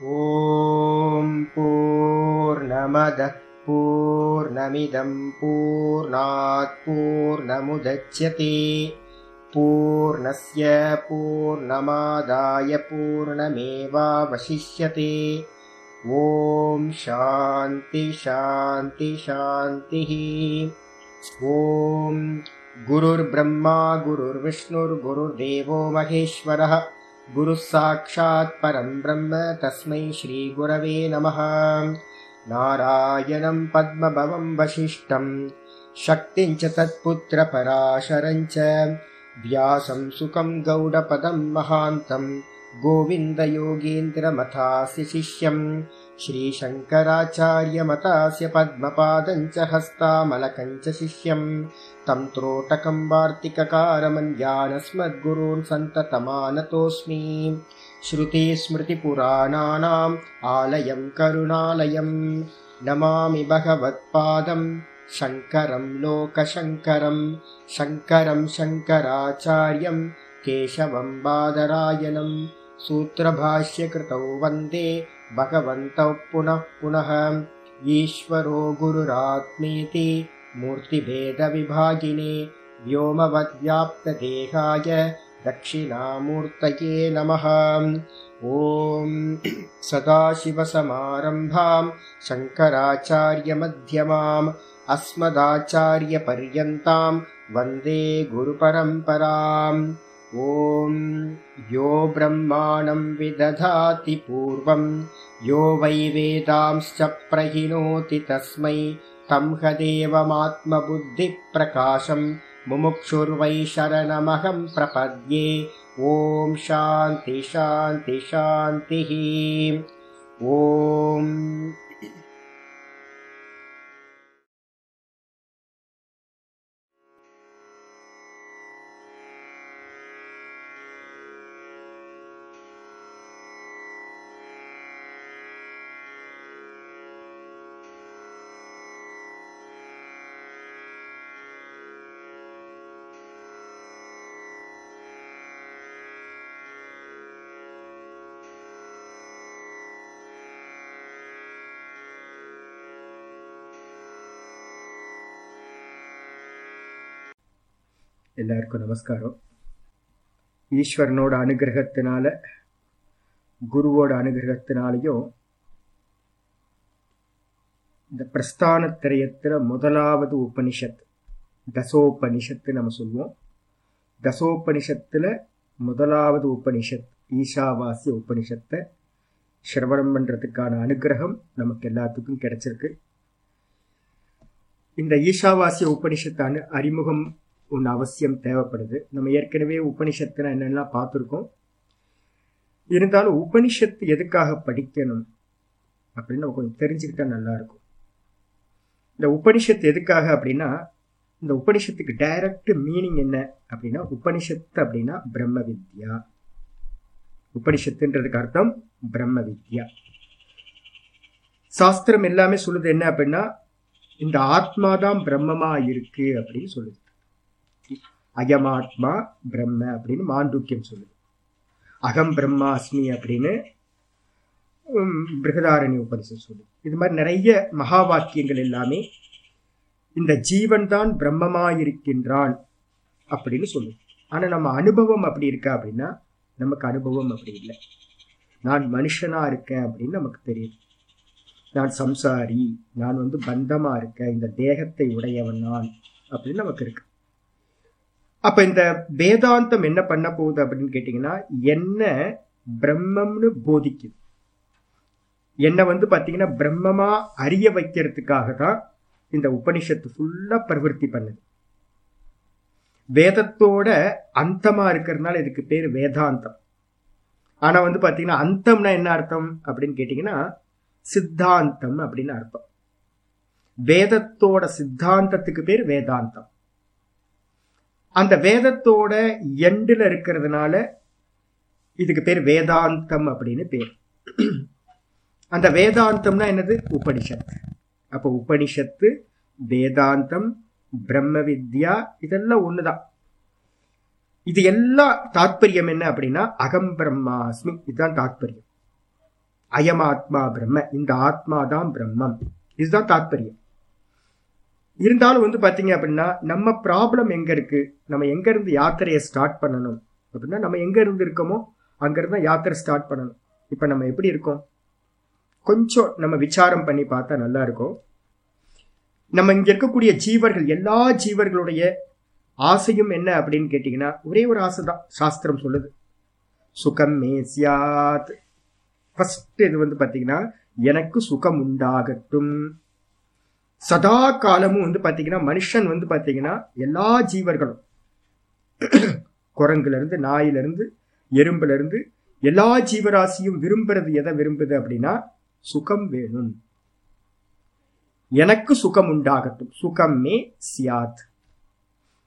ॐ पूर्णमदः पूर्णमिदं पूर्णात् पूर्णमुदच्यते पूर्णस्य पूर्णमादाय पूर्णमेवावशिष्यते। ॐ शान्ति शान्ति शान्तिः। ॐ गुरुर्ब्रह्मा गुरुर्विष्णुर्गुरुर्देवो महेश्वरः गुरुः साक्षात्परम् ब्रह्म तस्मै श्रीगुरवे नमः। नारायणम् पद्मभवम् वसिष्ठम् शक्तिम् च तत्पुत्रपराशरम् च व्यासम् सुखम् गौडपदम् महान्तम् गोविन्दयोगीन्द्रमथास्य शिष्यम् श्रीशङ्कराचार्यमतास्य पद्मपादम् च हस्तामलकम् च शिष्यम्। तं त्रोटकं वार्तिककारमन्यानस्मद्गुरून् सन्ततमानतोऽस्मि। श्रुतिस्मृतिपुराणानाम् आलयं करुणालयं। नमामि भगवत्पादं शङ्करं लोकशङ्करं। शङ्करं शङ्कराचार्यं केशवं बादरायणं। सूत्रभाष्यकृतौ वन्दे भगवन्तौ पुनः पुनः। ईश्वरो गुरुरात्मेति मूर्तिभेदविभागिने व्योमवद्व्याप्तदेहाय दक्षिणामूर्तये नमः। ॐ सदाशिवसमारम्भां शङ्कराचार्यमध्यमाम् अस्मदाचार्यपर्यन्तां वन्दे गुरुपरम्पराम्। ॐ यो ब्रह्माणं विदधाति पूर्वं यो वै वेदांश्च प्रहिणोति तस्मै तं हदेवमात्मबुद्धिप्रकाशं मुमुक्षुर्वै शरणमहं प्रपद्ये। ॐ शान्ति शान्ति शान्तिः। ॐ எல்லாருக்கும் நமஸ்காரம். ஈஸ்வரனோட அனுகிரகத்தினால குருவோட அனுகிரகத்தினாலையும் இந்த பிரஸ்தான திரையத்தில் முதலாவது உபனிஷத் தசோபனிஷத்து நம்ம சொல்லுவோம். தசோபனிஷத்தில் முதலாவது உபனிஷத் ஈஷாவாசிய உபனிஷத்தை சிரவணம் பண்ணுறதுக்கான அனுகிரகம் நமக்கு எல்லாத்துக்கும் கிடைச்சிருக்கு. இந்த ஈஷாவாசிய உபனிஷத்தான அனு அறிமுகம் ஒன்று அவசியம் தேவைப்படுது. நம்ம ஏற்கனவே உபனிஷத்துனா என்னென்னலாம் பார்த்துருக்கோம். இருந்தாலும் உபனிஷத்து எதுக்காக படிக்கணும் அப்படின்னு நம்ம கொஞ்சம் தெரிஞ்சுக்கிட்டா நல்லா இருக்கும் இந்த உபனிஷத்து எதுக்காக அப்படின்னா இந்த உபனிஷத்துக்கு டைரக்ட் மீனிங் என்ன அப்படின்னா உபனிஷத்து அப்படின்னா பிரம்ம வித்யா உபனிஷத்துன்றதுக்கு அர்த்தம் பிரம்ம வித்யா சாஸ்திரம் எல்லாமே சொல்லுது என்ன அப்படின்னா இந்த ஆத்மா தான் பிரம்மமா இருக்கு அப்படின்னு சொல்லுது. அயமாத்மா பிரம்ம அப்படின்னு மாண்டூக்கியம் சொல்லுது. அகம் பிரம்மாஸ்மி அப்படின்னு பிருகதாரணி உபனிஷம் சொல்லுது. இது மாதிரி நிறைய மகா வாக்கியங்கள் எல்லாமே இந்த ஜீவன் தான் பிரம்மமாயிருக்கின்றான் அப்படின்னு சொல்லுது. ஆனா நம்ம அனுபவம் அப்படி இருக்கா அப்படின்னா நமக்கு அனுபவம் அப்படி இல்லை. நான் மனுஷனா இருக்கேன் அப்படின்னு நமக்கு தெரியுது. நான் சம்சாரி நான் வந்து பந்தமா இருக்கேன் இந்த தேகத்தை உடையவன் நான் அப்படின்னு நமக்கு இருக்கு. அப்ப இந்த வேதாந்தம் என்ன பண்ண போகுது அப்படின்னு கேட்டீங்கன்னா என்ன பிரம்மம்னு போதிக்குது. என்ன வந்து பாத்தீங்கன்னா பிரம்மமா அறிய வைக்கிறதுக்காக தான் இந்த உபனிஷத்து ஃபுல்லா பிரவருத்தி பண்ணுது. வேதத்தோட அந்தமா இருக்கிறதுனால இதுக்கு பேர் வேதாந்தம். ஆனா வந்து பாத்தீங்கன்னா அந்தம்னா என்ன அர்த்தம் அப்படின்னு கேட்டீங்கன்னா சித்தாந்தம் அப்படின்னு அர்த்தம். வேதத்தோட சித்தாந்தத்துக்கு பேர் வேதாந்தம். அந்த வேதத்தோட எண்டில் இருக்கிறதுனால இதுக்கு பேர் வேதாந்தம் அப்படின்னு பேர். அந்த வேதாந்தம்னா என்னது? உபனிஷத்து அப்போ உபனிஷத்து வேதாந்தம் பிரம்ம வித்யா இதெல்லாம் ஒண்ணுதான். இது எல்லா தாத்பரியம் என்ன அப்படின்னா அகம் பிரம்மாஸ்மி. இதுதான் தாத்பரியம். அயம் ஆத்மா பிரம்ம. இந்த ஆத்மா தான் பிரம்மம். இதுதான் தாத்பரியம். இருந்தாலும் வந்து பார்த்தீங்க அப்படின்னா நம்ம ப்ராப்ளம் எங்கே இருக்குது நம்ம எங்கேருந்து யாத்திரையை ஸ்டார்ட் பண்ணணும்? அப்படின்னா நம்ம எங்கே இருந்து இருக்கோமோ அங்கேருந்து தான் யாத்திரை ஸ்டார்ட் பண்ணணும். இப்போ நம்ம எப்படி இருக்கோம்? கொஞ்சம் நம்ம விசாரம் பண்ணி பார்த்தா நல்லா இருக்கும். நம்ம இங்கே இருக்கக்கூடிய ஜீவர்கள் எல்லா ஜீவர்களுடைய ஆசையும் என்ன அப்படின்னு கேட்டிங்கன்னா ஒரே ஒரு ஆசை தான் சாஸ்திரம் சொல்லுது. சுகம் மே சியாத் இது வந்து பார்த்தீங்கன்னா எனக்கு சுகம் உண்டாகட்டும். சதா காலமும் வந்து பார்த்தீங்கன்னா மனுஷன் வந்து பார்த்தீங்கன்னா எல்லா ஜீவர்களும் குரங்குலேருந்து நாயிலிருந்து எறும்புலேருந்து எல்லா ஜீவராசியும் விரும்புறது எதை விரும்புது அப்படின்னா சுகம் வேணும். எனக்கு சுகம் உண்டாகட்டும். சுகமே சியாத்.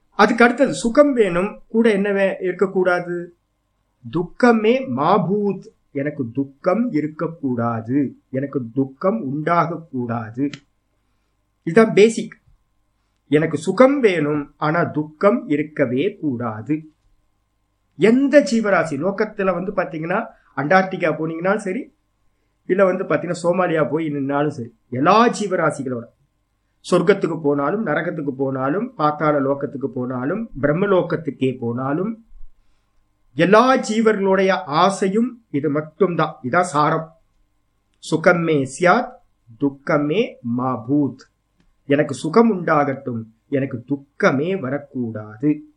அதுக்கு அடுத்தது சுகம் வேணும் கூட என்ன வே- இருக்கக்கூடாது? துக்கமே மாபூத். எனக்கு துக்கம் இருக்கக்கூடாது. எனக்கு துக்கம் உண்டாகக்கூடாது. இதுதான் பேசிக் எனக்கு சுகம் வேணும் ஆனா துக்கம் இருக்கவே கூடாது. எந்த ஜீவராசி லோக்கத்துல வந்து பாத்தீங்கன்னா அண்டார்டிகா போனீங்கன்னாலும் சரி இல்ல வந்து பாத்தீங்கன்னா சோமாலியா போய் நின்னாலும் சரி எல்லா ஜீவராசிகளோட. சொர்க்கத்துக்கு போனாலும் நரகத்துக்கு போனாலும் பாத்தாள லோகத்துக்கு போனாலும் பிரம்மலோகத்துக்கே போனாலும் எல்லா ஜீவர்களுடைய ஆசையும் இது மட்டும்தான். இதான் சாரம். சுகமே சியாத் துக்கமே மாபூத். எனக்கு சுகம் உண்டாகட்டும் எனக்கு துக்கமே வரக்கூடாது.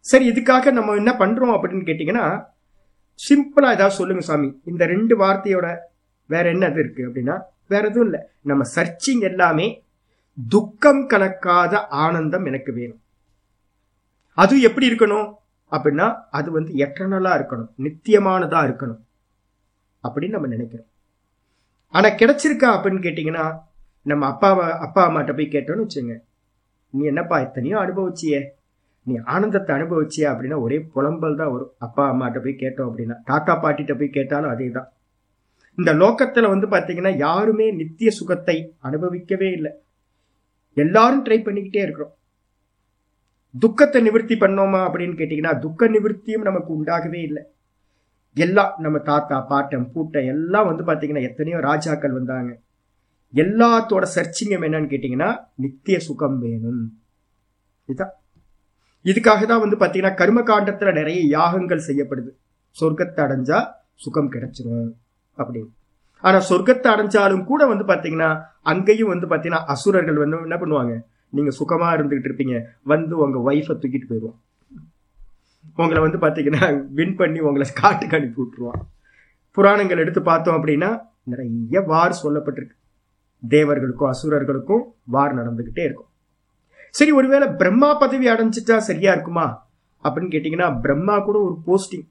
சரி இதுக்காக நம்ம என்ன பண்றோம் அப்படின்னு கேட்டீங்கன்னா சிம்பிளா ஏதாவது சொல்லுங்க சாமி. இந்த ரெண்டு வார்த்தையோட வேற என்னது இருக்கு அப்படின்னா வேற எதுவும் இல்லை. நம்ம சர்ச்சிங் எல்லாமே துக்கம் கலக்காத ஆனந்தம் எனக்கு வேணும். அது எப்படி இருக்கணும்? அப்படின்னா அது வந்து எட்டர்னலா இருக்கணும். நித்தியமானதா இருக்கணும். அப்படின்னு நம்ம நினைக்கிறோம். ஆனா கிடைச்சிருக்கா அப்படின்னு கேட்டீங்கன்னா நம்ம அப்பாவை அப்பா அம்மாட்ட போய் கேட்டோன்னு வச்சுங்க நீ என்னப்பா எத்தனையோ அனுபவிச்சியே? நீ ஆனந்தத்தை அனுபவிச்சியா? அப்படின்னா ஒரே புலம்பல் தான் வரும். அப்பா அம்மாட்ட போய் கேட்டோம் அப்படின்னா. தாத்தா பாட்டிகிட்ட போய் கேட்டாலும் அதே தான். இந்த லோக்கத்தில் வந்து பார்த்தீங்கன்னா யாருமே நித்திய சுகத்தை அனுபவிக்கவே இல்லை. எல்லாரும் ட்ரை பண்ணிக்கிட்டே இருக்கிறோம். துக்கத்தை நிவர்த்தி பண்ணோமா அப்படின்னு கேட்டிங்கன்னா துக்க நிவர்த்தியும் நமக்கு உண்டாகவே இல்லை. எல்லாம் நம்ம தாத்தா பாட்டம் பூட்டம் எல்லாம் வந்து பார்த்தீங்கன்னா எத்தனையோ ராஜாக்கள் வந்தாங்க. எல்லாத்தோட சர்ச்சிங்கம் என்னன்னு கேட்டீங்கன்னா நித்திய சுகம் வேணும். இதுதான் இதுக்காக தான் வந்து பார்த்தீங்கன்னா கர்ம காண்டத்தில் நிறைய யாகங்கள் செய்யப்படுது. சொர்க்கத்தை அடைஞ்சா சுகம் கிடைச்சிடும் அப்படின்னு. ஆனால் சொர்க்கத்தை அடைஞ்சாலும் கூட வந்து பார்த்தீங்கன்னா அங்கேயும் வந்து பார்த்தீங்கன்னா அசுரர்கள் வந்து என்ன பண்ணுவாங்க? நீங்கள் சுகமாக இருந்துகிட்டு இருப்பீங்க. வந்து உங்கள் ஒய்ஃபை தூக்கிட்டு போயிடுவான். உங்களை வந்து பார்த்தீங்கன்னா வின் பண்ணி உங்களை காட்டுக்கு அனுப்பி விட்டுருவான். புராணங்கள் எடுத்து பார்த்தோம் அப்படின்னா நிறைய வார் சொல்லப்பட்டிருக்கு. தேவர்களுக்கும் அசுரர்களுக்கும் வார் நடந்துகிட்டே இருக்கும். சரி ஒருவேளை பிரம்மா பதவி அடைஞ்சிட்டா சரியா இருக்குமா? அப்படின்னு கேட்டீங்கன்னா பிரம்மா கூட ஒரு போஸ்டிங்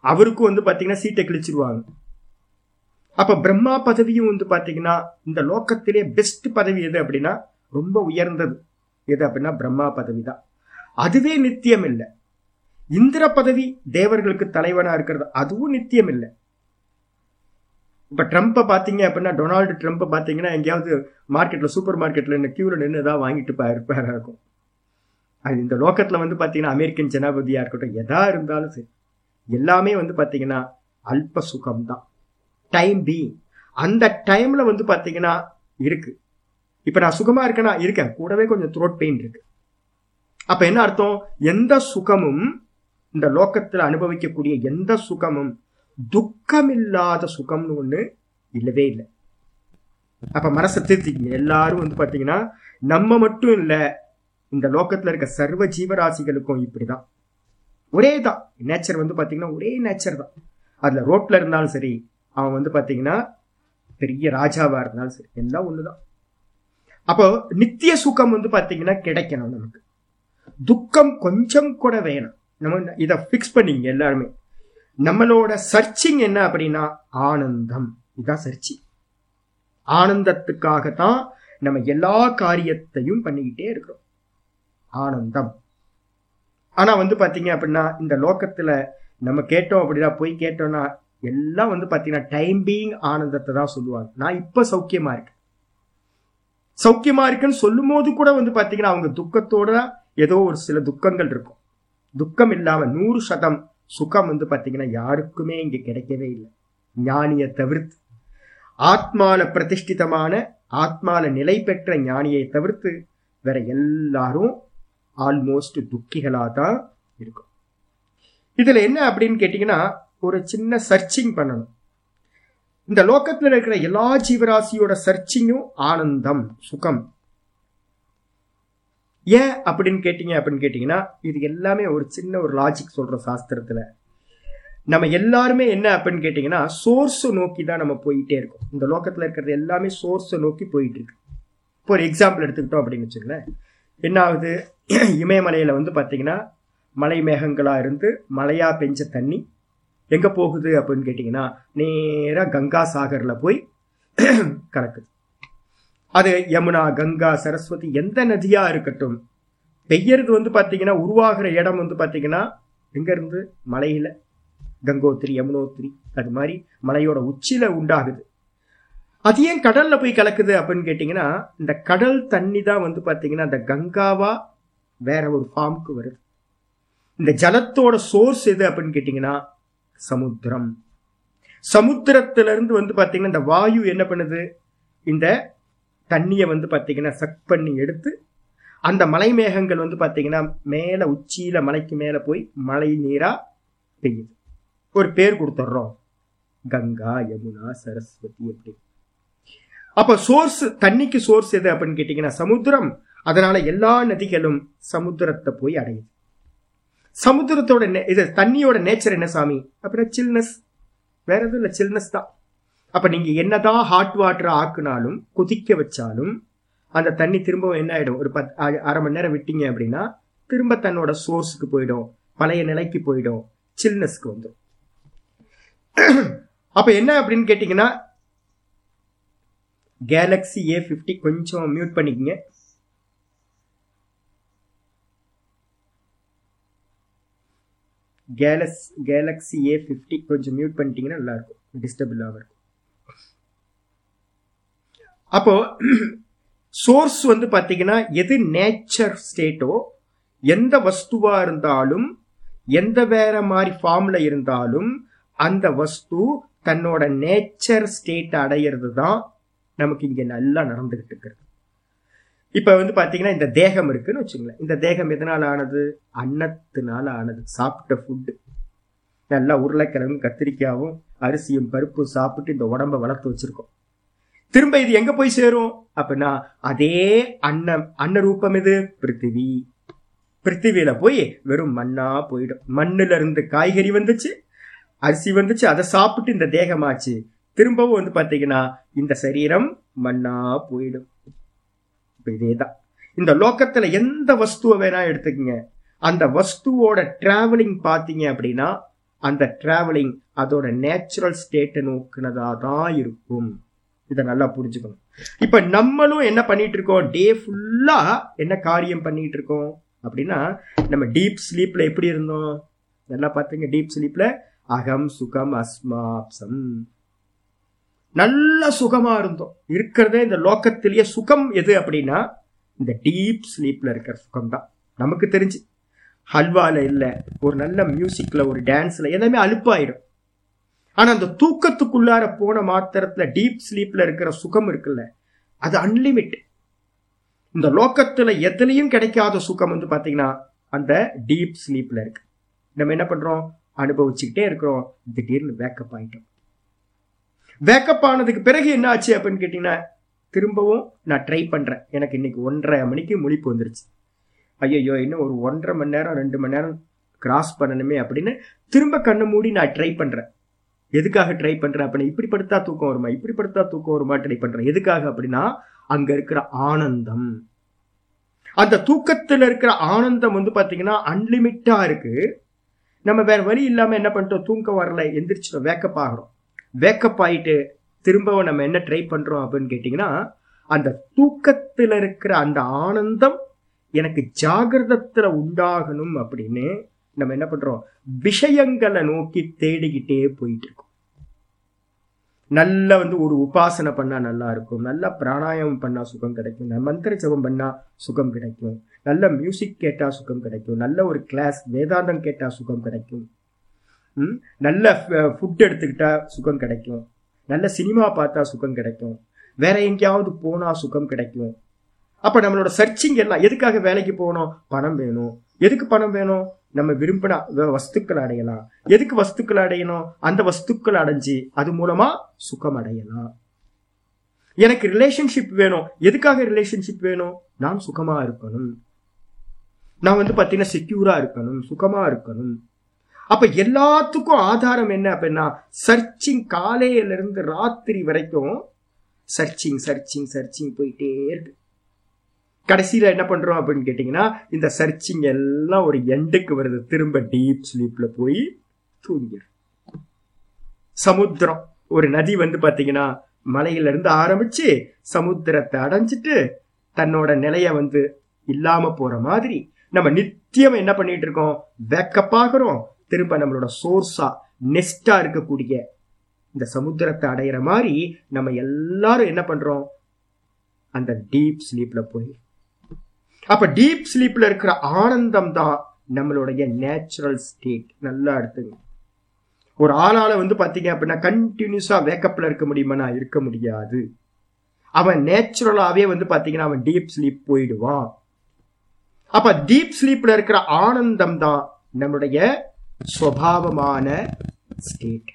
அவருக்கும் வந்து பாத்தீங்கன்னா சீட்டை கிழிச்சிருவாங்க. அப்ப பிரம்மா பதவியும் வந்து பாத்தீங்கன்னா இந்த லோக்கத்திலே பெஸ்ட் பதவி எது அப்படின்னா ரொம்ப உயர்ந்தது. எது அப்படின்னா பிரம்மா பதவி தான் அதுவே நித்தியம் இல்லை. இந்திர பதவி தேவர்களுக்கு தலைவனா இருக்கிறது அதுவும் நித்தியம் இல்லை. இப்ப ட்ரம்ப்பை பாத்தீங்க அப்படின்னா டொனால்டு ட்ரம்ப்பை பாத்தீங்கன்னா எங்கேயாவது மார்க்கெட்ல சூப்பர் மார்க்கெட்ல இந்த கியூல நின்று ஏதாவது வாங்கிட்டு பா- இருக்கும். அது இந்த லோக்கத்துல வந்து பாத்தீங்கன்னா அமெரிக்கன் ஜனாபதியாக இருக்கட்டும் எதா இருந்தாலும் சரி எல்லாமே வந்து பாத்தீங்கன்னா அல்ப சுகம் தான் டைம் பி அந்த டைம்ல வந்து பாத்தீங்கன்னா இருக்கு. இப்ப நான் சுகமா இருக்கேனா? இருக்கேன். கூடவே கொஞ்சம் த்ரோட் பெயின் இருக்கு. அப்ப என்ன அர்த்தம்? எந்த சுகமும் இந்த லோக்கத்துல அனுபவிக்கக்கூடிய எந்த சுகமும் துக்கமில்லாத சுகம்னு ஒண்ணு இல்லவே இல்லை. அப்ப மனசை திருத்திக்கிங்க. எல்லாரும் வந்து பாத்தீங்கன்னா நம்ம மட்டும் இல்ல இந்த லோக்கத்துல இருக்க சர்வ ஜீவராசிகளுக்கும் இப்படிதான். ஒரே தான். நேச்சர் வந்து பாத்தீங்கன்னா ஒரே நேச்சர் தான். அதுல ரோட்ல இருந்தாலும் சரி அவன் வந்து பாத்தீங்கன்னா பெரிய ராஜாவா இருந்தாலும் சரி எல்லாம் ஒண்ணுதான். அப்போ நித்திய சுகம் வந்து பாத்தீங்கன்னா கிடைக்கணும் நமக்கு. துக்கம் கொஞ்சம் கூட வேணும். நம்ம இதை ஃபிக்ஸ் பண்ணிங்க எல்லாருமே. நம்மளோட சர்ச்சிங் என்ன அப்படின்னா ஆனந்தம். இதுதான் சர்ச்சிங் ஆனந்தத்துக்காக தான் நம்ம எல்லா காரியத்தையும் பண்ணிக்கிட்டே இருக்கிறோம். ஆனந்தம். ஆனா வந்து பாத்தீங்க அப்படின்னா இந்த லோக்கத்துல நம்ம கேட்டோம் அப்படின்னா போய் கேட்டோம்னா எல்லாம் வந்து பாத்தீங்கன்னா டைம் பீயிங் ஆனந்தத்தை தான் சொல்லுவாங்க. நான் இப்ப சௌக்கியமா இருக்கேன். சௌக்கியமா இருக்குன்னு சொல்லும் போது கூட வந்து பாத்தீங்கன்னா அவங்க துக்கத்தோட ஏதோ ஒரு சில துக்கங்கள் இருக்கும். துக்கம் இல்லாம நூறு சதம் சுகம் வந்து பார்த்தீங்கன்னா யாருக்குமே இங்க கிடைக்கவே இல்லை. ஞானியை தவிர்த்து ஆத்மால பிரதிஷ்டிதமான ஆத்மால நிலை பெற்ற ஞானியை தவிர்த்து வேற எல்லாரும் ஆல்மோஸ்ட் துக்கிகளாக தான் இருக்கும். இதுல என்ன அப்படின்னு கேட்டீங்கன்னா ஒரு சின்ன சர்ச்சிங் பண்ணணும். இந்த லோகத்தில் இருக்கிற எல்லா ஜீவராசியோட சர்ச்சிங்கும் ஆனந்தம் சுகம். ஏன் அப்படின்னு கேட்டீங்க அப்படின்னு கேட்டீங்கன்னா இது எல்லாமே ஒரு சின்ன ஒரு லாஜிக் சொல்கிற சாஸ்திரத்தில். நம்ம எல்லாருமே என்ன அப்படின்னு கேட்டிங்கன்னா சோர்ஸை நோக்கி தான் நம்ம போயிட்டே இருக்கோம். இந்த லோக்கத்தில் இருக்கிறது எல்லாமே சோர்ஸை நோக்கி போயிட்டு இருக்கு. இப்போ ஒரு எக்ஸாம்பிள் எடுத்துக்கிட்டோம் அப்படின்னு வச்சுக்கோங்களேன். என்ன ஆகுது? இமயமலையில் வந்து பார்த்தீங்கன்னா மலை மேகங்களாக இருந்து மழையாக பெஞ்ச தண்ணி எங்கே போகுது அப்படின்னு கேட்டிங்கன்னா நேராக கங்கா சாகரில் போய் கலக்குது. அது யமுனா கங்கா சரஸ்வதி எந்த நதியா இருக்கட்டும். பெய்யறது வந்து பார்த்தீங்கன்னா உருவாகிற இடம் வந்து பார்த்தீங்கன்னா எங்கேருந்து? மலையில். மலையில கங்கோத்திரி யமுனோத்திரி அது மாதிரி மலையோட உச்சியில உண்டாகுது. அது ஏன் கடல்ல போய் கலக்குது அப்படின்னு கேட்டிங்கன்னா இந்த கடல் தண்ணி தான் வந்து பார்த்தீங்கன்னா அந்த கங்காவா வேற ஒரு ஃபார்முக்கு வருது. இந்த ஜலத்தோட சோர்ஸ் எது அப்படின்னு கேட்டிங்கன்னா சமுத்திரம். சமுத்திரத்திலிருந்து வந்து பார்த்தீங்கன்னா இந்த வாயு என்ன பண்ணுது? இந்த தண்ணியை வந்து பார்த்தீங்கன்னா சக் பண்ணி எடுத்து அந்த மலை மேகங்கள் வந்து பார்த்தீங்கன்னா மேலே உச்சியில் மலைக்கு மேலே போய் மழை நீராக பெய்யுது. ஒரு பேர் கொடுத்துட்றோம் கங்கா யமுனா சரஸ்வதி அப்படி அப்ப சோர்ஸ் தண்ணிக்கு சோர்ஸ் எது அப்படின்னு கேட்டீங்கன்னா சமுத்திரம். அதனால எல்லா நதிகளும் சமுத்திரத்தை போய் அடையுது. சமுத்திரத்தோட நே- இது தண்ணியோட நேச்சர் என்ன சாமி? அப்புறம் சில்னஸ் வேற எதுவும் இல்லை சில்னஸ் தான். அப்ப நீங்க என்னதான் ஹாட் வாட்டர் ஆக்குனாலும் கொதிக்க வச்சாலும் அந்த தண்ணி திரும்பவும் என்ன ஆயிடும்? ஒரு பத் அ- அரை மணி நேரம் விட்டீங்க அப்படின்னா திரும்ப தன்னோட சோர்ஸுக்கு போயிடும். பழைய நிலைக்கு போயிடும். சில்னஸ்க்கு வந்துடும் அப்ப என்ன அப்படின்னு கேட்டீங்கன்னா கேலக்ஸி ஏ ஃபிஃப்டி கொஞ்சம் மியூட் பண்ணிக்கங்க. கேலக்ஸ் கேலக்ஸி ஏ ஃபிஃப்டி கொஞ்சம் மியூட் பண்ணிட்டீங்கன்னா நல்லா இருக்கும் டிஸ்டர்ப் இல்லாமல் இருக்கும். அப்போ சோர்ஸ் வந்து பார்த்தீங்கன்னா எது நேச்சர் ஸ்டேட்டோ எந்த வஸ்துவா இருந்தாலும் எந்த வேற மாதிரி ஃபார்ம்ல இருந்தாலும் அந்த வஸ்து தன்னோட நேச்சர் ஸ்டேட் அடையிறது தான் நமக்கு இங்க நல்லா நடந்துகிட்டு இருக்கிறது. இப்ப வந்து பாத்தீங்கன்னா இந்த தேகம் இருக்குன்னு வச்சுங்களேன் இந்த தேகம் எதனால ஆனது? அன்னத்தினால ஆனது. சாப்பிட்ட ஃபுட்டு நல்லா உருளைக்கிழங்கும் கத்திரிக்காயும் அரிசியும் பருப்பும் சாப்பிட்டு இந்த உடம்ப வளர்த்து வச்சிருக்கோம். திரும்ப இது எங்க போய் சேரும்? அப்படின்னா அதே அன்னம் அன்ன ரூபம் இது பிருத்திவி. பிருத்திவியில போய் வெறும் மண்ணா போயிடும். மண்ணுல இருந்து காய்கறி வந்துச்சு அரிசி வந்துச்சு அதை சாப்பிட்டு இந்த தேகமாச்சு. திரும்பவும் வந்து பாத்தீங்கன்னா இந்த சரீரம் மண்ணா போயிடும். இதேதான். இந்த லோக்கத்துல எந்த வஸ்துவை வேணா எடுத்துக்கங்க. அந்த வஸ்துவோட டிராவலிங் பாத்தீங்க அப்படின்னா அந்த டிராவலிங் அதோட நேச்சுரல் ஸ்டேட்டை நோக்குனதா தான் இருக்கும். இதை நல்லா புரிஞ்சுக்கணும். இப்போ நம்மளும் என்ன பண்ணிட்டு இருக்கோம் டே ஃபுல்லா என்ன காரியம் பண்ணிட்டு இருக்கோம் அப்படின்னா நம்ம டீப் ஸ்லீப்ல எப்படி இருந்தோம்? நல்லா பாத்துங்க டீப் ஸ்லீப்ல அகம் சுகம் அஸ்மாப்சம். நல்ல சுகமா இருந்தோம். இருக்கிறதே இந்த லோக்கத்திலேயே சுகம் எது அப்படின்னா இந்த டீப் ஸ்லீப்ல இருக்கிற சுகம் தான் நமக்கு தெரிஞ்சு. ஹல்வால இல்லை ஒரு நல்ல மியூசிக்ல ஒரு டான்ஸ்ல எல்லாமே அலுப்பாயிடும். ஆனா அந்த தூக்கத்துக்குள்ளார போன மாத்திரத்துல டீப் ஸ்லீப்ல இருக்கிற சுகம் இருக்குல்ல அது அன்லிமிட் இந்த லோக்கத்துல எதுலையும் கிடைக்காத சுகம் வந்து பாத்தீங்கன்னா அந்த டீப் ஸ்லீப்ல இருக்கு. நம்ம என்ன பண்றோம்? அனுபவிச்சுக்கிட்டே இருக்கிறோம். திடீர்னு வேக்கப் ஆயிட்டோம். வேக்கப் ஆனதுக்கு பிறகு என்ன ஆச்சு அப்படின்னு கேட்டீங்கன்னா திரும்பவும் நான் ட்ரை பண்றேன். எனக்கு இன்னைக்கு ஒன்றரை மணிக்கு முழிப்பு வந்துருச்சு. ஐயோ இன்னும் ஒரு ஒன்றரை மணி நேரம் ரெண்டு மணி நேரம் கிராஸ் பண்ணணுமே அப்படின்னு திரும்ப கண்ணு மூடி நான் ட்ரை பண்றேன். எதுக்காக ட்ரை பண்ணுறேன் அப்படின்னா இப்படி படுத்தா தூக்கம் வருமா? இப்படி படுத்தா தூக்கம் வருமா? ட்ரை பண்ணுறேன் எதுக்காக அப்படின்னா அங்கே இருக்கிற ஆனந்தம். அந்த தூக்கத்தில் இருக்கிற ஆனந்தம் வந்து பார்த்தீங்கன்னா அன்லிமிட்டாக இருக்குது நம்ம வேற வழி இல்லாமல் என்ன பண்ணிட்டோம்? தூக்கம் வரல எந்திரிச்சிட்டோம் வேக்கப் ஆகிறோம். வேக்கப் ஆகிட்டு திரும்பவும் நம்ம என்ன ட்ரை பண்ணுறோம் அப்படின்னு கேட்டிங்கன்னா அந்த தூக்கத்தில் இருக்கிற அந்த ஆனந்தம் எனக்கு ஜாகிரதத்தில் உண்டாகணும் அப்படின்னு நம்ம என்ன பண்றோம்? விஷயங்களை நோக்கி தேடிக்கிட்டே போயிட்டு இருக்கோம் நல்லா வந்து ஒரு உபாசனை பண்ணா நல்லா இருக்கும். நல்லா பிராணாயாமம் பண்ணா சுகம் கிடைக்கும். மந்திர ஜபம் பண்ணா சுகம் கிடைக்கும். நல்ல மியூசிக் கேட்டா சுகம் கிடைக்கும். நல்ல ஒரு கிளாஸ் வேதாந்தம் கேட்டா சுகம் கிடைக்கும். நல்ல ஃபுட் எடுத்துக்கிட்டா சுகம் கிடைக்கும். நல்ல சினிமா பார்த்தா சுகம் கிடைக்கும். வேற எங்கேயாவது போனா சுகம் கிடைக்கும். அப்ப நம்மளோட சர்ச்சிங் எல்லாம் எதுக்காக வேலைக்கு போகணும்? பணம் வேணும். எதுக்கு பணம் வேணும்? நம்ம விரும்பின வ- வஸ்துக்கள் அடையலாம். எதுக்கு வஸ்துக்கள் அடையணும்? அந்த வஸ்துக்கள் அடைஞ்சு அது மூலமா சுகம் அடையலாம். எனக்கு ரிலேஷன்ஷிப் வேணும். எதுக்காக ரிலேஷன்ஷிப் வேணும்? நான் சுகமா இருக்கணும். நான் வந்து பாத்தீங்கன்னா செக்யூரா இருக்கணும். சுகமா இருக்கணும். அப்ப எல்லாத்துக்கும் ஆதாரம் என்ன அப்படின்னா சர்ச்சிங் காலையில இருந்து ராத்திரி வரைக்கும் சர்ச்சிங் சர்ச்சிங் சர்ச்சிங் போயிட்டே இருக்கு. கடைசியில் என்ன பண்ணுறோம் அப்படின்னு கேட்டிங்கன்னா இந்த சர்ச்சிங் எல்லாம் ஒரு எண்டுக்கு வருது. திரும்ப டீப் ஸ்லீப்பில் போய் தூங்கிடும் சமுத்திரம். ஒரு நதி வந்து பார்த்தீங்கன்னா மலையிலிருந்து ஆரம்பித்து சமுத்திரத்தை அடைஞ்சிட்டு தன்னோட நிலையை வந்து இல்லாமல் போகிற மாதிரி நம்ம நித்தியம் என்ன பண்ணிட்டு இருக்கோம்? பேக்கப் திரும்ப நம்மளோட சோர்ஸா நெஸ்டா இருக்கக்கூடிய இந்த சமுத்திரத்தை அடையிற மாதிரி நம்ம எல்லாரும் என்ன பண்றோம்? அந்த டீப் ஸ்லீப்ல போய் அப்ப டீப் ஸ்லீப்ல இருக்கிற ஆனந்தம் தான் நம்மளுடைய நேச்சுரல் ஸ்டேட் நல்லா எடுத்துங்க. ஒரு ஆளால வந்து பாத்தீங்க அப்படின்னா கண்டினியூஸா வேக்கப்ல இருக்க முடியுமா? இருக்க முடியாது. அவன் நேச்சுரலாவே வந்து பாத்தீங்கன்னா அவன் டீப் ஸ்லீப் போயிடுவான். அப்ப டீப் ஸ்லீப்ல இருக்கிற ஆனந்தம் தான் நம்மளுடைய சுவாவமான ஸ்டேட்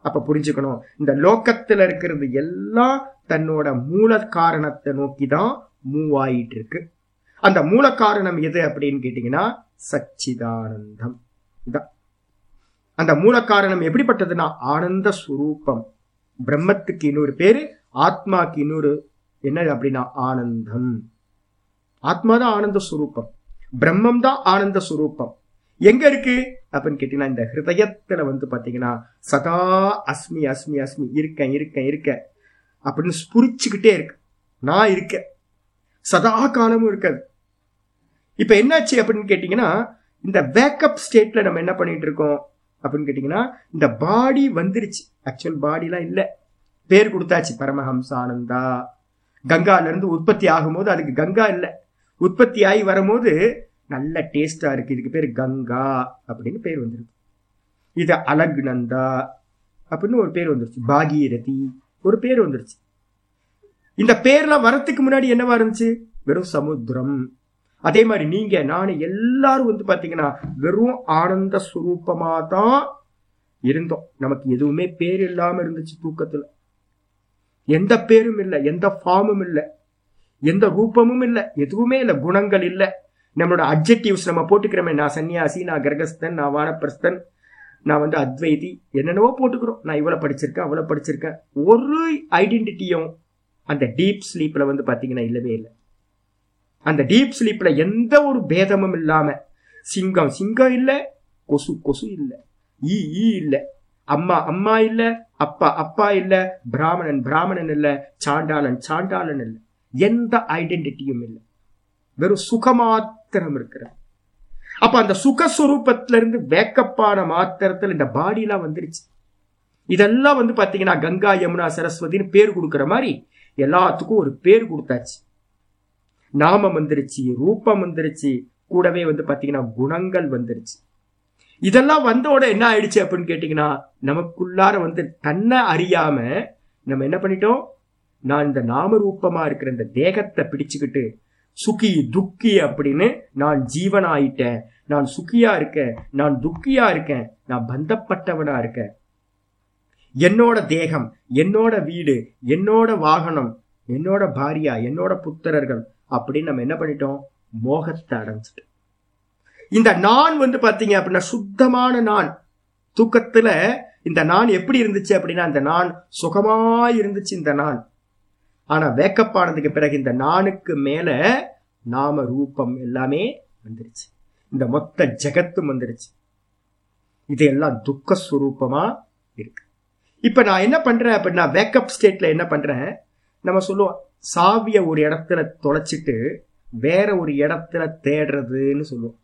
அப்ப புரிஞ்சுக்கணும். இந்த லோக்கத்துல இருக்கிறது எல்லாம் தன்னோட மூல காரணத்தை நோக்கி தான் மூவ் ஆயிட்டு இருக்கு அந்த மூல காரணம் எது அப்படின்னு கேட்டீங்கன்னா சச்சிதானந்தம். அந்த மூல காரணம் எப்படிப்பட்டதுன்னா ஆனந்த சுரூபம். பிரம்மத்துக்கு இன்னொரு பேரு ஆத்மாக்கு இன்னொரு என்ன அப்படின்னா ஆனந்தம். ஆத்மா தான் ஆனந்த ஸ்வரூபம் பிரம்மம் தான் ஆனந்த சுரூபம். எங்க இருக்கு? அப்படின்னு கேட்டீங்கன்னா இந்த ஹிருதயத்துல வந்து பாத்தீங்கன்னா சதா அஸ்மி அஸ்மி அஸ்மி இருக்கேன் இருக்கேன் இருக்கேன் அப்படின்னு ஸ்புரிச்சுக்கிட்டே இருக்கு. நான் இருக்கேன். சதா காலமும் இருக்காது. இப்ப என்னாச்சு அப்படின்னு கேட்டீங்கன்னா இந்த வேக்கப் ஸ்டேட்ல நம்ம என்ன பண்ணிட்டு இருக்கோம்? அப்படின்னு கேட்டீங்கன்னா இந்த பாடி வந்துருச்சு. ஆக்சுவல் பாடிலாம் இல்லை. பேர் கொடுத்தாச்சு. பரமஹம்ச ஆனந்தா கங்கால இருந்து உற்பத்தி ஆகும்போது அதுக்கு கங்கா இல்லை. உற்பத்தி ஆகி வரும்போது நல்ல டேஸ்டா இருக்கு. இதுக்கு பேர் கங்கா அப்படின்னு பேர் வந்துருக்கு. இது அலக்நந்தா அப்படின்னு ஒரு பேர் வந்துருச்சு. பாகீரதி ஒரு பேர் வந்துருச்சு. இந்த பேர்லாம் வரத்துக்கு முன்னாடி என்னவா இருந்துச்சு? வெறும் சமுத்திரம். அதே மாதிரி நீங்க நானு எல்லாரும் வந்து பாத்தீங்கன்னா வெறும் ஆனந்த சுரூபமா தான் இருந்தோம். நமக்கு எதுவுமே பேர் இல்லாம இருந்துச்சு தூக்கத்துல. எந்த பேரும் இல்லை எந்த ஃபார்மும் இல்லை எந்த ரூபமும் இல்லை எதுவுமே இல்லை குணங்கள் இல்லை. நம்மளோட அப்ஜெக்டிவ்ஸ் நம்ம போட்டுக்கிறோமே நான் சன்னியாசி நான் கிரகஸ்தன் நான் வானப்பிரஸ்தன் நான் வந்து அத்வைதி என்னென்னவோ போட்டுக்கிறோம். நான் இவ்வளோ படிச்சிருக்கேன் அவ்வளோ படிச்சிருக்கேன். ஒரு ஐடென்டிட்டியும் அந்த டீப் ஸ்லீப்பில் வந்து பார்த்தீங்கன்னா இல்லவே இல்லை. அந்த டீப் ஸ்லீப்பில் எந்த ஒரு பேதமும் இல்லாமல் சிங்கம் சிங்கம் இல்லை கொசு கொசு இல்லை. ஈ ஈ இல்லை. அம்மா அம்மா இல்ல அப்பா அப்பா இல்ல பிராமணன் பிராமணன் இல்ல சாண்டாளன் சாண்டாளன் இல்ல. எந்த ஐடென்டிட்டியும் இல்லை. வெறும் சுகமாத்திரம் இருக்கிற அப்ப அந்த சுகஸ்வரூபத்துல இருந்து வேக்கப்பான மாத்திரத்துல இந்த பாடி வந்துருச்சு. இதெல்லாம் வந்து பாத்தீங்கன்னா கங்கா யமுனா சரஸ்வதினு பேர் கொடுக்குற மாதிரி எல்லாத்துக்கும் ஒரு பேர் கொடுத்தாச்சு. நாமம் வந்துருச்சு ரூபம் வந்துருச்சு கூடவே வந்து பாத்தீங்கன்னா குணங்கள் வந்துருச்சு. இதெல்லாம் வந்தோட என்ன ஆயிடுச்சு அப்படின்னு கேட்டீங்கன்னா நமக்குள்ளார வந்து தன்னை அறியாம நம்ம என்ன பண்ணிட்டோம்? நான் இந்த நாம ரூபமா இருக்கிற இந்த தேகத்தை பிடிச்சுக்கிட்டு சுகி துக்கி அப்படின்னு நான் ஜீவன் ஆயிட்டேன் நான் சுகியா இருக்கேன். நான் துக்கியா இருக்கேன். நான் பந்தப்பட்டவனா இருக்கேன். என்னோட தேகம் என்னோட வீடு என்னோட வாகனம் என்னோட பாரியா என்னோட புத்திரர்கள் அப்படின்னு நம்ம என்ன பண்ணிட்டோம்? மோகத்தை அடைஞ்சிட்டு இந்த நான் வந்து பாத்தீங்க அப்படின்னா சுத்தமான நான். தூக்கத்துல இந்த நான் எப்படி இருந்துச்சு அப்படின்னா அந்த நான் சுகமா இருந்துச்சு இந்த நான். ஆனா வேக்கப் ஆனதுக்கு பிறகு இந்த நானுக்கு மேல நாம ரூபம் எல்லாமே வந்துருச்சு. இந்த மொத்த ஜெகத்தும் வந்துருச்சு. இது எல்லாம் துக்க சுரூபமா இருக்கு. இப்போ நான் என்ன பண்றேன் அப்படின்னா வேக்கப் ஸ்டேட்ல என்ன பண்றேன்? நம்ம சொல்லுவோம் சாவிய ஒரு இடத்துல தொலைச்சிட்டு வேற ஒரு இடத்துல தேடுறதுன்னு சொல்லுவோம்.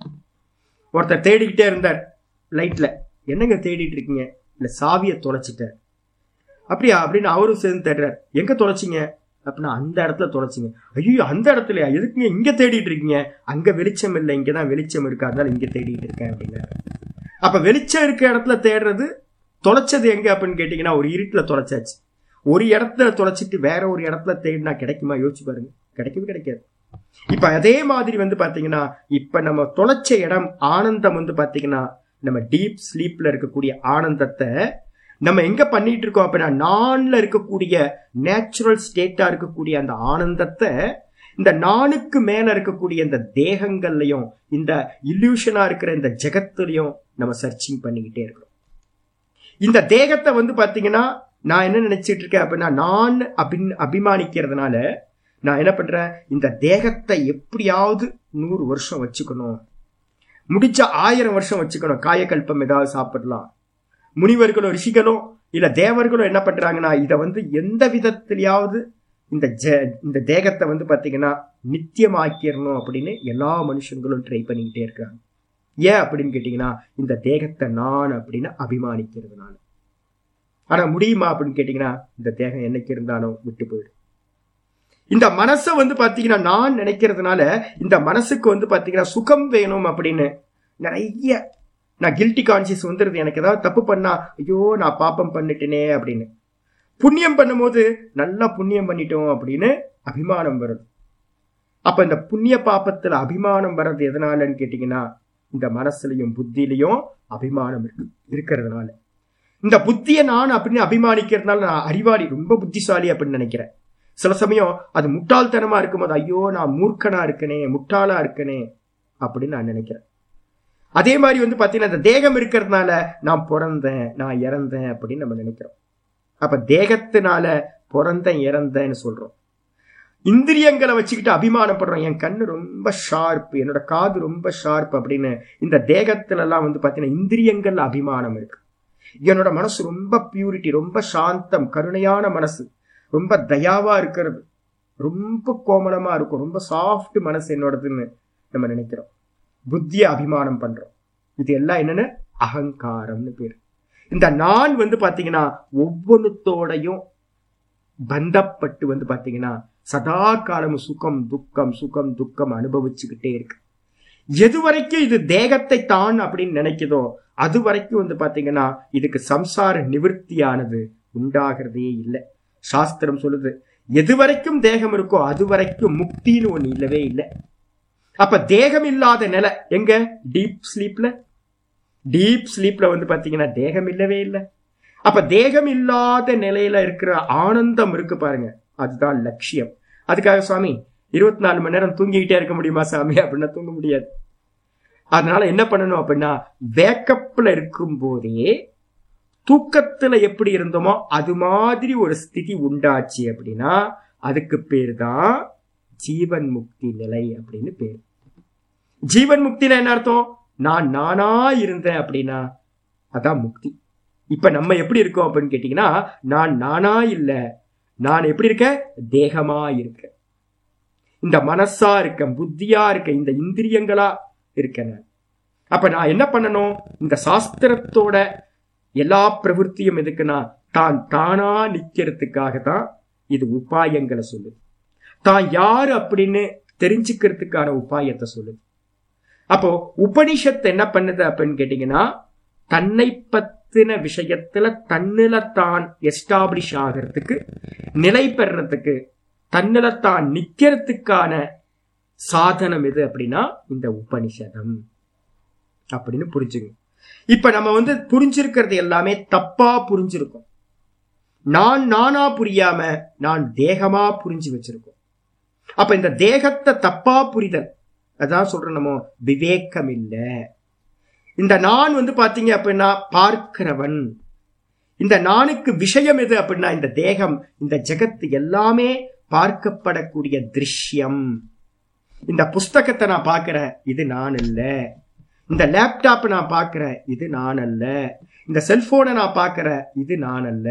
ஒருத்தர் தேடிக்கிட்டே இருந்தார் லைட்ல. என்னங்க தேடிட்டு இருக்கீங்க? இல்ல சாவியை தொலைச்சிட்டேன். அப்படியா? அப்படின்னு அவரும் சேர்ந்து தேடுறார். எங்க தொலைச்சிங்க? அப்படின்னா அந்த இடத்துல தொலைச்சிங்க. ஐயோ அந்த இடத்துலயா? எதுக்குங்க இங்க தேடிட்டு இருக்கீங்க? அங்க வெளிச்சம் இல்லை இங்கதான் வெளிச்சம் இருக்கு? அதனால இங்க தேடிட்டு இருக்கேன் அப்படின்னா அப்ப வெளிச்சம் இருக்க இடத்துல தேடுறது தொலைச்சது எங்க அப்படின்னு கேட்டீங்கன்னா ஒரு இருட்டில் தொலைச்சாச்சு. ஒரு இடத்துல தொலைச்சிட்டு வேற ஒரு இடத்துல தேடினா கிடைக்குமா? யோசிச்சு பாருங்க. கிடைக்கவே கிடைக்காது. இப்ப அதே மாதிரி வந்து பாத்தீங்கன்னா இப்ப நம்ம தொலைச்ச இடம் ஆனந்தம் வந்து பாத்தீங்கன்னா நம்ம டீப் ஸ்லீப்ல இருக்கக்கூடிய ஆனந்தத்தை நம்ம எங்க பண்ணிட்டு இருக்கோம் அப்படின்னா நான்ல இருக்கக்கூடிய நேச்சுரல் ஸ்டேட்டா இருக்கக்கூடிய அந்த ஆனந்தத்தை இந்த நானுக்கு மேல இருக்கக்கூடிய இந்த தேகங்கள்லயும் இந்த இல்யூஷனா இருக்கிற இந்த ஜெகத்துலயும் நம்ம சர்ச்சிங் பண்ணிக்கிட்டே இருக்கிறோம் இந்த தேகத்தை வந்து பார்த்தீங்கன்னா நான் என்ன நினைச்சிட்டு இருக்கேன் அப்படின்னா நான் அபின் அபிமானிக்கிறதுனால நான் என்ன பண்றேன்? இந்த தேகத்தை எப்படியாவது நூறு வருஷம் வச்சுக்கணும். முடிச்ச ஆயிரம் வருஷம் வச்சுக்கணும். காயக்கல்பம் ஏதாவது சாப்பிடலாம். முனிவர்களோ ரிஷிகளோ இல்ல தேவர்களோ என்ன பண்றாங்கன்னா இதை வந்து எந்த விதத்திலேயாவது இந்த ஜ இந்த தேகத்தை வந்து பார்த்தீங்கன்னா நித்தியமாக்கிடணும் அப்படின்னு எல்லா மனுஷங்களும் ட்ரை பண்ணிக்கிட்டே இருக்காங்க. ஏன் அப்படின்னு கேட்டீங்கன்னா இந்த தேகத்தை நான் அப்படின்னு அபிமானிக்கிறதுனால. ஆனா முடியுமா அப்படின்னு கேட்டீங்கன்னா இந்த தேகம் என்னைக்கு இருந்தாலும் விட்டு போயிடும். இந்த மனசை வந்து பாத்தீங்கன்னா நான் நினைக்கிறதுனால இந்த மனசுக்கு வந்து பாத்தீங்கன்னா சுகம் வேணும் அப்படின்னு நிறைய நான் கில்ட்டி கான்சியஸ் வந்துருது எனக்கு ஏதாவது தப்பு பண்ணா ஐயோ நான் பாப்பம் பண்ணிட்டேனே அப்படின்னு. புண்ணியம் பண்ணும்போது நல்லா புண்ணியம் பண்ணிட்டோம் அப்படின்னு அபிமானம் வருது அப்ப இந்த புண்ணிய பாப்பத்துல அபிமானம் வர்றது எதனாலன்னு கேட்டீங்கன்னா இந்த மனசுலையும் புத்திலையும் அபிமானம் இருக்கு இருக்கிறதுனால. இந்த புத்தியை நான் அப்படின்னு அபிமானிக்கிறதுனால நான் அறிவாளி ரொம்ப புத்திசாலி அப்படின்னு நினைக்கிறேன். சில சமயம் அது முட்டாள்தனமா இருக்கும்போது ஐயோ நான் மூர்க்கனா இருக்கனே முட்டாளா இருக்கனே அப்படின்னு நான் நினைக்கிறேன். அதே மாதிரி வந்து பார்த்தீங்கன்னா இந்த தேகம் இருக்கிறதுனால நான் பிறந்தேன் நான் இறந்தேன் அப்படின்னு நம்ம நினைக்கிறோம். அப்ப தேகத்தினால பிறந்தேன் இறந்தேன்னு சொல்றோம். இந்திரியங்களை வச்சுக்கிட்டு அபிமானப்படுறோம். என் கண்ணு ரொம்ப ஷார்ப் என்னோட காது ரொம்ப ஷார்ப் அப்படின்னு இந்த தேகத்துலலாம் வந்து பார்த்தீங்கன்னா இந்திரியங்கள்ல அபிமானம் இருக்கு. என்னோட மனசு ரொம்ப பியூரிட்டி ரொம்ப சாந்தம் கருணையான மனசு ரொம்ப தயாவா இருக்கிறது ரொம்ப கோமலமா இருக்கும் ரொம்ப சாஃப்ட் மனசு என்னோடதுன்னு நம்ம நினைக்கிறோம். புத்தியை அபிமானம் பண்றோம். இது எல்லாம் என்னன்னு? அகங்காரம்னு பேர். இந்த நான் வந்து பாத்தீங்கன்னா ஒவ்வொன்றுத்தோடையும் பந்தப்பட்டு வந்து பாத்தீங்கன்னா சதா காலமும் சுகம் துக்கம் சுகம் துக்கம் அனுபவிச்சுக்கிட்டே இருக்கு. எது வரைக்கும் இது தேகத்தை தான் அப்படின்னு நினைக்குதோ அது வரைக்கும் வந்து பாத்தீங்கன்னா இதுக்கு சம்சார நிவர்த்தியானது உண்டாகிறதே இல்லை. சாஸ்திரம் சொல்லுது எது வரைக்கும் தேகம் இருக்கோ அது வரைக்கும் முக்தின்னு ஒண்ணு இல்லவே இல்லை. அப்ப தேகம் இல்லாத நிலை எங்க? டீப் ஸ்லீப்ல டீப் ஸ்லீப்ல வந்து பாத்தீங்கன்னா தேகம் இல்லவே இல்லை. அப்ப தேகம் இல்லாத நிலையில இருக்கிற ஆனந்தம் இருக்கு பாருங்க. அதுதான் லட்சியம். அதுக்காக சுவாமி இருபத்தி நாலு மணி நேரம் தூங்கிக்கிட்டே இருக்க முடியுமா சாமி? அப்படின்னா தூங்க முடியாது. அதனால என்ன பண்ணணும் அப்படின்னா வேக்கப்ல இருக்கும் போதே தூக்கத்துல எப்படி இருந்தோமோ அது மாதிரி ஒரு ஸ்திதி உண்டாச்சு அப்படின்னா அதுக்கு பேர் தான் ஜீவன் முக்தி நிலை அப்படின்னு பேர். ஜீவன் முக்தினா என்ன அர்த்தம்? நான் நானா இருந்தேன் அப்படின்னா அதான் முக்தி. இப்ப நம்ம எப்படி இருக்கோம் அப்படின்னு கேட்டீங்கன்னா நான் நானா இல்லை நான் எப்படி இருக்கேன் தேகமா இருக்க. இந்த மனசா இருக்க புத்தியா இருக்க இந்த இந்திரியங்களா இருக்கேன் அப்ப நான் என்ன பண்ணணும்? இந்த சாஸ்திரத்தோட எல்லா பிரவೃತ್ತಿயும் எதுக்குன்னா தான் தானா நிக்கிறதுக்காக தான் இது உபாயங்களை சொல்லுது. தான் யார் அப்படின்னு தெரிஞ்சுக்கிறதுக்கான உபாயத்தை சொல்லுது. அப்போ உபனிஷத்தை என்ன பண்ணுது அப்படின்னு கேட்டீங்கன்னா தன்னை பத்தின விஷயத்துல தன்னில தான் எஸ்டாப்ளிஷ் ஆகிறதுக்கு நிலை பெறத்துக்கு தன்னில தான் நிக்கிறதுக்கான சாதனம் எது அப்படின்னா இந்த உபனிஷதம். அப்படின்னு புரிஞ்சுங்க. இப்ப நம்ம வந்து புரிஞ்சிருக்கிறது எல்லாமே தப்பா புரிஞ்சிருக்கோம். நான் நானா புரியாம நான் தேகமா புரிஞ்சு வச்சிருக்கோம். அப்ப இந்த தேகத்தை தப்பா புரிதல் அதான் சொல்றோம் நம்ம விவேக்கம் இல்லை இந்த நான் வந்து பார்த்தீங்க அப்படின்னா பார்க்கிறவன். இந்த நானுக்கு விஷயம் எது அப்படின்னா இந்த தேகம் இந்த ஜெகத்து எல்லாமே பார்க்கப்படக்கூடிய திருஷ்யம். இந்த புஸ்தகத்தை நான் பார்க்கிறேன் இது நான் அல்ல. இந்த லேப்டாப் நான் பார்க்கிறேன் இது நான் அல்ல. இந்த செல்போனை நான் பார்க்கிறேன் இது நான் அல்ல.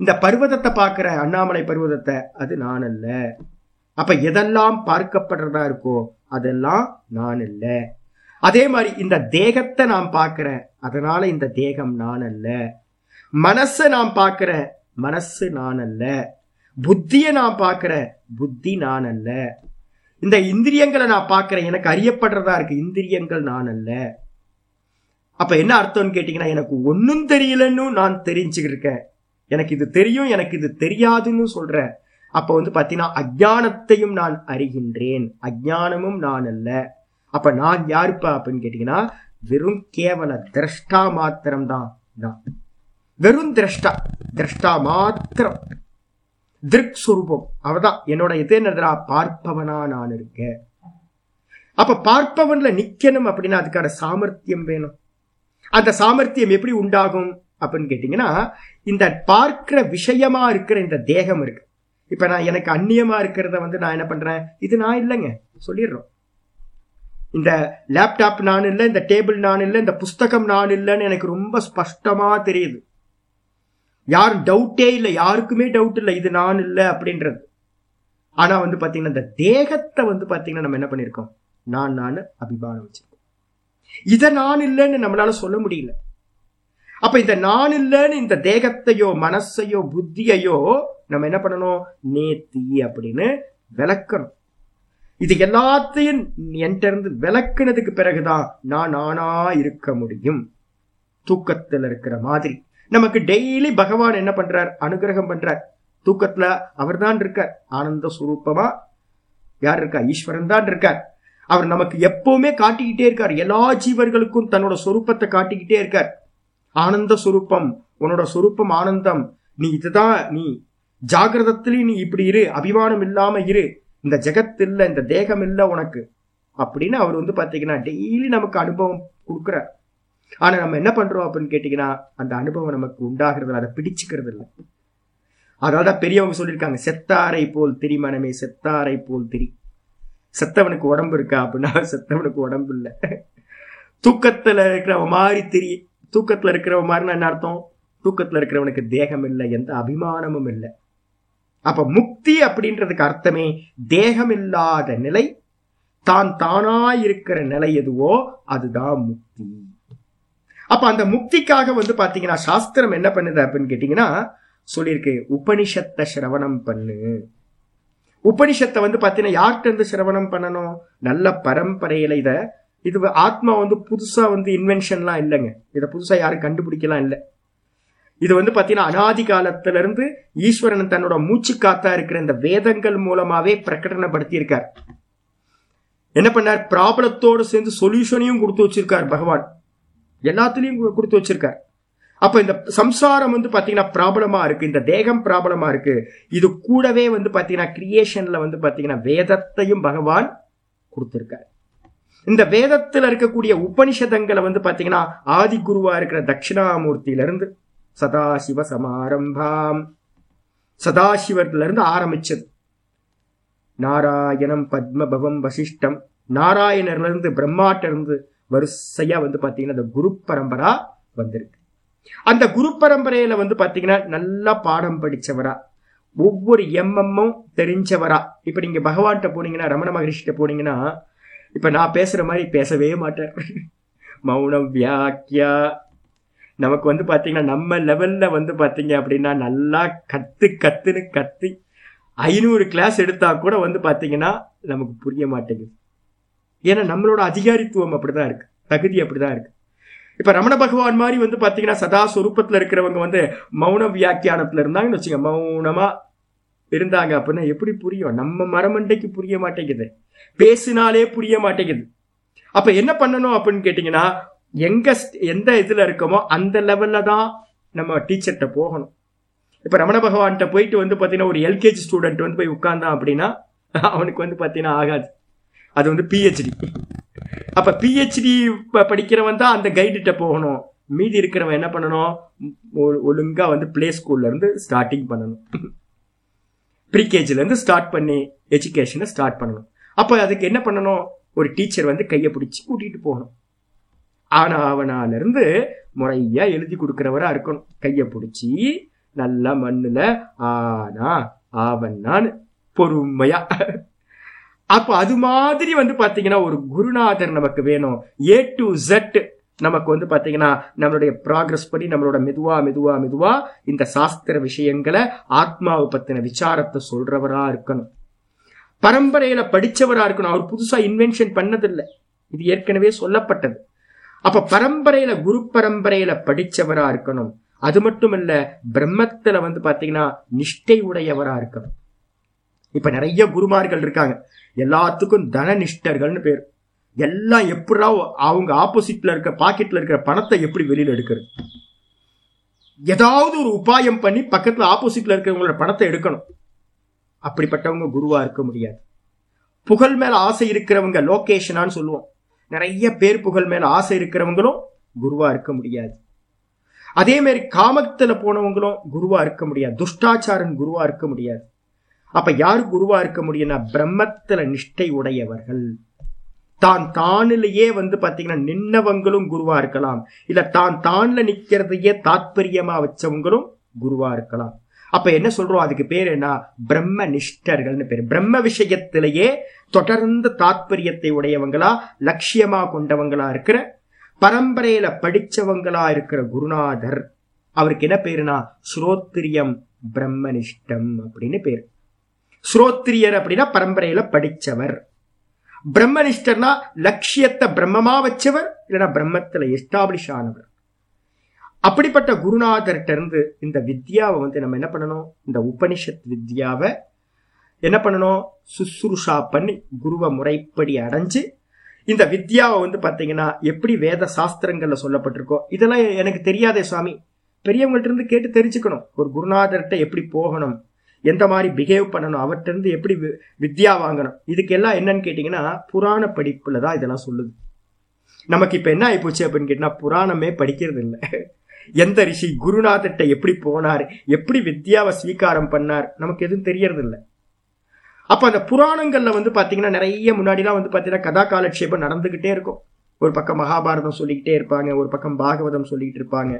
இந்த பருவதத்தை பார்க்கிற அண்ணாமலை பருவதத்தை அது நான் அல்ல. அப்ப எதெல்லாம் பார்க்கப்படுறதா இருக்கோ அதெல்லாம் நான் இல்லை அதே மாதிரி இந்த தேகத்தை நான் பார்க்கிறேன். அதனால இந்த தேகம் நான் அல்ல. மனசை நான் பார்க்கிறேன். மனசு நான் அல்ல. புத்தியை நான் பார்க்கிறேன். புத்தி நான் அல்ல. இந்த இந்திரியங்களை நான் பார்க்கிறேன். எனக்கு அறியப்படுறதா இருக்கு. இந்திரியங்கள் நான் அல்ல. அப்ப என்ன அர்த்தம்னு கேட்டீங்கன்னா எனக்கு ஒன்னும் தெரியலன்னு நான் தெரிஞ்சுக்கிருக்கேன் எனக்கு இது தெரியும் எனக்கு இது தெரியாதுன்னு சொல்றேன். அப்ப வந்து பாத்தீங்கன்னா அஜானத்தையும் நான் அறிகின்றேன். அஜானமும் நான் அல்ல. அப்ப நான் யாருப்பா அப்படின்னு கேட்டீங்கன்னா வெறும் கேவல திரஷ்டா மாத்திரம் தான் நான் வெறும் திரஷ்டா. திரஷ்டா மாத்திரம். திருக் சுரூபம். அவதான். என்னோட இது என்னதுடா பார்ப்பவனா நான் இருக்கேன் அப்ப பார்ப்பவன்ல நிக்கணும் அப்படின்னா அதுக்கான சாமர்த்தியம் வேணும். அந்த சாமர்த்தியம் எப்படி உண்டாகும் அப்படின்னு கேட்டீங்கன்னா இந்த பார்க்கிற விஷயமா இருக்கிற இந்த தேகம் இருக்கு. இப்ப நான் எனக்கு அந்நியமா இருக்கிறத வந்து நான் என்ன பண்றேன்? இது நான் இல்லைங்க. சொல்லிடுறோம். இந்த லேப்டாப் நான் இல்லை இந்த டேபிள் நான் இல்லை இந்த புஸ்தகம் நான் இல்லைன்னு எனக்கு ரொம்ப ஸ்பஷ்டமாக தெரியுது. யாரும் டவுட்டே இல்லை யாருக்குமே டவுட் இல்லை இது நான் இல்லை அப்படின்றது. ஆனால் வந்து பார்த்தீங்கன்னா இந்த தேகத்தை வந்து பார்த்தீங்கன்னா நம்ம என்ன பண்ணியிருக்கோம் நான் நான் அபிமானம் வச்சிருக்கோம். இதை நான் இல்லைன்னு நம்மளால சொல்ல முடியல. அப்ப இந்த நான் இல்லைன்னு இந்த தேகத்தையோ மனசையோ புத்தியையோ நம்ம என்ன பண்ணணும்? நேத்தி அப்படின்னு விளக்கணும். இது எல்லாத்தையும் என்கிட்ட விளக்குனதுக்கு பிறகுதான் நான் நானா இருக்க முடியும். தூக்கத்துல இருக்கிற மாதிரி. நமக்கு டெய்லி பகவான் என்ன பண்றார்? அனுகிரகம் பண்றார். தூக்கத்துல அவர் தான் இருக்கார். ஆனந்த சுரூபமா யார் இருக்கா? ஈஸ்வரன் தான் இருக்கார். அவர் நமக்கு எப்பவுமே காட்டிக்கிட்டே இருக்கார். எல்லா ஜீவர்களுக்கும் தன்னோட சொரூப்பத்தை காட்டிக்கிட்டே இருக்கார். ஆனந்த சுரூபம் உன்னோட சொரூப்பம் ஆனந்தம். நீ இதுதான் நீ ஜாகிரதத்திலையும் நீ இப்படி இரு அபிமானம் இல்லாம இரு. இந்த ஜெகத் இல்லை இந்த தேகம் இல்லை உனக்கு. அப்படின்னு அவர் வந்து பார்த்தீங்கன்னா டெய்லி நமக்கு அனுபவம் கொடுக்குறார். ஆனால் நம்ம என்ன பண்ணுறோம் அப்படின்னு கேட்டிங்கன்னா அந்த அனுபவம் நமக்கு உண்டாகிறது அதை பிடிச்சிக்கிறது இல்லை அதாவது பெரியவங்க சொல்லியிருக்காங்க செத்தாரை போல் திரி மனமே செத்தாரை போல் திரி. செத்தவனுக்கு உடம்பு இருக்கா அப்படின்னா செத்தவனுக்கு உடம்பு இல்லை. தூக்கத்தில் இருக்கிறவ மாதிரி திரி. தூக்கத்தில் இருக்கிறவ மாதிரினா என்ன அர்த்தம்? தூக்கத்தில் இருக்கிறவனுக்கு தேகம் இல்லை எந்த அபிமானமும் இல்லை. அப்ப முக்தி அப்படின்றதுக்கு அர்த்தமே தேகம் இல்லாத நிலை தான் தானா இருக்கிற நிலை எதுவோ அதுதான் முக்தி. அப்ப அந்த முக்திக்காக வந்து பாத்தீங்கன்னா சாஸ்திரம் என்ன பண்ணுது அப்படின்னு கேட்டீங்கன்னா சொல்லியிருக்கு உபனிஷத்தை சிரவணம் பண்ணு. உபனிஷத்தை வந்து பாத்தீங்கன்னா யார்கிட்ட இருந்து சிரவணம் பண்ணணும்? நல்ல பரம்பரையில இத இது ஆத்மா வந்து புதுசா வந்து இன்வென்ஷன்லாம் இல்லைங்க. இதை புதுசா யாரும் கண்டுபிடிக்கலாம் இல்லை. இது வந்து பாத்தீங்கன்னா அனாதி காலத்துலேருந்து ஈஸ்வரன் தன்னோட மூச்சு காத்தா இருக்கிற இந்த வேதங்கள் மூலமாவே பிரகடனப்படுத்தியிருக்கார். என்ன பண்ணார்? ப்ராப்ளத்தோடு சேர்ந்து சொல்யூஷனையும் கொடுத்து வச்சிருக்கார் பகவான். எல்லாத்துலயும் கொடுத்து வச்சிருக்கார். அப்ப இந்த சம்சாரம் வந்து பாத்தீங்கன்னா ப்ராப்ளமா இருக்கு இந்த தேகம் ப்ராப்ளமா இருக்கு. இது கூடவே வந்து பாத்தீங்கன்னா கிரியேஷன்ல வந்து பாத்தீங்கன்னா வேதத்தையும் பகவான் கொடுத்திருக்கார். இந்த வேதத்துல இருக்கக்கூடிய உபனிஷதங்களை வந்து பாத்தீங்கன்னா ஆதி குருவா இருக்கிற தட்சிணாமூர்த்தியில இருந்து சதாசிவ சமாரம்பாம் சதாசிவர்லருந்து ஆரம்பிச்சது. நாராயணம் பத்மபவம் வசிஷ்டம். நாராயணர்லேருந்து பிரம்மாட்டிலிருந்து வரிசையா வந்து பாத்தீங்கன்னா இந்த குரு பரம்பரா வந்திருக்கு. அந்த குரு பரம்பரையில வந்து பாத்தீங்கன்னா நல்லா பாடம் படிச்சவரா. ஒவ்வொரு எம்எம்மும் தெரிஞ்சவரா. இப்ப நீங்க பகவான்கிட்ட போனீங்கன்னா ரமண மகரிஷிட்ட போனீங்கன்னா இப்ப நான் பேசுற மாதிரி பேசவே மாட்டேன். மௌனம் வியாக்கியா நமக்கு வந்து பார்த்தீங்கன்னா நம்ம லெவலில் வந்து பார்த்தீங்க அப்படின்னா நல்லா கற்று கத்துன்னு கத்தி ஐநூறு கிளாஸ் எடுத்தால் கூட வந்து பார்த்தீங்கன்னா நமக்கு புரிய மாட்டேங்குது. ஏன்னா நம்மளோட அதிகாரித்துவம் அப்படி தான் இருக்குது தகுதி அப்படி தான் இருக்குது இப்போ ரமண பகவான் மாதிரி வந்து பார்த்தீங்கன்னா சதா சொரூபத்துல இருக்கிறவங்க வந்து மௌன வியாக்கியானத்தில் இருந்தாங்கன்னு வச்சுங்க மௌனமாக இருந்தாங்க அப்படின்னா எப்படி புரியும்? நம்ம மரமண்டைக்கு புரிய மாட்டேங்குது. பேசினாலே புரிய மாட்டேங்குது. அப்போ என்ன பண்ணணும் அப்படின்னு கேட்டிங்கன்னா எங்க எந்த இதுல இருக்கோமோ அந்த லெவல்ல தான் நம்ம டீச்சர்கிட்ட போகணும். இப்ப ரமண பகவான்கிட்ட போயிட்டு வந்து பாத்தீங்கன்னா ஒரு எல்கேஜி ஸ்டூடெண்ட் வந்து போய் உட்கார்ந்தான் அப்படின்னா அவனுக்கு வந்து பாத்தீங்கன்னா ஆகாது. அது வந்து பிஹெச்டி அப்ப பிஹெச்டி படிக்கிறவன் தான் அந்த கைடுகிட்ட போகணும். மீதி இருக்கிறவன் என்ன பண்ணணும்? ஒழுங்கா வந்து பிளே ஸ்கூல்ல இருந்து ஸ்டார்டிங் பண்ணணும். ப்ரீகேஜில இருந்து ஸ்டார்ட் பண்ணி எஜுகேஷனை ஸ்டார்ட் பண்ணணும். அப்போ அதுக்கு என்ன பண்ணணும்? ஒரு டீச்சர் வந்து கையை பிடிச்சி கூட்டிகிட்டு போகணும். ஆனா அவனால இருந்து முறையா எழுதி கொடுக்கிறவரா இருக்கணும். கையை பிடிச்சி நல்லா மண்ணுல ஆனா ஆவன்னான்னு பொறுமையா. அப்ப அது மாதிரி வந்து பாத்தீங்கன்னா ஒரு குருநாதர் நமக்கு வேணும். ஏ டு ஜெட் நமக்கு வந்து பாத்தீங்கன்னா நம்மளுடைய ப்ராக்ரஸ் படி நம்மளோட மெதுவா மெதுவா மெதுவா இந்த சாஸ்திர விஷயங்களை ஆத்மாவை பத்தின விசாரத்தை சொல்றவரா இருக்கணும். பரம்பரையில படிச்சவரா இருக்கணும். அவர் புதுசா இன்வென்ஷன் பண்ணதில்லை. இது ஏற்கனவே சொல்லப்பட்டது. அப்ப பரம்பரையில குரு பரம்பரையில படிச்சவரா இருக்கணும். அது மட்டும் இல்ல பிரம்மத்துல வந்து பாத்தீங்கன்னா நிஷ்டை உடையவரா இருக்கணும். இப்ப நிறைய குருமார்கள் இருக்காங்க. எல்லாத்துக்கும் தன நிஷ்டர்கள்னு பேர். எல்லாம் எப்படா அவங்க ஆப்போசிட்ல இருக்க பாக்கெட்ல இருக்கிற பணத்தை எப்படி வெளியில எடுக்கிறது? ஏதாவது ஒரு உபாயம் பண்ணி பக்கத்துல ஆப்போசிட்ல இருக்கிறவங்களோட பணத்தை எடுக்கணும். அப்படிப்பட்டவங்க குருவா இருக்க முடியாது. புகழ் மேல ஆசை இருக்கிறவங்க லோகேஷனான்னு சொல்லுவோம். நிறைய பேர் புகழ் மேல ஆசை இருக்கிறவங்களும் குருவா இருக்க முடியாது. அதே மாதிரி காமத்துல போனவங்களும் குருவா இருக்க முடியாது. துஷ்டாச்சாரன் குருவா இருக்க முடியாது. அப்ப யார் குருவா இருக்க முடியும்னா பிரம்மத்துல நிஷ்டை உடையவர்கள். தான் தானிலேயே வந்து பாத்தீங்கன்னா நின்னவங்களும் குருவா இருக்கலாம். இல்ல தான் தான்ல நிக்கிறதையே தாத்பரியமா வச்சவங்களும் குருவா இருக்கலாம். அப்ப என்ன சொல்றோம்? அதுக்கு பேர் என்ன? பிரம்ம நிஷ்டர்கள்னு பேர். பிரம்ம விஷயத்திலேயே தொடர்ந்து தாத்பரியத்தை உடையவங்களா லட்சியமா கொண்டவங்களா இருக்கிற பரம்பரையில படிச்சவங்களா இருக்கிற குருநாதர். அவருக்கு என்ன பேருனா? ஸ்ரோத்திரியம் பிரம்மனிஷ்டம் அப்படின்னு பேரு. ஸ்ரோத்திரியர் அப்படின்னா பரம்பரையில படிச்சவர். பிரம்மனிஷ்டர்னா லட்சியத்தை பிரம்மமா வச்சவர் இல்லைன்னா பிரம்மத்துல எஸ்டாப்ளிஷ் ஆனவர். அப்படிப்பட்ட குருநாதர்கிட்ட இருந்து இந்த வித்யாவை வந்து நம்ம என்ன பண்ணணும்? இந்த உபனிஷத் வித்யாவை என்ன பண்ணணும்? சுசுருஷா பண்ணி குருவை முறைப்படி அடைஞ்சு இந்த வித்யாவை வந்து பார்த்தீங்கன்னா எப்படி வேத சாஸ்திரங்கள்ல சொல்லப்பட்டிருக்கோ இதெல்லாம் எனக்கு தெரியாதே சுவாமி. பெரியவங்கள்ட்ட இருந்து கேட்டு தெரிஞ்சுக்கணும். ஒரு குருநாதர்கிட்ட எப்படி போகணும்? எந்த மாதிரி பிஹேவ் பண்ணணும்? அவர்கிட்ட இருந்து எப்படி வி- வித்யா வாங்கணும்? இதுக்கெல்லாம் என்னன்னு கேட்டீங்கன்னா புராண படிப்புல தான் இதெல்லாம் சொல்லுது. நமக்கு இப்ப என்ன ஆயிப்போச்சு அப்படின்னு கேட்டா புராணமே படிக்கிறது இல்லை எந்த ரிஷி குருநாதர்கிட்ட எப்படி போனார்? எப்படி வித்யாவை ஸ்வீகாரம் பண்ணார்? நமக்கு எதுவும் தெரியறது இல்லை அப்ப அந்த புராணங்கள்ல வந்து பாத்தீங்கன்னா நிறைய முன்னாடிலாம் வந்து பாத்தீங்கன்னா கதா காலட்சேபம் நடந்துகிட்டே இருக்கும். ஒரு பக்கம் மகாபாரதம் சொல்லிக்கிட்டே இருப்பாங்க ஒரு பக்கம் பாகவதம் சொல்லிக்கிட்டு இருப்பாங்க.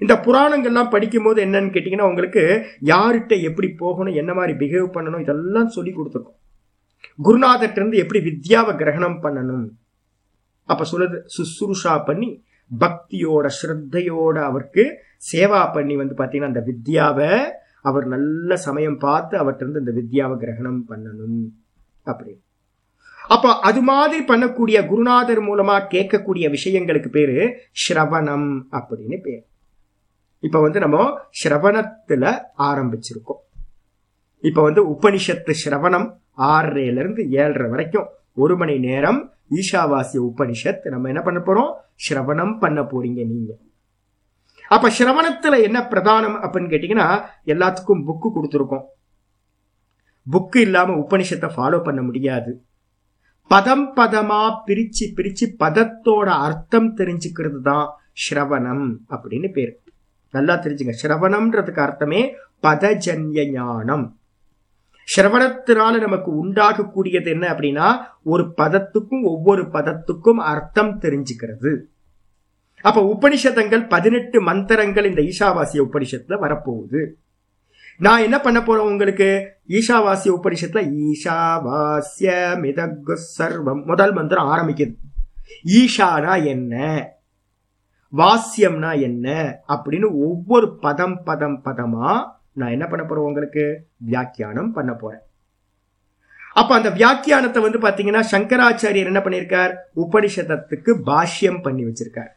இந்த புராணங்கள்லாம் படிக்கும்போது என்னன்னு கேட்டீங்கன்னா உங்களுக்கு யார்கிட்ட எப்படி போகணும் என்ன மாதிரி பிஹேவ் பண்ணணும் இதெல்லாம் சொல்லி கொடுத்துருக்கோம். குருநாதர்ட்ட இருந்து எப்படி வித்யாவை கிரகணம் பண்ணணும்? அப்ப சொல்லுது சுசுருஷா பண்ணி பக்தியோட ஸ்ரத்தையோட அவருக்கு சேவா பண்ணி வந்து பார்த்தீங்கன்னா அந்த வித்யாவை அவர் நல்ல சமயம் பார்த்து அவர்கிட்ட இந்த வித்யாவை கிரகணம் பண்ணணும். அப்படின்னு அப்ப அது மாதிரி பண்ணக்கூடிய குருநாதர் மூலமா கேட்கக்கூடிய விஷயங்களுக்கு பேரு ஸ்ரவணம் அப்படின்னு பேர். இப்ப வந்து நம்ம ஸ்ரவணத்துல ஆரம்பிச்சிருக்கோம். இப்ப வந்து உபனிஷத்து ஸ்ரவணம் ஆறரைல இருந்து ஏழரை வரைக்கும். ஒரு மணி நேரம் ஈஷாவாசிய உபனிஷத் நம்ம என்ன பண்ண போறோம்? ஸ்ரவணம் பண்ண போறீங்க நீங்க. அப்ப ஸ்ரவணத்துல என்ன பிரதானம் அப்படின்னு கேட்டீங்கன்னா எல்லாத்துக்கும் புக்கு கொடுத்துருக்கோம். புக்கு இல்லாம உபனிஷத்தை ஃபாலோ பண்ண முடியாது. பதம் பதமா பிரிச்சு பிரிச்சு பதத்தோட அர்த்தம் தெரிஞ்சுக்கிறது தான் ஸ்ரவணம் அப்படின்னு பேரு. நல்லா தெரிஞ்சுங்க. ஸ்ரவணம்ன்றதுக்கு அர்த்தமே பதஜன்ய ஞானம். சிரவணத்தினால நமக்கு உண்டாகக்கூடியது என்ன அப்படின்னா ஒரு பதத்துக்கும் ஒவ்வொரு பதத்துக்கும் அர்த்தம் தெரிஞ்சுக்கிறது. அப்ப உபனிஷதங்கள் பதினெட்டு மந்திரங்கள் இந்த ஈஷாவாசிய உபனிஷத்துல வரப்போகுது. நான் என்ன பண்ண போறேன் உங்களுக்கு? ஈஷாவாசிய உபனிஷத்துல ஈஷாவாசிய மிதகு சர்வம். முதல் மந்திரம் ஆரம்பிக்குது. ஈஷானா என்ன? வாசியம்னா என்ன? அப்படின்னு ஒவ்வொரு பதம் பதம் பதமா நான் என்ன பண்ண போறேன் உங்களுக்கு? வியாக்கியானம் பண்ண போறேன். அப்ப அந்த வியாக்கியானத்தை வந்து பாத்தீங்கன்னா சங்கராச்சாரியர் என்ன பண்ணியிருக்கார்? உபனிஷதத்துக்கு பாஷ்யம் பண்ணி வச்சிருக்கார்.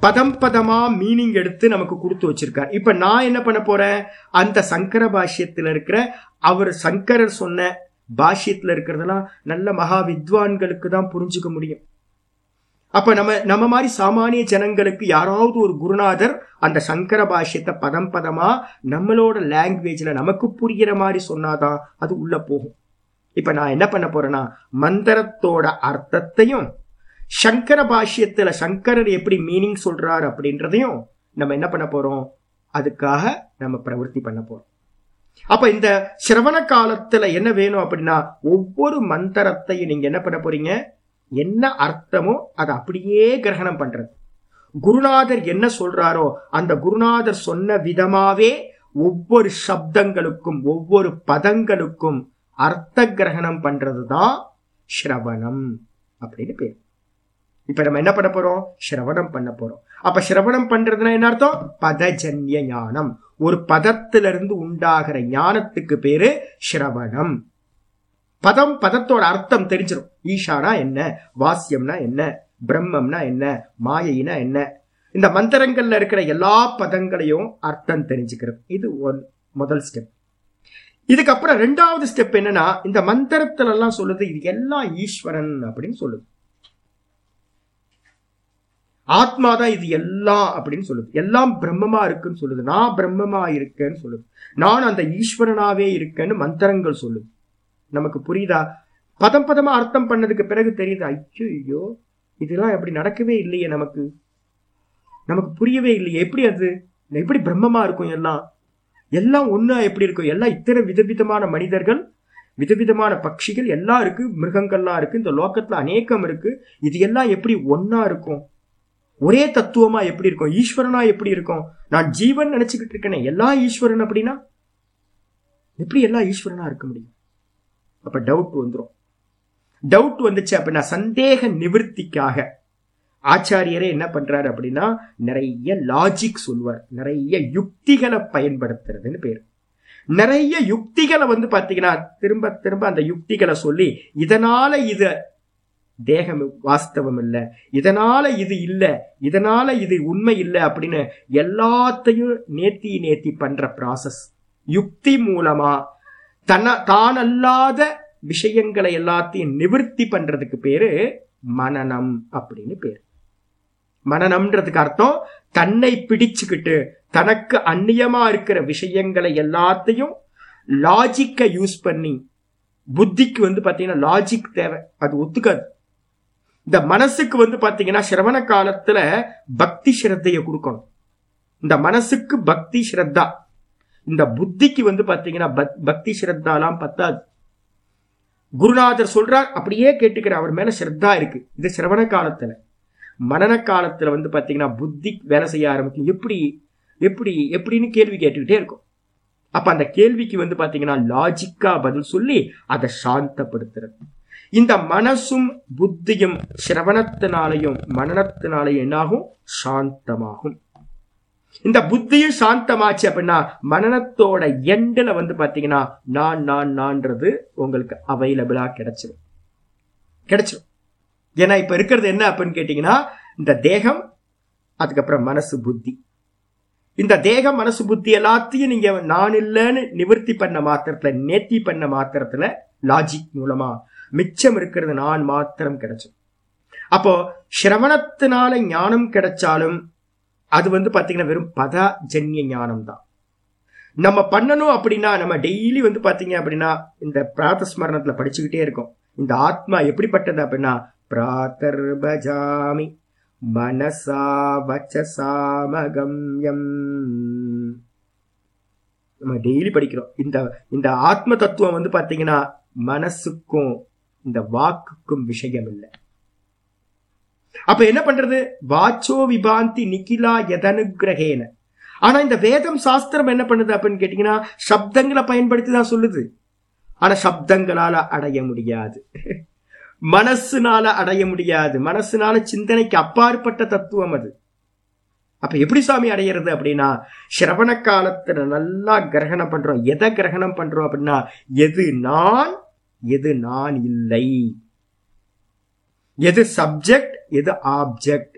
பதம் பதமா மீனிங் எடுத்து நமக்கு கொடுத்து வச்சிருக்கார். இப்ப நான் என்ன பண்ண போறேன்? அந்த சங்கர பாஷ்யத்தில் இருக்கிற அவர் சங்கரர் சொன்ன பாஷ்யத்தில் இருக்கிறதெல்லாம் நல்ல மகா வித்வான்களுக்கு தான் புரிஞ்சுக்க முடியும். அப்ப நம்ம நம்ம மாதிரி சாமானிய ஜனங்களுக்கு யாராவது ஒரு குருநாதர் அந்த சங்கர பாஷ்யத்தை பதம் பதமா நம்மளோட லாங்குவேஜ்ல நமக்கு புரிகிற மாதிரி சொன்னாதான் அது உள்ள போகும். இப்ப நான் என்ன பண்ண போறேன்னா மந்திரத்தோட அர்த்தத்தையும் சங்கர பாஷ்யத்துல சங்கரர் எப்படி மீனிங் சொல்றாரு அப்படின்றதையும் நம்ம என்ன பண்ண போறோம்? அதுக்காக நம்ம பிரவர்த்தி பண்ண போறோம். அப்ப இந்த சிரவண காலத்துல என்ன வேணும் அப்படின்னா ஒவ்வொரு மந்திரத்தையும் நீங்க என்ன பண்ண போறீங்க? என்ன அர்த்தமோ அதை அப்படியே கிரகணம் பண்றது. குருநாதர் என்ன சொல்றாரோ அந்த குருநாதர் சொன்ன விதமாவே ஒவ்வொரு சப்தங்களுக்கும் ஒவ்வொரு பதங்களுக்கும் அர்த்த கிரகணம் பண்றதுதான் ஸ்ரவணம் அப்படின்னு பேர். இப்ப நம்ம என்ன பண்ண போறோம்? ஸ்ரவணம் பண்ண போறோம். அப்ப ஸ்ரவணம் பண்றதுன்னா என்ன அர்த்தம்? பதஜன்ய ஞானம். ஒரு பதத்திலிருந்து உண்டாகிற ஞானத்துக்கு பேரு ஸ்ரவணம். பதம் பதத்தோட அர்த்தம் தெரிஞ்சிடும் ஈஷானா என்ன? வாசியம்னா என்ன? பிரம்மம்னா என்ன? மாயைனா என்ன? இந்த மந்திரங்கள்ல இருக்கிற எல்லா பதங்களையும் அர்த்தம் தெரிஞ்சுக்கிறது. இது ஒன் முதல் ஸ்டெப் இதுக்கப்புறம் ரெண்டாவது ஸ்டெப் என்னன்னா இந்த மந்திரத்துல எல்லாம் சொல்லுது இது எல்லாம் ஈஸ்வரன் அப்படின்னு சொல்லுது. ஆத்மா தான் இது எல்லாம் அப்படின்னு சொல்லுது. எல்லாம் பிரம்மமா இருக்குன்னு சொல்லுது. நான் பிரம்மமா இருக்கேன்னு சொல்லுது. நான் அந்த ஈஸ்வரனாவே இருக்கேன்னு மந்திரங்கள் சொல்லுது. நமக்கு புரியுதா? பதம் பதமா அர்த்தம் பண்ணதுக்கு பிறகு தெரியுது ஐயோ இதெல்லாம் எப்படி நடக்கவே இல்லையே நமக்கு. நமக்கு புரியவே இல்லையே. எப்படி அது? எப்படி பிரம்மமா இருக்கும் எல்லாம்? எல்லாம் ஒன்னா எப்படி இருக்கும்? எல்லாம் இத்தனை விதவிதமான மனிதர்கள் விதவிதமான பட்சிகள் எல்லாம் இருக்கு மிருகங்கள்லாம் இருக்கு இந்த லோகத்துல அநேகம் இருக்கு. இது எல்லாம் எப்படி ஒன்னா இருக்கும்? ஒரே தத்துவமா எப்படி இருக்கும்? ஈஸ்வரனா எப்படி இருக்கும்? நான் ஜீவன் நினைச்சுக்கிட்டு இருக்கேனே எல்லா ஈஸ்வரன் அப்படின்னா? எப்படி எல்லா ஈஸ்வரனா இருக்க முடியும்? அப்ப டவுட் வந்துடும் டவுட் வந்துச்சு அப்படின்னா சந்தேக நிவர்த்திக்காக ஆச்சாரியரே என்ன பண்றாரு அப்படின்னா நிறைய லாஜிக் சொல்வார். நிறைய யுக்திகளை பயன்படுத்துறதுன்னு பேர். நிறைய யுக்திகளை வந்து பாத்தீங்கன்னா திரும்ப திரும்ப அந்த யுக்திகளை சொல்லி இதனால இது தேகம் வாஸ்தவம் இல்லை இதனால இது இல்லை இதனால இது உண்மை இல்லை அப்படின்னு எல்லாத்தையும் நேத்தி நேத்தி பண்ற ப்ராசஸ் யுக்தி மூலமா தன தான் அல்லாத விஷயங்களை எல்லாத்தையும் நிவர்த்தி பண்றதுக்கு பேரு மனநம் அப்படின்னு பேரு. மனநம்ன்றதுக்கு அர்த்தம் தன்னை பிடிச்சுக்கிட்டு தனக்கு அந்நியமா இருக்கிற விஷயங்களை எல்லாத்தையும் லாஜிக்கை யூஸ் பண்ணி புத்திக்கு வந்து பாத்தீங்கன்னா லாஜிக் தேவை. அது ஒத்துக்காது. இந்த மனசுக்கு வந்து பாத்தீங்கன்னா சிரவண காலத்துல பக்தி ஸ்ரத்தைய கொடுக்கணும். இந்த மனசுக்கு பக்தி ஸ்ரத்தா. இந்த புத்திக்கு வந்து பாத்தீங்கன்னா பக்தி ஸ்ரத்தாலாம் பத்தாது. குருநாதர் சொல்றார் அப்படியே கேட்டுக்கிற அவர் மேல ஸ்ரத்தா இருக்கு. இது சிரவண காலத்துல. மனன காலத்துல வந்து பாத்தீங்கன்னா புத்தி வேலை செய்ய ஆரம்பிக்கும். எப்படி எப்படி எப்படின்னு கேள்வி கேட்டுக்கிட்டே இருக்கும். அப்ப அந்த கேள்விக்கு வந்து பாத்தீங்கன்னா லாஜிக்கா பதில் சொல்லி அதை சாந்தப்படுத்துறது. இந்த மனசும் புத்தியும் சிரவணத்தினாலையும் மனநத்தினாலையும் என்னாகும்? சாந்தமாகும். இந்த புத்தியும் சாந்தமாச்சு அப்படின்னா மனநத்தோட எண்டில் வந்து பார்த்தீங்கன்னா நான் நான் நான்றது உங்களுக்கு அவைலபிளாக கிடைச்சிடும் கிடைச்சிடும் ஏன்னா இப்போ இருக்கிறது என்ன அப்படின்னு கேட்டிங்கன்னா இந்த தேகம் அதுக்கப்புறம் மனசு புத்தி. இந்த தேகம் மனசு புத்தி எல்லாத்தையும் நீங்க நான் இல்லைன்னு நிவர்த்தி பண்ண மாத்திரத்துல நேர்த்தி பண்ண மாத்திரத்துல லாஜிக் மூலமா மிச்சம் இருக்கிறது நான் மாத்திரம் கிடைச்சும் அப்போ சிரவணத்தினால ஞானம் கிடைச்சாலும் அது வந்து பாத்தீங்கன்னா வெறும் பதஜன்ய ஞானம் தான் நம்ம பண்ணணும் அப்படின்னா நம்ம டெய்லி வந்து பாத்தீங்க அப்படின்னா இந்த பிராத்தஸ்மரணத்துல படிச்சுக்கிட்டே இருக்கோம். இந்த ஆத்மா எப்படிப்பட்டது அப்படின்னா பிராத்தர் பஜாமி மனசா வச்சசாமகம்யம் நம்ம டெய்லி படிக்கிறோம். இந்த இந்த ஆத்ம தத்துவம் வந்து பாத்தீங்கன்னா மனசுக்கும் இந்த வாக்குக்கும் விஷயம் இல்லை அப்ப என்ன பண்றது? வாச்சோ விபாந்தி நிக்கிலா எதனுகிரகேன ஆனா இந்த வேதம் சாஸ்திரம் என்ன பண்ணுது அப்படின்னு கேட்டீங்கன்னா சப்தங்களை பயன்படுத்தி தான் சொல்லுது. ஆனா சப்தங்களால அடைய முடியாது. மனசுனால அடைய முடியாது. மனசுனால சிந்தனைக்கு அப்பாற்பட்ட தத்துவம் அது. அப்ப எப்படி சாமி அடையிறது அப்படின்னா சிரவண காலத்துல நல்லா கிரகணம் பண்றோம். எதை கிரகணம் பண்றோம் அப்படின்னா எது நான் எது நான் இல்லை. எது சப்ஜெக்ட் எது ஆப்ஜெக்ட்.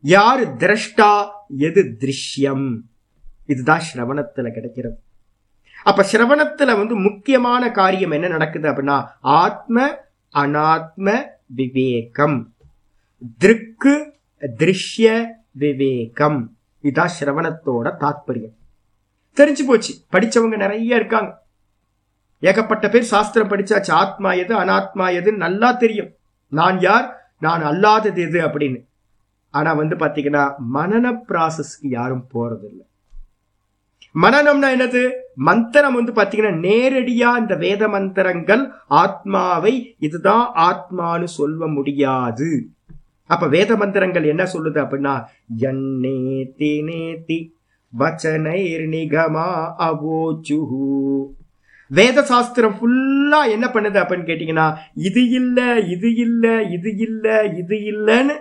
யார் திரஷ்டா எது திருஷ்யம். இதுதான் சிரவணத்துல கிடைக்கிறது. அப்ப சிரவணத்துல வந்து முக்கியமான காரியம் என்ன நடக்குது அப்படின்னா ஆத்ம அனாத்ம விவேகம். திருக்கு திருஷ்ய விவேகம். இதுதான் சிரவணத்தோட தாத்பரியம். தெரிஞ்சு போச்சு. படிச்சவங்க நிறைய இருக்காங்க. ஏகப்பட்ட பேர் சாஸ்திரம் படிச்சாச்சு. ஆத்மா எது அனாத்மா எது நல்லா தெரியும். நான் யார்? நான் அல்லாதது எது அப்படின்னு. ஆனா வந்து பாத்தீங்கன்னா மனன ப்ராசஸ்க்கு யாரும் போகிறதில்ல மனநம்னா என்னது? மந்திரம் வந்து பாத்தீங்கன்னா நேரடியா இந்த வேத மந்திரங்கள் ஆத்மாவை இதுதான் ஆத்மானு சொல்ல முடியாது. அப்ப வேத மந்திரங்கள் என்ன சொல்லுது அப்படின்னா எண்ணேத்தி நேத்தி வச்சனைர் நிகமா அவோச்சுஹு. வேத சாஸ்திரம் ஃபுல்லா என்ன பண்ணுது அப்படின்னு கேட்டீங்கன்னா இது இல்ல இது இல்ல இது இல்ல இது இல்லைன்னு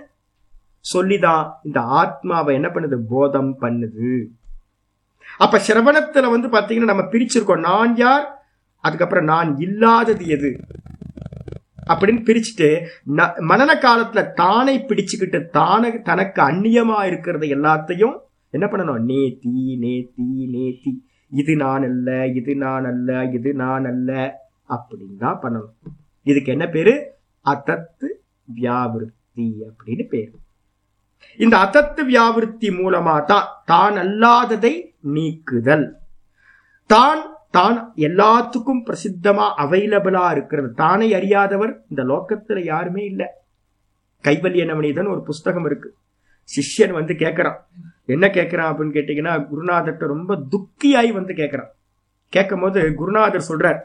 சொல்லிதான் இந்த ஆத்மாவை என்ன பண்ணுது? போதம் பண்ணுது. அப்ப சிரவணத்துல வந்து பாத்தீங்கன்னா நம்ம பிரிச்சிருக்கோம். நான் யார்? அதுக்கப்புறம் நான் இல்லாதது எது? அப்படின்னு பிரிச்சுட்டு ந- மனன காலத்துல தானை பிடிச்சுக்கிட்டு தான தனக்கு அந்நியமா இருக்கிறது எல்லாத்தையும் என்ன பண்ணணும்? நேத்தி நேத்தி நேத்தி. இது நான் அல்ல இது நான் அல்ல இது நான் அல்ல அப்படின்னு தான் பண்ணணும். இதுக்கு என்ன பேரு? அத்தத்து வியாவிருத்தி அப்படின்னு பேரு. இந்த அத்தத்து வியாவிருத்தி மூலமா தான் தான் அல்லாததை நீக்குதல். தான் தான் எல்லாத்துக்கும் பிரசித்தமா அவைலபிளா இருக்கிறது. தானே அறியாதவர் இந்த லோக்கத்துல யாருமே இல்லை. கைவல்ய மனிதன் ஒரு புஸ்தகம் இருக்கு. சிஷ்யன் வந்து கேட்கறான் என்ன கேட்குறான் அப்படின்னு கேட்டீங்கன்னா குருநாதர்கிட்ட ரொம்ப துக்கியாய் வந்து கேட்கறான் கேட்கும் போது குருநாதர் சொல்றார்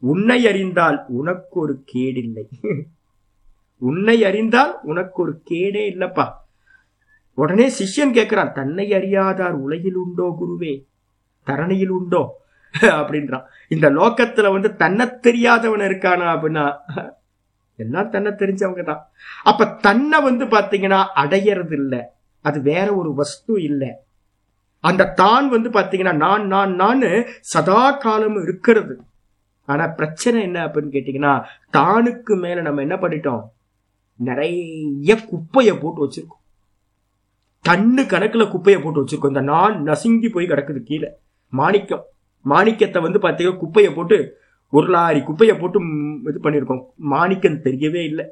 உன்னை அறிந்தால் உனக்கு ஒரு கேடில்லை. உன்னை அறிந்தால் உனக்கு ஒரு கேடே இல்லப்பா. உடனே சிஷ்யன் கேட்கிறான் தன்னை அறியாதார் உலகில் உண்டோ குருவே? தரணியில் உண்டோ? அப்படின்றான். இந்த லோக்கத்துல வந்து தன்னை தெரியாதவன் இருக்கானா அப்படின்னா எல்லாம் தன்னை தெரிஞ்சவங்க தான் அப்ப தன்னை வந்து பாத்தீங்கன்னா அடையறது இல்லை அது வேற ஒரு வஸ்து இல்லை. அந்த தான் வந்து பாத்தீங்கன்னா நான் நான் நான் சதா காலம் இருக்கிறது. ஆனா பிரச்சனை என்ன அப்படின்னு கேட்டீங்கன்னா தானுக்கு மேல நம்ம என்ன பண்ணிட்டோம்? நிறைய குப்பைய போட்டு வச்சிருக்கோம். தண்ணு கணக்குல குப்பையை போட்டு வச்சிருக்கோம். இந்த நான் நசுங்கி போய் கிடக்குது கீழே. மாணிக்கம். மாணிக்கத்தை வந்து பாத்தீங்கன்னா குப்பையை போட்டு ஒரு லாரி குப்பையை போட்டு இது பண்ணியிருக்கோம். மாணிக்கம் தெரியவே இல்லை.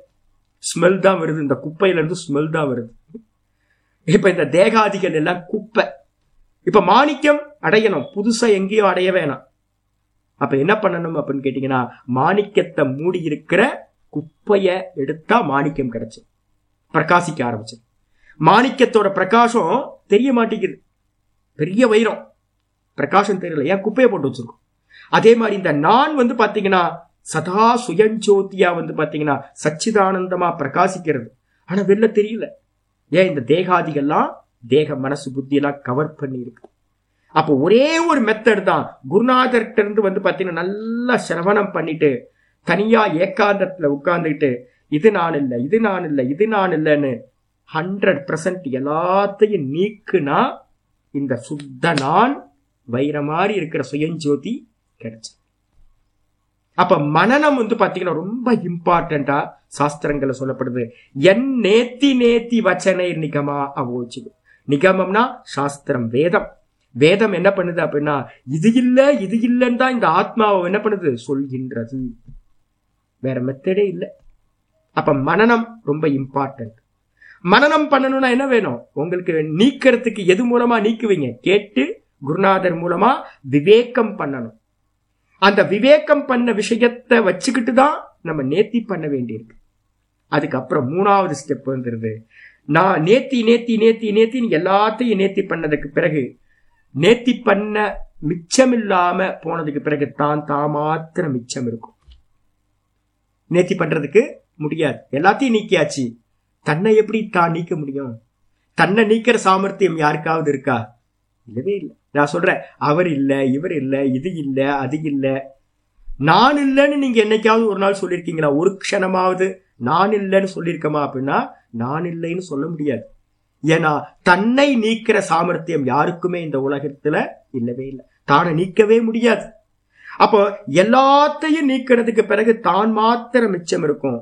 ஸ்மெல் தான் வருது. இந்த குப்பையிலேருந்து ஸ்மெல் தான் வருது. இப்போ இந்த தேகாதிகள் எல்லாம் குப்பை. இப்போ மாணிக்கம் அடையணும். புதுசாக எங்கேயோ அடைய வேணாம். அப்போ என்ன பண்ணணும் அப்படின்னு கேட்டிங்கன்னா மாணிக்கத்தை மூடி இருக்கிற குப்பையை எடுத்தா மாணிக்கம் கிடைச்சு. பிரகாசிக்க ஆரம்பிச்சு. மாணிக்கத்தோட பிரகாசம் தெரிய மாட்டேங்குது. பெரிய வைரம். பிரகாசம் தெரியல. ஏன் குப்பையை போட்டு வச்சிருக்கோம்? அதே மாதிரி இந்த நான் வந்து பாத்தீங்கன்னா சதா சுயஞ்சோத்தியா வந்து பாத்தீங்கன்னா சச்சிதானந்தமா பிரகாசிக்கிறது. ஆனா வெளில தெரியல. ஏன் இந்த தேகாதிகள்லாம் தேக மனசு புத்தி எல்லாம் கவர் பண்ணி இருக்கு அப்போ ஒரே ஒரு மெத்தட் தான் குருநாதர்கிட்ட இருந்து வந்து பாத்தீங்கன்னா நல்லா சிரவணம் பண்ணிட்டு தனியா ஏகாந்தத்துல உட்கார்ந்துக்கிட்டு இது நான் இல்லை இது நான் இல்லை இது நான் இல்லைன்னு ஹண்ட்ரட் பர்சன்ட் எல்லாத்தையும் நீக்குனா இந்த சுத்த நான் வைர மாதிரி இருக்கிற சுயஞ்சோதி கிடைச்சு அப்ப மனநம் வந்து பாத்தீங்கன்னா ரொம்ப இம்பார்ட்டண்டா சாஸ்திரங்கள்ல சொல்லப்படுது. என் நேத்தி நேத்தி வச்சனை நிகமா அவோச்சு நிகமம்னா சாஸ்திரம் வேதம். வேதம் என்ன பண்ணுது அப்படின்னா இது இல்ல இது இல்லைன்னு தான் இந்த ஆத்மாவை என்ன பண்ணுது? சொல்கின்றது. வேற மெத்தடே இல்லை. அப்ப மனநம் ரொம்ப இம்பார்ட்டன்ட் மனநம் பண்ணணும்னா என்ன வேணும்? உங்களுக்கு நீக்கிறதுக்கு எது மூலமா நீக்குவீங்க? கேட்டு குருநாதர் மூலமா விவேகம் பண்ணணும். அந்த விவேகம் பண்ண விஷயத்தை வச்சுக்கிட்டு தான் நம்ம நேத்தி பண்ண வேண்டியிருக்கு. அதுக்கப்புறம் மூணாவது ஸ்டெப் வந்துருது. நான் நேத்தி நேத்தி நேத்தி நேத்தின்னு எல்லாத்தையும் நேத்தி பண்ணதுக்கு பிறகு நேத்தி பண்ண மிச்சம் இல்லாம போனதுக்கு பிறகு தான் தான் மாத்திரம் மிச்சம் இருக்கும். நேத்தி பண்றதுக்கு முடியாது. எல்லாத்தையும் நீக்கியாச்சு. தன்னை எப்படி தான் நீக்க முடியும்? தன்னை நீக்கிற சாமர்த்தியம் யாருக்காவது இருக்கா? இல்லவே இல்லை. நான் சொல்றேன் அவர் இல்லை இவர் இல்லை இது இல்லை அது இல்லை. நான் இல்லைன்னு நீங்க என்னைக்காவது ஒரு நாள் சொல்லியிருக்கீங்களா ஒரு க்ஷணமாவது நான் இல்லைன்னு சொல்லியிருக்கமா அப்படின்னா நான் இல்லைன்னு சொல்ல முடியாது. ஏன்னா தன்னை நீக்கிற சாமர்த்தியம் யாருக்குமே இந்த உலகத்துல இல்லவே இல்லை. தானை நீக்கவே முடியாது. அப்போ எல்லாத்தையும் நீக்கிறதுக்கு பிறகு தான் மாத்திரம் மிச்சம் இருக்கும்.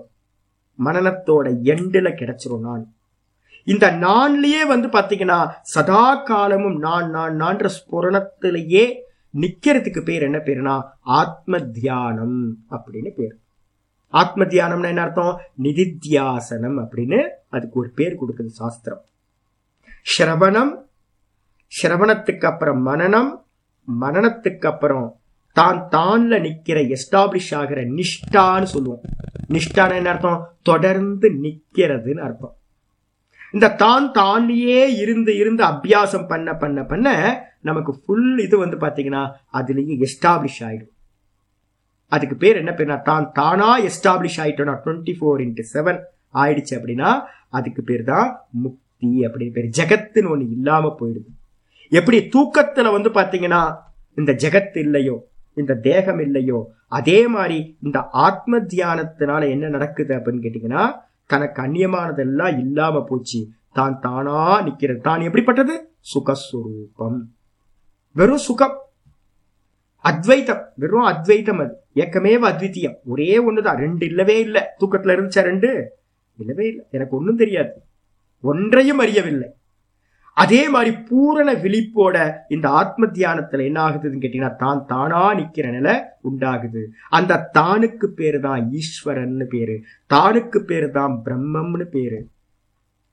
மனநத்தோட எண்டில் கிடைச்சிரும் நான். இந்த நான்லயே வந்து பாத்தீங்கன்னா சதா காலமும் நான் நான் நான்ற ஸ்புரணத்திலேயே நிக்கிறதுக்கு பேர் என்ன பேருனா ஆத்ம தியானம் அப்படின்னு பேர். ஆத்ம தியானம்னா என்ன அர்த்தம்? நிதித்தியாசனம் அப்படின்னு அதுக்கு ஒரு பேர் கொடுக்குது சாஸ்திரம். ஸ்ரவணம் ஸ்ரவணத்துக்கு அப்புறம் மனநம் மனநத்துக்கு அப்புறம் தான் தான்ல நிக்கிற எஸ்டாப்ளிஷ் ஆகிற நிஷ்டான்னு சொல்லுவோம். நிஷ்டான என்ன அர்த்தம்? தொடர்ந்து நிக்கிறதுன்னு அர்த்தம். இந்த தான் தானியே இருந்து இருந்து அபியாசம் பண்ண பண்ண பண்ண நமக்கு ஃபுல் இது வந்து பார்த்தீங்கன்னா அதுலேயே எஸ்டாப்ளிஷ் ஆயிடும். அதுக்கு பேர் என்ன பேர்னா தான் தானா எஸ்டாப்ளிஷ் ஆயிட்டோம்னா டுவெண்ட்டி ஃபோர் இன்ட்டு செவன் ஆயிடுச்சு அப்படின்னா அதுக்கு பேர் தான் முக்தி அப்படின்னு பேர். ஜெகத்துன்னு ஒன்று இல்லாமல் போயிடுது. எப்படி தூக்கத்தில் வந்து பார்த்தீங்கன்னா இந்த ஜெகத் இல்லையோ இந்த தேகம் இல்லையோ அதே மாதிரி இந்த ஆத்ம தியானத்தினால என்ன நடக்குது அப்படின்னு கேட்டிங்கன்னா தனக்கு அந்நியமானதெல்லாம் இல்லாம போச்சு. தான் தானா நிக்கிறது. தான் எப்படிப்பட்டது? சுகஸ்வரூபம். வெறும் சுகம். அத்வைத்தம். வெறும் அத்வைத்தம் அது. ஏக்கமேவ அத்வித்தியம் ஒரே ஒண்ணுதான். ரெண்டு இல்லவே இல்லை. தூக்கத்துல இருந்துச்சா ரெண்டு? இல்லவே இல்லை. எனக்கு ஒன்றும் தெரியாது. ஒன்றையும் அறியவில்லை. அதே மாதிரி பூரண விழிப்போட இந்த ஆத்ம தியானத்துல என்ன ஆகுதுன்னு கேட்டீங்கன்னா தான் தானா நிக்கிற நிலை உண்டாகுது. அந்த தானுக்கு பேரு தான் ஈஸ்வரன்னு பேரு. தானுக்கு பேரு தான் பிரம்மம்னு பேரு.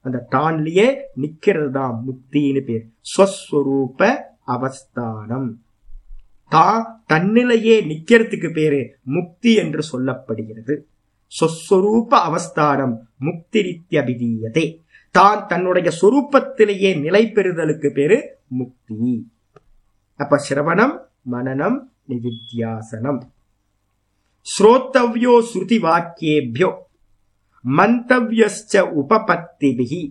அந்த தான்லயே நிக்கிறது தான் முக்தின்னு பேர். ஸ்வஸ்வரூப அவஸ்தானம். தான் தன்னிலையே நிக்கிறதுக்கு பேரு முக்தி என்று சொல்லப்படுகிறது. சொஸ்வரூப அவஸ்தானம் முக்திரித்யபிதீயதே தான் தன்னுடைய சொரூபத்திலேயே நிலை பெறுதலுக்கு பேரு முக்தி. அப்ப சிரவணம் மனனம் நிதித்தியாசனம் ஸ்ரோத்தவ்யோ ஸ்ருதி வாக்கியேபியோ மந்தவ்யஸ்ச உபபத்திபிகி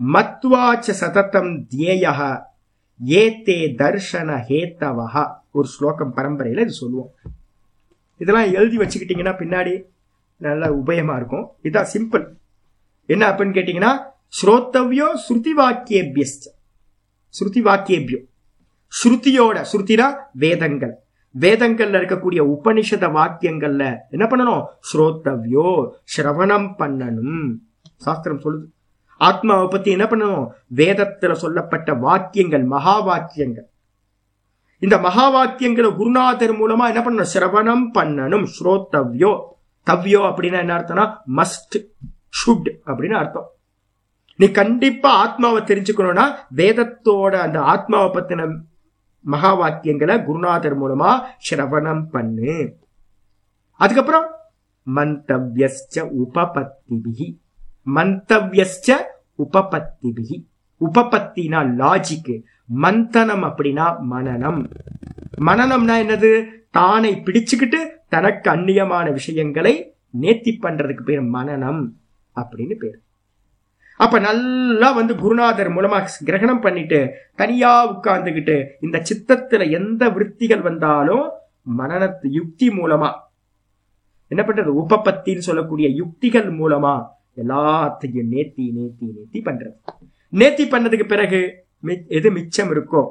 மத்வாச்ச சததம் தியேயः ஏத்தே தர்ஷன ஹேத்தவஹ. ஒரு ஸ்லோகம் பரம்பரையில இது சொல்லுவோம். இதெல்லாம் எழுதி வச்சுக்கிட்டீங்கன்னா பின்னாடி நல்லா உபயமா இருக்கும். இதான் சிம்பிள். என்ன அப்படின்னு கேட்டீங்கன்னா ஸ்ரோத்தவ்யோ ஸ்ருதி வாக்கியபியஸ்ட ஸ்ருதி வாக்கியபியோ ஸ்ருதியோட ஸ்ருதினா வேதங்கள். வேதங்கள்ல இருக்கக்கூடிய உபனிஷத வாக்கியங்கள்ல என்ன பண்ணணும்? ஸ்ரோத்தவ்யோ சிரவணம் பண்ணணும். சாஸ்திரம் சொல்லுது. ஆத்மாவை பத்தி என்ன பண்ணணும்? வேதத்துல சொல்லப்பட்ட வாக்கியங்கள் மகா வாக்கியங்கள். இந்த மகா வாக்கியங்களை குருநாதர் மூலமா என்ன பண்ணணும்? சிரவணம் பண்ணணும். ஸ்ரோத்தவ்யோ. தவ்யோ அப்படின்னா என்ன அர்த்தம்னா மஸ்ட் ஷுட் அப்படின்னு அர்த்தம். நீ கண்டிப்பா ஆத்மாவை தெரிஞ்சுக்கணும்னா வேதத்தோட அந்த ஆத்மாவை பத்தின மகா வாக்கியங்களை குருநாதர் மூலமா சிரவணம் பண்ணு. அதுக்கப்புறம் மந்தவ்யஸ்ச உபபத்திபிகி மந்தவ்யஸ்ச உபபத்திபிகி உபபத்தினா லாஜிக்கு மந்தனம் அப்படின்னா மனநம். மனநம்னா என்னது? தானை பிடிச்சுக்கிட்டு தனக்கு அந்நியமான விஷயங்களை நேர்த்தி பண்றதுக்கு பேர் மனநம் அப்படின்னு பேர். அப்ப நல்லா வந்து குருநாதர் மூலமா கிரகணம் பண்ணிட்டு தனியா உட்கார்ந்துகிட்டு இந்த சித்தத்துல எந்த விற்த்திகள் வந்தாலும் மனநத்து யுக்தி மூலமா. என்ன பண்றது? உபபத்தின்னு சொல்லக்கூடிய யுக்திகள் மூலமா எல்லாத்தையும் நேத்தி நேத்தி நேத்தி பண்றது. நேத்தி பண்ணதுக்கு பிறகு மி- எது மிச்சம் இருக்கோ?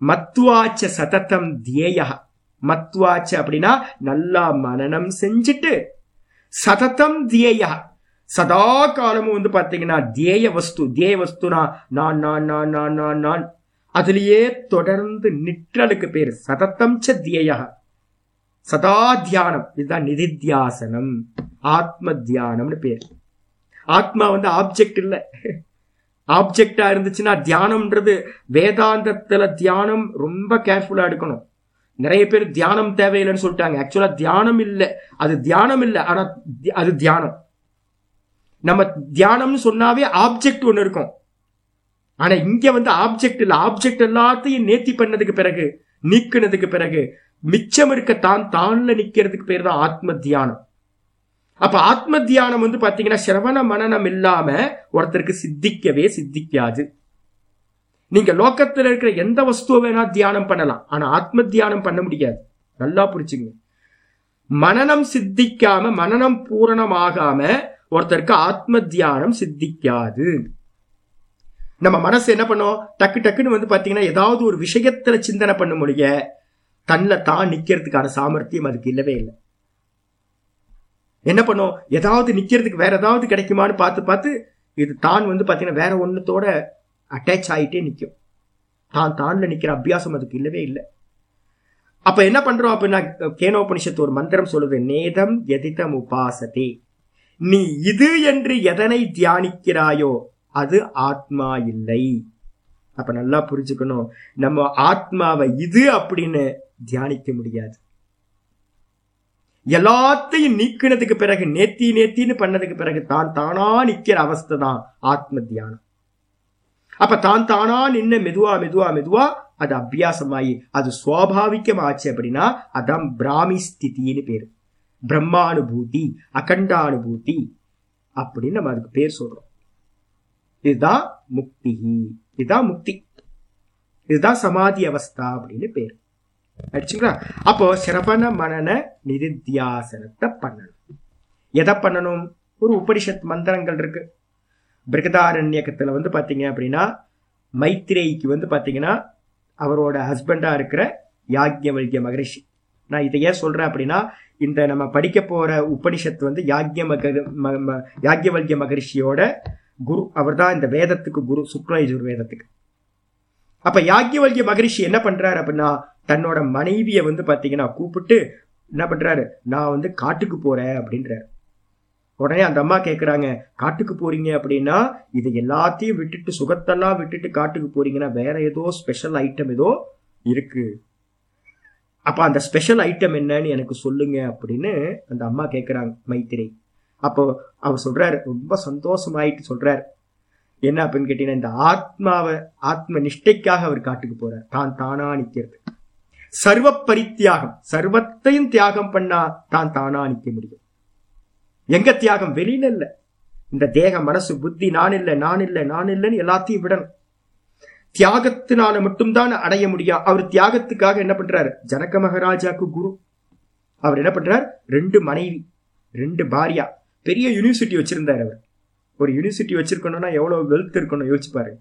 மத்துவாச்ச சததம் தியேயா மத்துவாச்ச அப்படின்னா நல்லா மனநம் செஞ்சுட்டு சததம் தியேயா சதா காலமும் வந்து பார்த்தீங்கன்னா தேய வஸ்து தேய வஸ்துனா நான் நான் நான் நான் நான் நான். அதுலேயே தொடர்ந்து நிற்றலுக்கு பேர் சததம் ச தியேய. சதா தியானம் இதுதான் நிதித்தியாசனம். ஆத்ம தியானம்னு பேர். ஆத்மா வந்து ஆப்ஜெக்ட் இல்லை. ஆப்ஜெக்டா இருந்துச்சுன்னா தியானம்ன்றது வேதாந்தத்துல தியானம் ரொம்ப கேர்ஃபுல்லா எடுக்கணும். நிறைய பேர் தியானம் தேவையில்லைன்னு சொல்லிட்டாங்க. ஆக்சுவலா தியானம் இல்லை. அது தியானம் இல்லை. ஆனா அது தியானம். நம்ம தியானம்னு சொன்னாவே ஆப்ஜெக்ட் ஒன்று இருக்கும். ஆனா இங்க வந்து ஆப்ஜெக்ட் இல்ல. ஆப்ஜெக்ட் எல்லாத்தையும் நேர்த்தி பண்ணதுக்கு பிறகு நீக்கினதுக்கு பிறகு மிச்சம் இருக்க தான் தான்ல நிக்கிறதுக்கு பேர் தான் ஆத்ம தியானம் அப்ப ஆத்ம தியானம் வந்து பாத்தீங்கன்னா சிரவண மனனம் இல்லாம ஒருத்தருக்கு சித்திக்கவே சித்திக்காது. நீங்க லோக்கத்துல இருக்கிற எந்த வஸ்துவை வேணா தியானம் பண்ணலாம். ஆனா ஆத்ம தியானம் பண்ண முடியாது. நல்லா புரிச்சுங்க மனனம் சித்திக்காம மனனம் பூரணமாகாம ஒருத்தருக்கு ஆத்ம தியானம் சித்திக்காது. நம்ம மனசு என்ன பண்ணும்? டக்கு டக்குன்னு வந்து பாத்தீங்கன்னா ஏதாவது ஒரு விஷயத்துல சிந்தனை பண்ண முடிய தன்னில் தான் நிக்கிறதுக்கான சாமர்த்தியம் அதுக்கு இல்லவே இல்லை. என்ன பண்ணும்? ஏதாவது நிக்கிறதுக்கு வேற ஏதாவது கிடைக்குமான்னு பார்த்து பார்த்து இது தான் வந்து பாத்தீங்கன்னா வேற ஒண்ணுத்தோட அட்டாச் ஆகிட்டே நிற்கும் தான் தான்ல நிக்கிற அபியாசம் அதுக்கு இல்லவே இல்லை. அப்ப என்ன பண்றோம் அப்படின்னா கேனோபனிஷத்து ஒரு மந்திரம் சொல்லுது நேதம் எதிதம் உபாசதே. நீ இது என்று எதனை தியானிக்கிறாயோ அது ஆத்மா இல்லை. அப்ப நல்லா புரிஞ்சுக்கணும். நம்ம ஆத்மாவை இது அப்படின்னு தியானிக்க முடியாது. எல்லாத்தையும் நீக்கினதுக்கு பிறகு நேத்தி நேத்தின்னு பண்ணதுக்கு பிறகு தான் தானா நிக்கிற அவஸ்தை தான் ஆத்ம தியானம். அப்ப தான் தானா நின்ன மெதுவா மெதுவா மெதுவா அது அபியாசமாயி அது சுவாபாவிகமாச்சு அப்படின்னா அதான் பிராமி ஸ்திதின்னு பேரு. பிரம்மானுபூதி அகண்டானுபூதி அப்படின்னு நம்ம அதுக்கு பேர் சொல்றோம். இதுதான் முக்தி இதுதான் முக்தி இதுதான் சமாதி அவஸ்தா அப்படின்னு பேர். ஆயிடுச்சுங்களா அப்போ சிரவண மனன நிதித்தியாசனத்தை பண்ணணும். எதை பண்ணணும்? ஒரு உபனிஷத் மந்திரங்கள் இருக்கு. பிருகதாரண்யக்கத்துல வந்து பாத்தீங்க அப்படின்னா மைத்ரேயிக்கு வந்து பாத்தீங்கன்னா அவரோட ஹஸ்பண்டா இருக்கிற யாக்ஞவல்ய மகரிஷி. நான் இதை ஏன் சொல்றேன் அப்படின்னா இந்த நம்ம படிக்க போற உபனிஷத்து வந்து யாக்கிய மக ம- ம- மகரிஷியோட குரு அவர் தான் இந்த வேதத்துக்கு குரு சுக்லயஜுர் வேதத்துக்கு. அப்ப யாக்யவல்ய மகரிஷி என்ன பண்றாரு அப்படின்னா தன்னோட மனைவியை வந்து பாத்தீங்கன்னா கூப்பிட்டு என்ன பண்றாரு? நான் வந்து காட்டுக்கு போறேன் அப்படின்றாரு. உடனே அந்த அம்மா கேட்குறாங்க காட்டுக்கு போறீங்க அப்படின்னா இது எல்லாத்தையும் விட்டுட்டு சுகத்தெல்லாம் விட்டுட்டு காட்டுக்கு போறீங்கன்னா வேற ஏதோ ஸ்பெஷல் ஐட்டம் ஏதோ இருக்கு. அப்ப அந்த ஸ்பெஷல் ஐட்டம் என்னன்னு எனக்கு சொல்லுங்க அப்படின்னு அந்த அம்மா கேட்குறாங்க மைத்திரி. அப்போ அவர் சொல்றாரு ரொம்ப சந்தோஷமாயிட்டு சொல்றாரு. என்ன அப்படின்னு கேட்டீங்கன்னா இந்த ஆத்மாவை ஆத்ம நிஷ்டைக்காக அவர் காட்டுக்கு போறார். தான் தானா நிற்கிறது சர்வ பரித்தியாகம் சர்வத்தையும் தியாகம் பண்ணா தான் தானா நிக்க முடியும். எங்க தியாகம்? வெளியில இல்லை. இந்த தேக மனசு புத்தி நான் இல்லை நான் இல்லை நான் இல்லைன்னு எல்லாத்தையும் விடணும். தியாகத்தினால மட்டும்தான் அடைய முடியும் அவர் தியாகத்துக்காக என்ன பண்றாரு? ஜனக மகாராஜாக்கு குரு. அவர் என்ன பண்றார்? ரெண்டு மனைவி ரெண்டு பாரியா. பெரிய யூனிவர்சிட்டி வச்சிருந்தார் அவர். ஒரு யூனிவர்சிட்டி வச்சிருக்கணும்னா எவ்வளவு வெல்த் இருக்கணும் யோசிச்சு பாருங்க.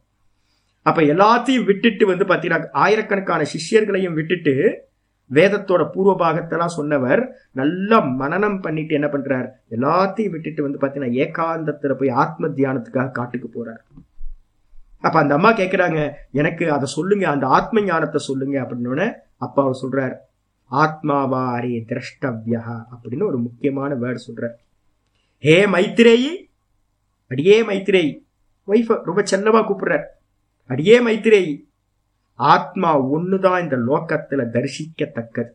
அப்ப எல்லாத்தையும் விட்டுட்டு வந்து பாத்தீங்கன்னா ஆயிரக்கணக்கான சிஷ்யர்களையும் விட்டுட்டு வேதத்தோட பூர்வ பாகத்தெல்லாம் சொன்னவர் நல்லா மனனம் பண்ணிட்டு என்ன பண்றார்? எல்லாத்தையும் விட்டுட்டு வந்து பாத்தீங்கன்னா ஏகாந்தத்துல போய் ஆத்ம தியானத்துக்காக காட்டுக்கு போறார். அப்ப அந்த அம்மா கேட்கிறாங்க எனக்கு அதை சொல்லுங்க அந்த ஆத்ம ஞானத்தை சொல்லுங்க அப்படின்னு அப்பா அவர் சொல்றார் ஆத்மாவா திரஷ்டவ்யா அப்படின்னு ஒரு முக்கியமான வேர்டு சொல்றார். ஹே மைத்திரேயி அடியே மைத்திரேயி ஒய்ஃப ரொம்ப செல்லமா கூப்பிடுறார். அடியே மைத்திரேயி ஆத்மா ஒண்ணுதான் இந்த லோக்கத்துல தரிசிக்கத்தக்கது.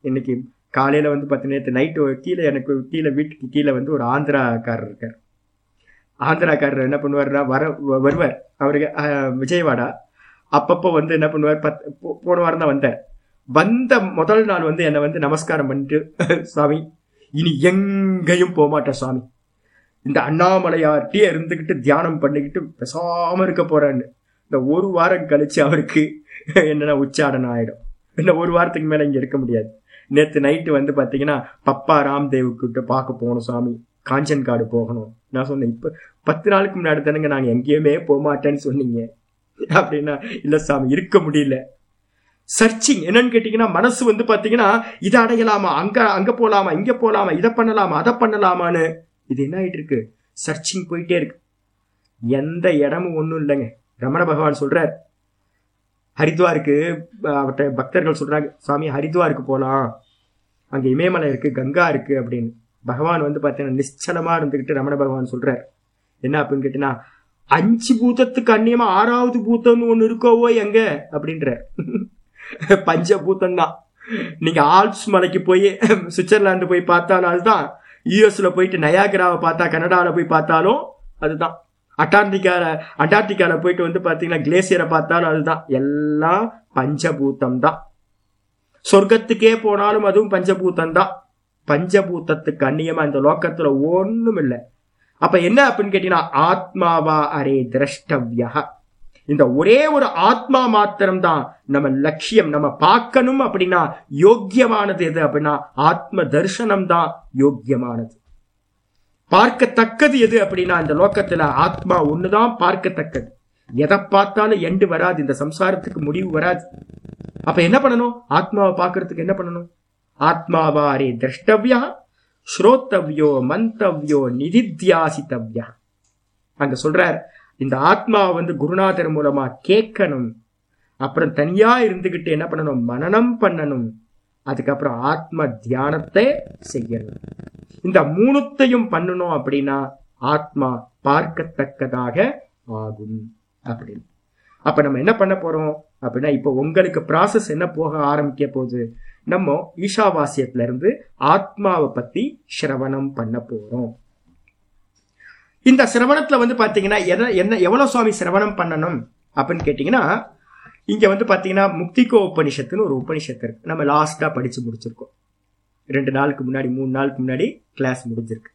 இன்னைக்கு காலையில வந்து பார்த்தீங்கன்னா நைட்டு கீழே எனக்கு கீழே வீட்டுக்கு கீழே வந்து ஒரு ஆந்திராக்காரர் இருக்கார். ஆந்திராக்காரர் என்ன பண்ணுவார்னா வர வ- வருவார். அவருக்கு விஜயவாடா. அப்பப்போ வந்து என்ன பண்ணுவார் பத் போ- போன வாரம் தான் வந்தார். வந்த முதல் நாள் வந்து என்னை வந்து நமஸ்காரம் பண்ணிட்டு சாமி இனி எங்கேயும் போகமாட்டேன் சாமி. இந்த அண்ணாமலையார்ட்டே இருந்துக்கிட்டு தியானம் பண்ணிக்கிட்டு பெசாம இருக்க போறேன்னு. இந்த ஒரு வாரம் கழிச்சு அவருக்கு என்னன்னா உச்சாடனம் ஆயிடும். இன்னும் ஒரு வாரத்துக்கு மேல இங்க இருக்க முடியாது. நேற்று நைட்டு வந்து பாத்தீங்கன்னா பப்பா ராம்தேவுக்கிட்ட பார்க்க போகணும் சாமி. காஞ்சன்காடு போகணும். நான் சொன்னேன் இப்ப பத்து நாளுக்கு முன்னாடி தானுங்க நாங்க எங்கேயுமே போகமாட்டேன்னு சொன்னீங்க. அப்படின்னா இல்ல சாமி இருக்க முடியல. சர்ச்சிங் என்னன்னு கேட்டீங்கன்னா மனசு வந்து பாத்தீங்கன்னா இதை அடையலாமா? அங்க அங்க போலாமா? இங்க போலாமா? இதை பண்ணலாமா? அதை பண்ணலாமான்னு. இது என்ன ஆயிட்டு இருக்கு சர்ச்சிங் போயிட்டே இருக்கு. எந்த இடமும் ஒன்றும் இல்லைங்க. ரமண பகவான் சொல்றார். ஹரித்வாருக்கு அவட்ட பக்தர்கள் சொல்றாங்க சாமி ஹரித்வாருக்கு போலாம். அங்கே இமயமலை இருக்கு கங்கா இருக்கு அப்படின்னு. பகவான் வந்து பார்த்தீங்கன்னா நிச்சலமா இருந்துக்கிட்டு ரமண பகவான் சொல்றார். என்ன அப்படின்னு கேட்டீங்கன்னா அஞ்சு பூத்தத்துக்கு அந்நியமா ஆறாவது பூத்தம்னு ஒண்ணு இருக்கோவோ எங்க? அப்படின்ற. பஞ்ச பூத்தம் தான் நீங்க ஆல்ப்ஸ் மலைக்கு போய் சுவிட்சர்லாந்து போய் பார்த்தாலும் அதுதான். யூஎஸ்ல போயிட்டு நயாகராவை பார்த்தா கனடாவில் போய் பார்த்தாலும் அதுதான். அண்டார்டிகால அண்டார்டிகால போயிட்டு வந்து பாத்தீங்கன்னா கிளேசியரை பார்த்தாலும் அதுதான். எல்லாம் பஞ்சபூத்தம் தான் சொர்க்கத்துக்கே போனாலும் அதுவும் பஞ்சபூத்தம் தான் பஞ்சபூத்தத்துக்கு அந்நியமா இந்த லோக்கத்துல ஒண்ணும் இல்லை அப்ப என்ன அப்படின்னு கேட்டீங்கன்னா ஆத்மாவா அரே திரஷ்டவ்யா இந்த ஒரே ஒரு ஆத்மா மாத்திரம் தான் நம்ம லட்சியம் நம்ம பார்க்கணும் அப்படின்னா யோக்கியமானது எது அப்படின்னா ஆத்ம தர்சனம் தான் யோக்கியமானது. பார்க்கத்தக்கது எது அப்படின்னா இந்த லோக்கத்துல ஆத்மா ஒண்ணுதான் பார்க்கத்தக்கது. எதை பார்த்தாலும் எண்டு வராது இந்த சம்சாரத்துக்கு முடிவு வராது. அப்ப என்ன பண்ணணும்? ஆத்மாவை பார்க்கறதுக்கு என்ன பண்ணணும்? ஆத்மாவாரே திரஷ்டவ்யா ஸ்ரோத்தவ்யோ மந்தவ்யோ நிதித்தியாசித்தவ்யா. அங்க சொல்றார் இந்த ஆத்மா வந்து குருநாதர் மூலமா கேட்கணும். அப்புறம் தனியா இருந்துகிட்டு என்ன பண்ணணும்? மனனம் பண்ணணும். அதுக்கப்புறம் ஆத்ம தியானத்தை செய்யணும். இந்த மூணுத்தையும் பண்ணணும் அப்படின்னா ஆத்மா பார்க்கத்தக்கதாக ஆகும் அப்படின்னு. அப்ப நம்ம என்ன பண்ண போறோம் அப்படின்னா இப்போ உங்களுக்கு ப்ராசஸ் என்ன போக ஆரம்பிக்க போகுது? நம்ம ஈஷாவாசியத்துல இருந்து ஆத்மாவை பத்தி சிரவணம் பண்ண போறோம். இந்த சிரவணத்துல வந்து பாத்தீங்கன்னா எதை என்ன எவ்வளவு சுவாமி சிரவணம் பண்ணணும் அப்படின்னு கேட்டீங்கன்னா இங்க வந்து பாத்தீங்கன்னா முக்திகோ உபனிஷத்துன்னு ஒரு உபனிஷத்து இருக்கு. நம்ம லாஸ்டா படிச்சு முடிச்சிருக்கோம். ரெண்டு நாளுக்கு முன்னாடி மூணு நாளுக்கு முன்னாடி கிளாஸ் முடிஞ்சிருக்கு.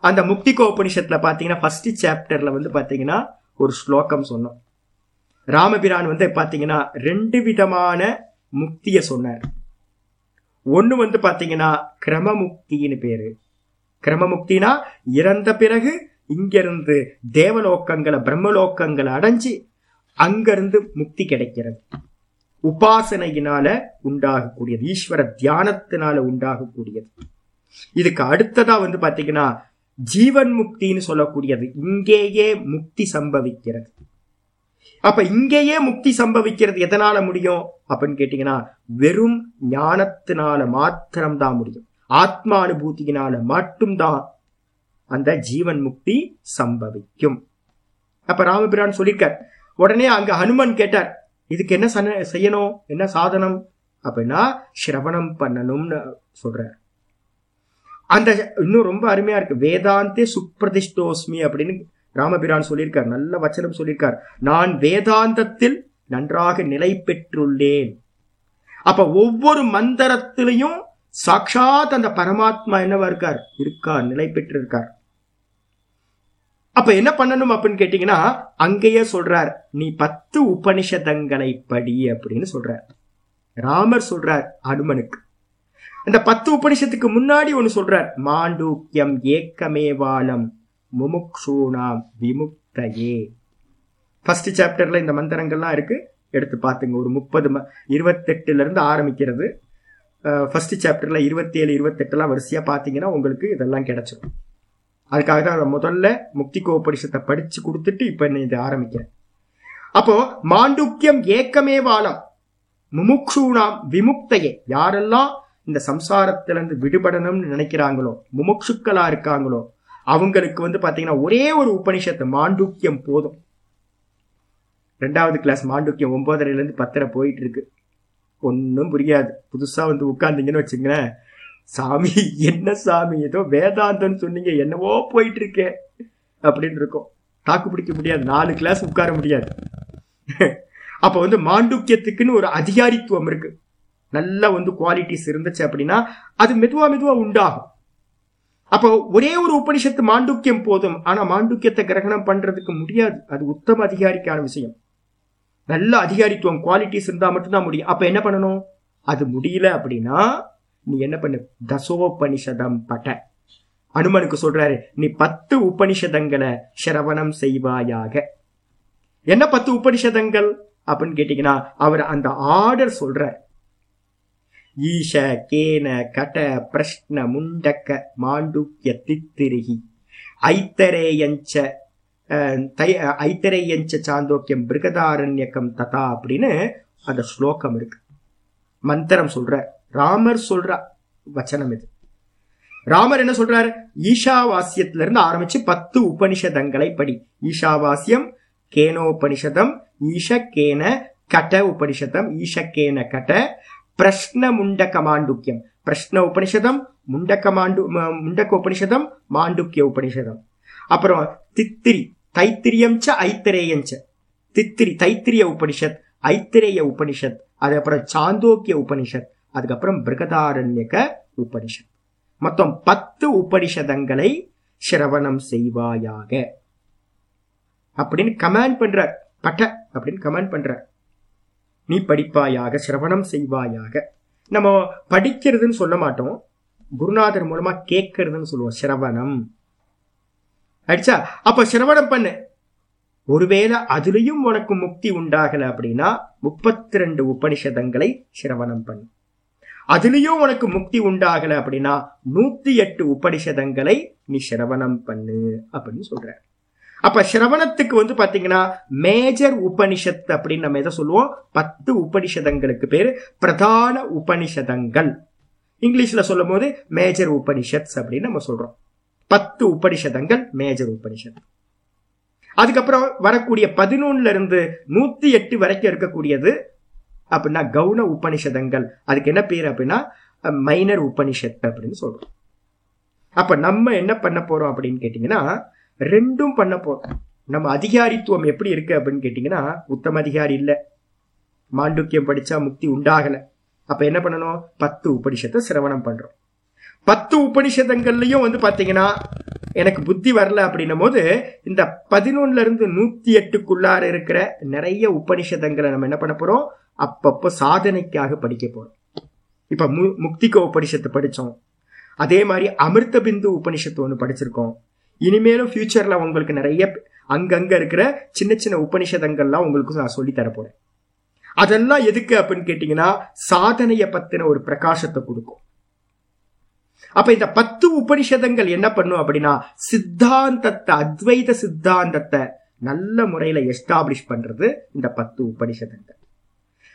அந்த முக்திகோ உபனிஷத்துல பாத்தீங்கன்னா ஃபர்ஸ்ட் சாப்டர்ல வந்து பாத்தீங்கன்னா ஒரு ஸ்லோகம் சொன்னோம். ராமபிரான் வந்து பாத்தீங்கன்னா ரெண்டு விதமான முக்திய சொன்னார். ஒன்று வந்து பார்த்தீங்கன்னா கிரமமுக்தின்னு பேரு. கிரமமுக்தினா இறந்த பிறகு இங்கிருந்து தேவலோக்கங்களை பிரம்மலோக்கங்களை அடைஞ்சு அங்கிருந்து முக்தி கிடைக்கிறது. உபாசனையினால உண்டாகக்கூடியது ஈஸ்வர தியானத்தினால உண்டாகக்கூடியது. இதுக்கு அடுத்ததா வந்து பாத்தீங்கன்னா ஜீவன் முக்தின்னு சொல்லக்கூடியது. இங்கேயே முக்தி சம்பவிக்கிறது. அப்ப இங்கேயே முக்தி சம்பவிக்கிறது எதனால முடியும்? அப்படின்னு கேட்டீங்கன்னா வெறும் ஞானத்தினால மாத்திரம்தான் முடியும். ஆத்மானுபூதியினால மட்டும்தான் அந்த ஜீவன் முக்தி சம்பவிக்கும். அப்ப ராமபிரான் சொல்லியிருக்கார். உடனே அங்க ஹனுமன் கேட்டார் இதுக்கு என்ன சன- செய்யணும்? என்ன சாதனம்? அப்படின்னா சிரவணம் பண்ணணும்னு சொல்றார். அந்த இன்னும் ரொம்ப அருமையா இருக்கு. வேதாந்தே சுப்பிரதிஷ்டோஸ்மி அப்படின்னு ராமபிரான் சொல்லியிருக்கார் நல்ல வச்சனம் சொல்லியிருக்கார். நான் வேதாந்தத்தில் நன்றாக நிலை பெற்றுள்ளேன். அப்ப ஒவ்வொரு மந்திரத்திலையும் சாட்சாத் அந்த பரமாத்மா என்னவா இருக்கார்? இருக்கார் நிலை பெற்று இருக்கார் அப்ப என்ன பண்ணணும் அப்படின்னு கேட்டீங்கன்னா அங்கேயே சொல்றார் நீ பத்து உபனிஷதங்களை படி அப்படின்னு சொல்றார். ராமர் சொல்றார் அனுமனுக்கு. அந்த பத்து உபனிஷத்துக்கு முன்னாடி ஒன்னு சொல்றார் மாண்டூக்கியம் ஏக்கமேவாலம் முமுக்ஷூணாம் விமுக்தயே. ஃபர்ஸ்ட் சாப்டர்ல இந்த மந்திரங்கள்லாம் இருக்கு. எடுத்து பார்த்துங்க ஒரு முப்பது இருபத்தெட்டுல இருந்து ஆரம்பிக்கிறது. ஃபர்ஸ்ட் சாப்டர்ல இருபத்தி ஏழு இருபத்தெட்டுலாம் வரிசையா பார்த்தீங்கன்னா உங்களுக்கு இதெல்லாம் கிடைச்சிடும் அதுக்காக தான் முதல்ல முக்தி கோபரிஷத்தை படிச்சு கொடுத்துட்டு இப்ப நான் இதை ஆரம்பிக்கிறேன். அப்போ மாண்டுக்கியம் ஏக்கமே வாழம். முமுக்ஷூணாம் விமுக்தையே. யாரெல்லாம் இந்த சம்சாரத்திலிருந்து விடுபடணும்னு நினைக்கிறாங்களோ முமுட்சுக்களா இருக்காங்களோ அவங்களுக்கு வந்து பார்த்தீங்கன்னா ஒரே ஒரு உபனிஷத்து மாண்டுக்கியம் போதும். ரெண்டாவது கிளாஸ் மாண்டுக்கியம் ஒன்பதரைலேருந்து பத்தரை போயிட்டு இருக்கு ஒன்றும் புரியாது. புதுசாக வந்து உட்கார்ந்தீங்கன்னு வச்சுங்களேன். சாமி என்ன சாமி? ஏதோ வேதாந்தம்னு சொன்னீங்க என்னவோ போயிட்டு இருக்கே அப்படின்னு இருக்கும். தாக்கு பிடிக்க முடியாது. நாலு கிளாஸ் உட்கார முடியாது. அப்போ வந்து மாண்டுக்கியத்துக்குன்னு ஒரு அதிகாரித்துவம் இருக்கு. நல்ல வந்து குவாலிட்டிஸ் இருந்துச்சு அப்படின்னா அது மெதுவா மெதுவா உண்டாகும். அப்போ ஒரே ஒரு உபனிஷத்து மாண்டுக்கியம் போதும். ஆனா மாண்டுக்கியத்தை கிரகணம் பண்றதுக்கு முடியாது. அது உத்தம அதிகாரிக்கான விஷயம். நல்ல அதிகாரித்துவம் குவாலிட்டிஸ் இருந்தா மட்டும்தான் முடியும். அப்ப என்ன பண்ணணும்? அது முடியல அப்படின்னா நீ என்ன பண்ணு? தசோபனிஷதம் பட்ட. அனுமனுக்கு சொல்றாரு நீ பத்து உபனிஷதங்களை சிரவணம் செய்வாயாக. என்ன பத்து உபனிஷதங்கள்? அப்படின்னு கேட்டீங்கன்னா அவர் அந்த ஆர்டர் சொல்றார். ஈஷ கேன கட பிரஷ்ன முண்டக்க மாண்டுக்கிய தித்திரிகி ஐத்தரேயஞ்ச அஹ், தை- ஐத்தரேயஞ்ச சாந்தோக்கியம் பிருகதாரண்யக்கம் ததா அப்படின்னு அந்த ஸ்லோகம் இருக்கு. மந்திரம் சொல்ற ராமர் சொல்ற வச்சனம் இது. ராமர் என்ன சொல்றாரு? ஈஷாவாசியத்துல இருந்து ஆரம்பிச்சு பத்து உபனிஷதங்களை படி. ஈஷாவாசியம் கேனோபனிஷதம் ஈஷ கேன கட உபனிஷதம் ஈஷ கேன கட பிரஷ்ன முண்டக பிரஷ்ன உபனிஷதம் முண்டக்க மாண்டு முண்டக்க உபனிஷதம் மாண்டுக்கிய உபனிஷதம் அப்புறம் தித்திரி தைத்திரியம் ச ஐத்திரேயம் ச. தித்திரி தைத்திரிய உபனிஷத் ஐத்திரேய உபனிஷத் அதுக்கப்புறம் சாந்தோக்கிய உபனிஷத் அதுக்கப்புறம் பிரகதாரண்யக உபனிஷத். மொத்தம் பத்து உபனிஷதங்களை சிரவணம் செய்வாயாக. அப்படின்னு கமாண்ட் பண்றார். பட்ட அப்படின்னு கமாண்ட் பண்றார். நீ படிப்பாயாக சிரவணம் செய்வாயாக. நம்ம படிக்கிறதுன்னு சொல்ல மாட்டோம். குருநாதர் மூலமா கேட்கறதுன்னு சொல்லுவோம் சிரவணம். ஆயிடுச்சா அப்ப சிரவணம் பண்ணு. ஒருவேளை அதுலயும் உனக்கு முக்தி உண்டாகல அப்படின்னா முப்பத்தி ரெண்டு உபனிஷதங்களை சிரவணம் பண்ணு. அதுலயும் உனக்கு முக்தி உண்டாகல அப்படின்னா நூத்தி எட்டு உபனிஷதங்களை நீ சிரவணம் பண்ணு அப்படின்னு சொல்ற. அப்ப சிரவணத்துக்கு வந்து பாத்தீங்கன்னா மேஜர் உபனிஷத் அப்படின்னு நம்ம எதை சொல்லுவோம்? பத்து உபனிஷதங்களுக்கு பேரு பிரதான உபனிஷதங்கள். இங்கிலீஷ்ல சொல்லும் போது மேஜர் உபனிஷத்ஸ் அப்படின்னு நம்ம சொல்றோம். பத்து உபனிஷதங்கள் மேஜர் உபனிஷத். அதுக்கப்புறம் வரக்கூடிய பதினொன்னுல இருந்து நூத்தி எட்டு வரைக்கும் இருக்கக்கூடியது அப்படின்னா கவுன உபனிஷதங்கள். அதுக்கு என்ன பேர் அப்படின்னா மைனர் உபனிஷத் அப்படின்னு சொல்றோம். அப்ப நம்ம என்ன பண்ண போறோம் அப்படின்னு கேட்டீங்கன்னா ரெண்டும் பண்ண போறோம் நம்ம அதிகாரித்துவம் எப்படி இருக்கு அப்படின்னு கேட்டீங்கன்னா உத்தம அதிகாரி இல்லை. மாண்டுக்கியம் படிச்சா முக்தி உண்டாகல. அப்ப என்ன பண்ணணும்? பத்து உபனிஷத்தை சிரவணம் பண்றோம். பத்து உபனிஷதங்கள்லயும் வந்து பாத்தீங்கன்னா எனக்கு புத்தி வரல அப்படின்னும் போது இந்த பதினொன்னுல இருந்து நூத்தி எட்டுக்குள்ளார இருக்கிற நிறைய உபனிஷதங்களை நம்ம என்ன பண்ண போறோம்? அப்பப்போ சாதனைக்காக படிக்க போறோம். இப்ப மு முக்திக உபனிஷத்தை படிச்சோம். அதே மாதிரி அமிர்த பிந்து உபனிஷத்து ஒன்று படிச்சிருக்கோம். இனிமேலும் ஃபியூச்சர்ல உங்களுக்கு நிறைய அங்கங்க இருக்கிற சின்ன சின்ன உபனிஷதங்கள்லாம் உங்களுக்கு நான் சொல்லி தர அதெல்லாம் எதுக்கு அப்படின்னு கேட்டீங்கன்னா சாதனையை பத்தின ஒரு பிரகாசத்தை கொடுக்கும். அப்ப இந்த பத்து உபனிஷதங்கள் என்ன பண்ணும் அப்படின்னா சித்தாந்தத்தை அத்வைத சித்தாந்தத்தை நல்ல முறையில எஸ்டாப்ளிஷ் பண்றது இந்த பத்து உபனிஷதங்கள்.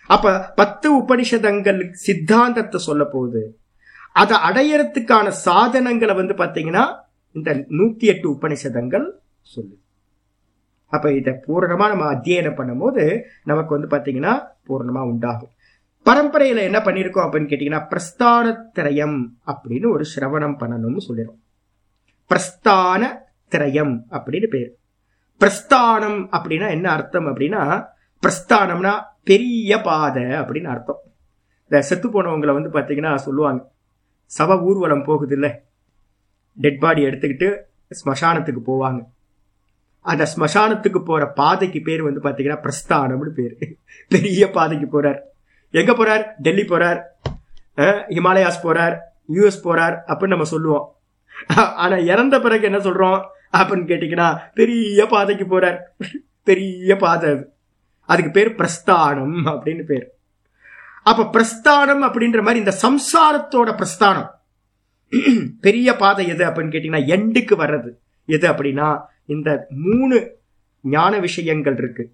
அப்ப பத்து உபனிஷதங்கள் சித்தாந்தத்தை சொல்ல போகுது. அதை அடையறதுக்கான சாதனங்களை வந்து பாத்தீங்கன்னா இந்த நூத்தி எட்டு உபனிஷதங்கள் சொல்லு. அப்ப இதை பூரணமா நம்ம அத்தியனம் பண்ணும்போது நமக்கு வந்து பாத்தீங்கன்னா பூரணமா உண்டாகும். பரம்பரையில என்ன பண்ணிருக்கோம் அப்படின்னு கேட்டீங்கன்னா பிரஸ்தானத்திரயம் அப்படின்னு ஒரு சிரவணம் பண்ணணும்னு சொல்லிடும் பிரஸ்தான திரயம் அப்படின்னு பேர். பிரஸ்தானம் அப்படின்னா என்ன அர்த்தம் அப்படின்னா பிரஸ்தானம்னா பெரிய பாதை அப்படின்னு அர்த்தம். இந்த செத்து போனவங்களை வந்து பாத்தீங்கன்னா சொல்லுவாங்க. சவ ஊர்வலம் போகுது இல்லை டெட் பாடி எடுத்துக்கிட்டு ஸ்மசானத்துக்கு போவாங்க. அந்த ஸ்மசானத்துக்கு போற பாதைக்கு பேர் வந்து பாத்தீங்கன்னா பிரஸ்தானம்னு பேர். பெரிய பாதைக்கு போறார். எங்க போறார்? டெல்லி போறார். ஹிமாலயாஸ் போறார். யூஎஸ் போறார் அப்படின்னு நம்ம சொல்லுவோம். ஆனா இறந்த பிறகு என்ன சொல்றோம்? அப்படின்னு கேட்டீங்கன்னா பெரிய பாதைக்கு போறார். பெரிய பாதை அது. அதுக்கு பேர் பிரஸ்தானம் அப்படின்னு பேர். அப்ப பிரஸ்தானம் அப்படின்ற மாதிரி இந்த சம்சாரத்தோட பிரஸ்தானம். பெரிய பாதை எது அப்படின்னு கேட்டிங்கன்னா எண்டுக்கு வர்றது. எது அப்படின்னா இந்த மூணு ஞான விஷயங்கள் இருக்கு.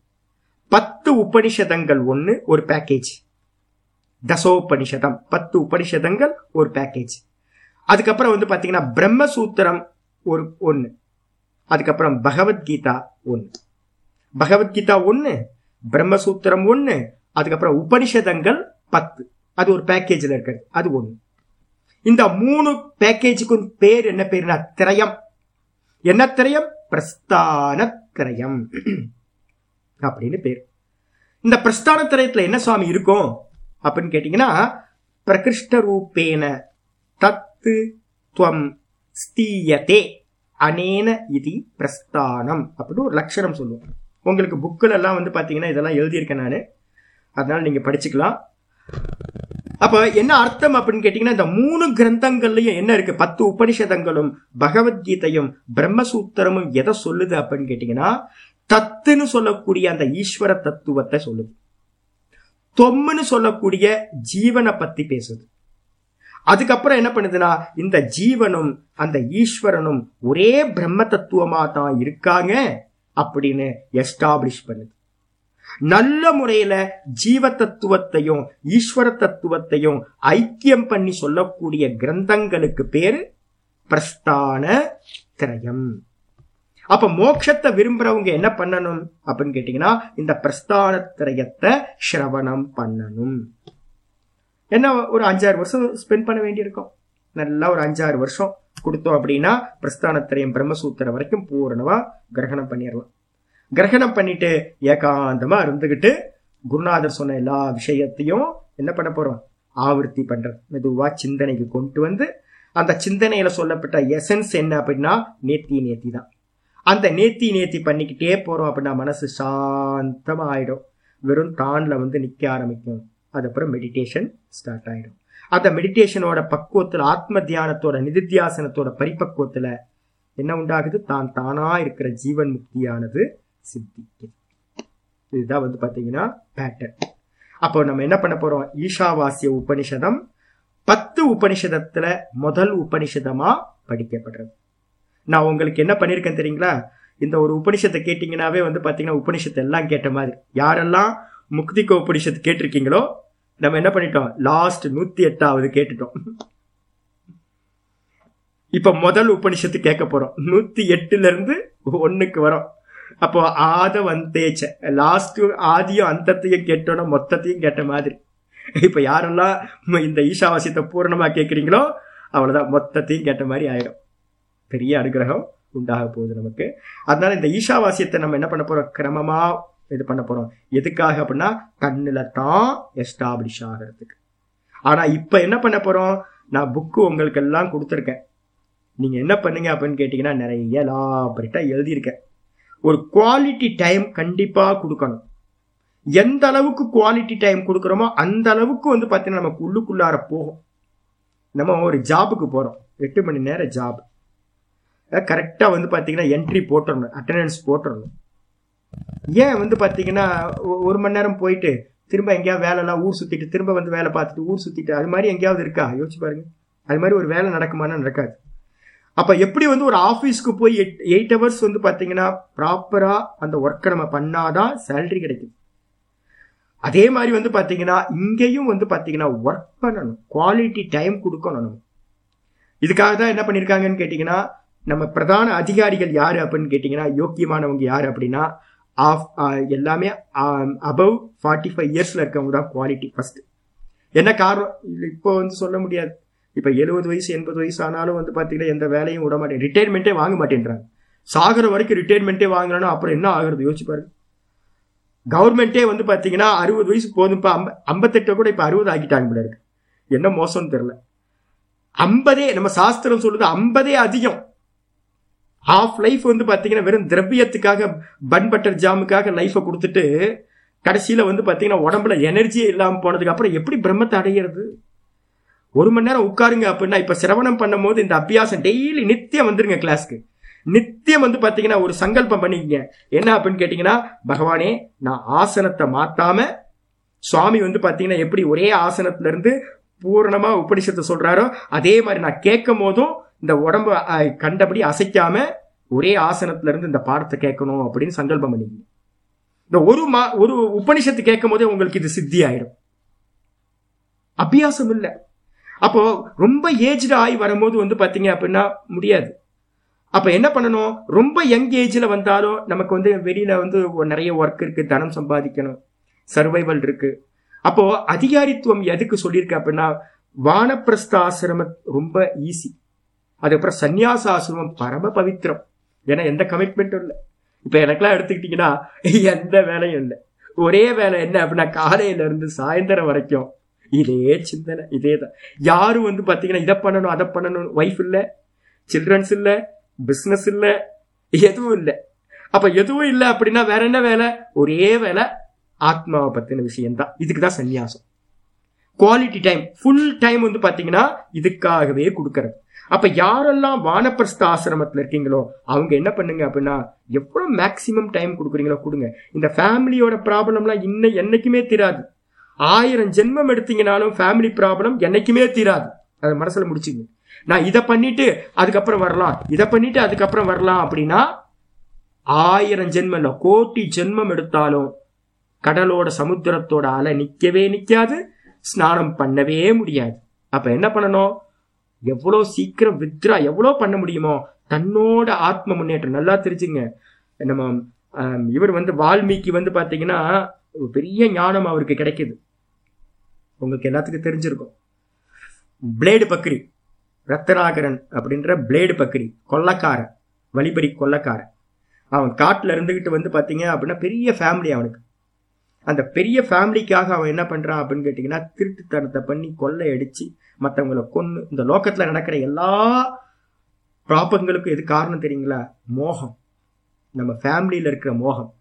பத்து உபனிஷதங்கள் ஒன்று ஒரு பேக்கேஜ் தசோபனிஷதம். பத்து உபனிஷதங்கள் ஒரு பேக்கேஜ் அதுக்கப்புறம் வந்து பார்த்தீங்கன்னா பிரம்மசூத்திரம் ஒரு ஒன்று அதுக்கப்புறம் பகவத்கீதா ஒன்று பகவத்கீதா ஒன்று பிரம்மசூத்திரம் ஒன்று அதுக்கப்புறம் உபனிஷதங்கள் பத்து. அது ஒரு பேக்கேஜில் இருக்கிறது. அது ஒன்று இந்த மூணு பேக்கேஜுக்கும் பேர் என்ன பேருனா திரையம். என்ன திரையம்? பிரஸ்தான திரையம். அப்படின்னு பேர். இந்த பிரஸ்தான திரையத்துல என்ன சுவாமி இருக்கும்? அப்படின்னு கேட்டீங்கன்னா பிரகிருஷ்ட ரூபேன தத்து துவம் ஸ்தீயதே அனேன இது பிரஸ்தானம் அப்படின்னு ஒரு லட்சணம் சொல்லுவோம் உங்களுக்கு புக்கில் எல்லாம் வந்து பார்த்தீங்கன்னா இதெல்லாம் எழுதியிருக்கேன் நான். அதனால நீங்கள் படிச்சுக்கலாம். அப்ப என்ன அர்த்தம் அப்படின்னு கேட்டீங்கன்னா இந்த மூணு கிரந்தங்கள்லயும் என்ன இருக்கு? பத்து உபனிஷதங்களும் பகவத்கீதையும் பிரம்மசூத்திரமும் எதை சொல்லுது அப்படின்னு கேட்டீங்கன்னா தத்துன்னு சொல்லக்கூடிய அந்த ஈஸ்வர தத்துவத்தை சொல்லுது. தொம்முன்னு சொல்லக்கூடிய ஜீவனை பத்தி பேசுது. அதுக்கப்புறம் என்ன பண்ணுதுன்னா இந்த ஜீவனும் அந்த ஈஸ்வரனும் ஒரே பிரம்ம தத்துவமா தான் இருக்காங்க அப்படின்னு எஸ்டாப்ளிஷ் பண்ணுது. நல்ல முறையில ஜீவ தத்துவத்தையும் ஈஸ்வர தத்துவத்தையும் ஐக்கியம் பண்ணி சொல்லக்கூடிய கிரந்தங்களுக்கு பேரு பிரஸ்தான திரயம். அப்ப மோட்சத்தை விரும்புறவங்க என்ன பண்ணணும் அப்படின்னு கேட்டீங்கன்னா இந்த பிரஸ்தான திரயத்தை சிரவணம் பண்ணணும். என்ன ஒரு அஞ்சாறு வருஷம் ஸ்பெண்ட் பண்ண வேண்டியிருக்கும். நல்லா ஒரு அஞ்சாறு வருஷம் கொடுத்தோம் அப்படின்னா பிரஸ்தானத்திரையும் பிரம்மசூத்திரம் வரைக்கும் பூரணமா கிரகணம் பண்ணிடலாம். கிரகணம் பண்ணிட்டு ஏகாந்தமா இருந்துகிட்டு குருநாதர் சொன்ன எல்லா விஷயத்தையும் என்ன பண்ண போறோம்? ஆவர்த்தி பண்றது மெதுவா சிந்தனைக்கு கொண்டு வந்து அந்த சிந்தனையில சொல்லப்பட்ட எசன்ஸ் என்ன அப்படின்னா நேத்தி நேத்தி தான். அந்த நேத்தி நேத்தி பண்ணிக்கிட்டே போறோம் அப்படின்னா மனசு சாந்தமா ஆயிடும். வெறும் தான்ல வந்து நிக்க ஆரம்பிக்கும். அதுக்கப்புறம் மெடிடேஷன் ஸ்டார்ட் ஆயிடும். அந்த மெடிடேஷனோட பக்குவத்துல ஆத்ம தியானத்தோட நிதித்தியாசனத்தோட பரிபக்குவத்துல என்ன உண்டாகுது? தான் தானா இருக்கிற ஜீவன் முக்தியானது சித்திக்குது இதுதான் வந்து பாத்தீங்கன்னா பேட்டர்ன் அப்போ நம்ம என்ன பண்ண போறோம்? ஈஷாவாசிய உபனிஷதம் பத்து உபனிஷதத்துல முதல் உபனிஷதமா படிக்கப்படுறது. நான் உங்களுக்கு என்ன பண்ணியிருக்கேன் தெரியுங்களா? இந்த ஒரு உபனிஷத்தை கேட்டீங்கன்னாவே வந்து பாத்தீங்கன்னா உபனிஷத்தை எல்லாம் கேட்ட மாதிரி. யாரெல்லாம் முக்திக உபனிஷத்து கேட்டிருக்கீங்களோ நம்ம என்ன பண்ணிட்டோம்? லாஸ்ட் நூத்தி எட்டாவது கேட்டுட்டோம். இப்ப முதல் உபனிஷத்து கேட்க போறோம். நூத்தி எட்டுல இருந்து ஒண்ணுக்கு வரோம். அப்போ ஆத வந்தேச்ச லாஸ்ட் ஆதியும் அந்தத்தையும் கேட்டோன்னா மொத்தத்தையும் கேட்ட மாதிரி. இப்ப யாரெல்லாம் இந்த ஈஷாவாசியத்தை பூர்ணமா கேட்குறீங்களோ அவ்வளவுதான் மொத்தத்தையும் கேட்ட மாதிரி ஆயிடும். பெரிய அனுகிரகம் உண்டாக போகுது நமக்கு. அதனால இந்த ஈஷாவாசியத்தை நம்ம என்ன பண்ண போறோம்? கிரமமா இது பண்ண போறோம். எதுக்காக அப்படின்னா கண்ணுல தான் எஸ்டாப்ளிஷ் ஆகிறதுக்கு. ஆனா இப்ப என்ன பண்ண போறோம்? நான் புக்கு உங்களுக்கு எல்லாம் கொடுத்துருக்கேன். நீங்க என்ன பண்ணுங்க அப்படின்னு கேட்டீங்கன்னா நிறைய லாபரேட்டா எழுதியிருக்கேன். ஒரு குவாலிட்டி டைம் கண்டிப்பா கொடுக்கணும். எந்த அளவுக்கு குவாலிட்டி டைம் கொடுக்குறோமோ அந்த அளவுக்கு வந்து பார்த்தீங்கன்னா நமக்கு உள்ளுக்குள்ளார போகும். நம்ம ஒரு ஜாபுக்கு போகிறோம் எட்டு மணி நேரம் ஜாப் கரெக்டாக வந்து பார்த்தீங்கன்னா என்ட்ரி போட்டுடணும் அட்டண்டன்ஸ் போட்டுடணும் ஏன் வந்து பார்த்தீங்கன்னா ஒரு மணி நேரம் போயிட்டு திரும்ப எங்கேயாவது வேலைலாம் ஊர் சுற்றிட்டு திரும்ப வந்து வேலை பார்த்துட்டு ஊர் சுற்றிட்டு அது மாதிரி எங்கேயாவது இருக்கா? யோசிச்சு பாருங்க. அது மாதிரி ஒரு வேலை நடக்குமானா நடக்காது. அப்ப எப்படி வந்து ஒரு ஆபீஸ்க்கு போய் எயிட் ஹவர்ஸ் வந்து பாத்தீங்கன்னா ப்ராப்பரா அந்த ஒர்க்கை நம்ம பண்ணாதான் சேலரி கிடைக்கும் அதே மாதிரி வந்து பாத்தீங்கன்னா இங்கேயும் வந்து பாத்தீங்கன்னா ஒர்க் பண்ணணும். குவாலிட்டி டைம் கொடுக்கணும் நம்ம. இதுக்காக தான் என்ன பண்ணியிருக்காங்கன்னு கேட்டிங்கன்னா நம்ம பிரதான அதிகாரிகள் யார் அப்படின்னு கேட்டிங்கன்னா யோக்கியமானவங்க யார் அப்படின்னா ஆஃப் எல்லாமே அபவ் ஃபார்ட்டி ஃபைவ் இயர்ஸில் இருக்கவங்க தான் குவாலிட்டி ஃபஸ்ட்டு என்ன காரணம்? இப்போ வந்து சொல்ல முடியாது. இப்போ எழுபது வயசு எண்பது வயசு ஆனாலும் வந்து பார்த்தீங்கன்னா எந்த வேலையும் விட மாட்டேன். ரிட்டையர்மெண்ட்டே வாங்க மாட்டேன்றாங்க சாகிற வரைக்கும் ரிட்டையர்மெண்ட்டே வாங்கலன்னா அப்புறம் என்ன ஆகுறது? யோசிச்சு பாருங்க. கவர்மெண்ட்டே வந்து பார்த்தீங்கன்னா அறுபது வயசு போதும். இப்போ அம்ப ஐம்பத்தெட்டை கூட இப்போ அறுபது ஆக்கிட்டாங்க போல இருக்கு. என்ன மோசம்னு தெரில ஐம்பதே நம்ம சாஸ்திரம் சொல்லுது ஐம்பதே அதிகம். ஆஃப் லைஃப் வந்து பார்த்தீங்கன்னா வெறும் திரவியத்துக்காக பன் பட்டர் ஜாமுக்காக லைஃபை கொடுத்துட்டு கடைசியில் வந்து பார்த்தீங்கன்னா உடம்புல எனர்ஜியே இல்லாமல் போனதுக்கு அப்புறம் எப்படி பிரம்மத்தை அடையிறது? ஒரு மணி நேரம் உட்காருங்க அப்படின்னா இப்ப சிரவணம் பண்ணும் போது இந்த அபியாசம் டெய்லி நித்தியம் வந்துருங்க கிளாஸ்க்கு நித்தியம் வந்து பாத்தீங்கன்னா ஒரு சங்கல்பம் பண்ணிக்கங்க. என்ன அப்படின்னு கேட்டீங்கன்னா பகவானே நான் ஆசனத்தை மாத்தாம சுவாமி வந்து பாத்தீங்கன்னா எப்படி ஒரே ஆசனத்துல இருந்து பூரணமா உபனிஷத்தை சொல்றாரோ அதே மாதிரி நான் கேட்கும் போதும் இந்த உடம்பு கண்டபடி அசைக்காம ஒரே ஆசனத்துல இருந்து இந்த பாடத்தை கேட்கணும் அப்படின்னு சங்கல்பம் பண்ணிக்கங்க. இந்த ஒரு மா ஒரு உபனிஷத்து கேட்கும் போதே உங்களுக்கு இது சித்தி ஆயிடும் அபியாசம் இல்லை. அப்போ ரொம்ப ஏஜ்டு ஆகி வரும்போது வந்து பார்த்தீங்க அப்படின்னா முடியாது. அப்போ என்ன பண்ணணும்? ரொம்ப யங் ஏஜில் வந்தாலும் நமக்கு வந்து வெளியில் வந்து நிறைய ஒர்க் இருக்குது தனம் சம்பாதிக்கணும் சர்வைவல் இருக்குது அப்போது அதிகாரித்துவம் எதுக்கு சொல்லியிருக்கு அப்படின்னா வானப்பிரஸ்த ஆசிரமம் ரொம்ப ஈஸி அதுக்கப்புறம் சந்நியாச ஆசிரமம் பரம பவித்திரம். ஏன்னா எந்த கமிட்மெண்ட்டும் இல்லை. இப்போ எனக்கெல்லாம் எடுத்துக்கிட்டிங்கன்னா எந்த வேலையும் இல்லை. ஒரே வேலை என்ன அப்படின்னா காலையிலேருந்து சாயந்தரம் வரைக்கும் இதே சிந்தனை இதே தான் யாரும் வந்து பார்த்தீங்கன்னா இதை பண்ணணும் அதை பண்ணணும் ஒய்ஃப் இல்லை சில்ட்ரன்ஸ் இல்லை பிஸ்னஸ் இல்லை எதுவும் இல்லை. அப்போ எதுவும் இல்லை அப்படின்னா வேற என்ன வேலை? ஒரே வேலை ஆத்மாவை பற்றின விஷயம்தான். இதுக்கு தான் சன்னியாசம் குவாலிட்டி டைம் ஃபுல் டைம் வந்து பார்த்தீங்கன்னா இதுக்காகவே கொடுக்கறது. அப்ப யாரெல்லாம் வானப்பிரஸ்த ஆசிரமத்தில் இருக்கீங்களோ அவங்க என்ன பண்ணுங்க அப்படின்னா எவ்வளோ மேக்சிமம் டைம் கொடுக்குறீங்களோ கொடுங்க. இந்த ஃபேமிலியோட ப்ராப்ளம்லாம் இன்னும் என்னைக்குமே தீராது. ஆயிரம் ஜென்மம் எடுத்தீங்கனாலும் ஃபேமிலி ப்ராப்ளம் என்னைக்குமே தீராது. அதை மனசில் முடிச்சுங்க. நான் இதை பண்ணிட்டு அதுக்கப்புறம் வரலாம். இதை பண்ணிட்டு அதுக்கப்புறம் வரலாம் அப்படின்னா ஆயிரம் ஜென்மம் இல்ல கோட்டி ஜென்மம் எடுத்தாலும் கடலோட சமுத்திரத்தோட அலை நிற்கவே நிற்காது ஸ்நானம் பண்ணவே முடியாது. அப்ப என்ன பண்ணணும்? எவ்வளோ சீக்கிரம் வித்ரா எவ்வளோ பண்ண முடியுமோ தன்னோட ஆத்ம முன்னேற்றம். நல்லா தெரிஞ்சுங்க. நம்ம இவர் வந்து வால்மீகி வந்து பார்த்தீங்கன்னா பெரிய ஞானம் அவருக்கு கிடைக்குது. உங்களுக்கு எல்லாத்துக்கும் தெரிஞ்சிருக்கும். பிளேடு பக்ரி ரத்தநாகரன் அப்படின்ற பிளேடு பக்ரி கொள்ளக்காரன் வழிபறி கொள்ளக்காரன். அவன் காட்டில் இருந்துக்கிட்டு வந்து பார்த்தீங்க அப்படின்னா பெரிய ஃபேமிலி அவனுக்கு. அந்த பெரிய ஃபேமிலிக்காக அவன் என்ன பண்ணுறான் அப்படின்னு கேட்டிங்கன்னா திருட்டுத்தனத்தை பண்ணி கொள்ளை அடித்து மற்றவங்களை கொன்று இந்த லோக்கத்தில் நடக்கிற எல்லா ப்ராப்பங்களுக்கும் எது காரணம் தெரியுங்களா? மோகம். நம்ம ஃபேமிலியில் இருக்கிற மோகம்.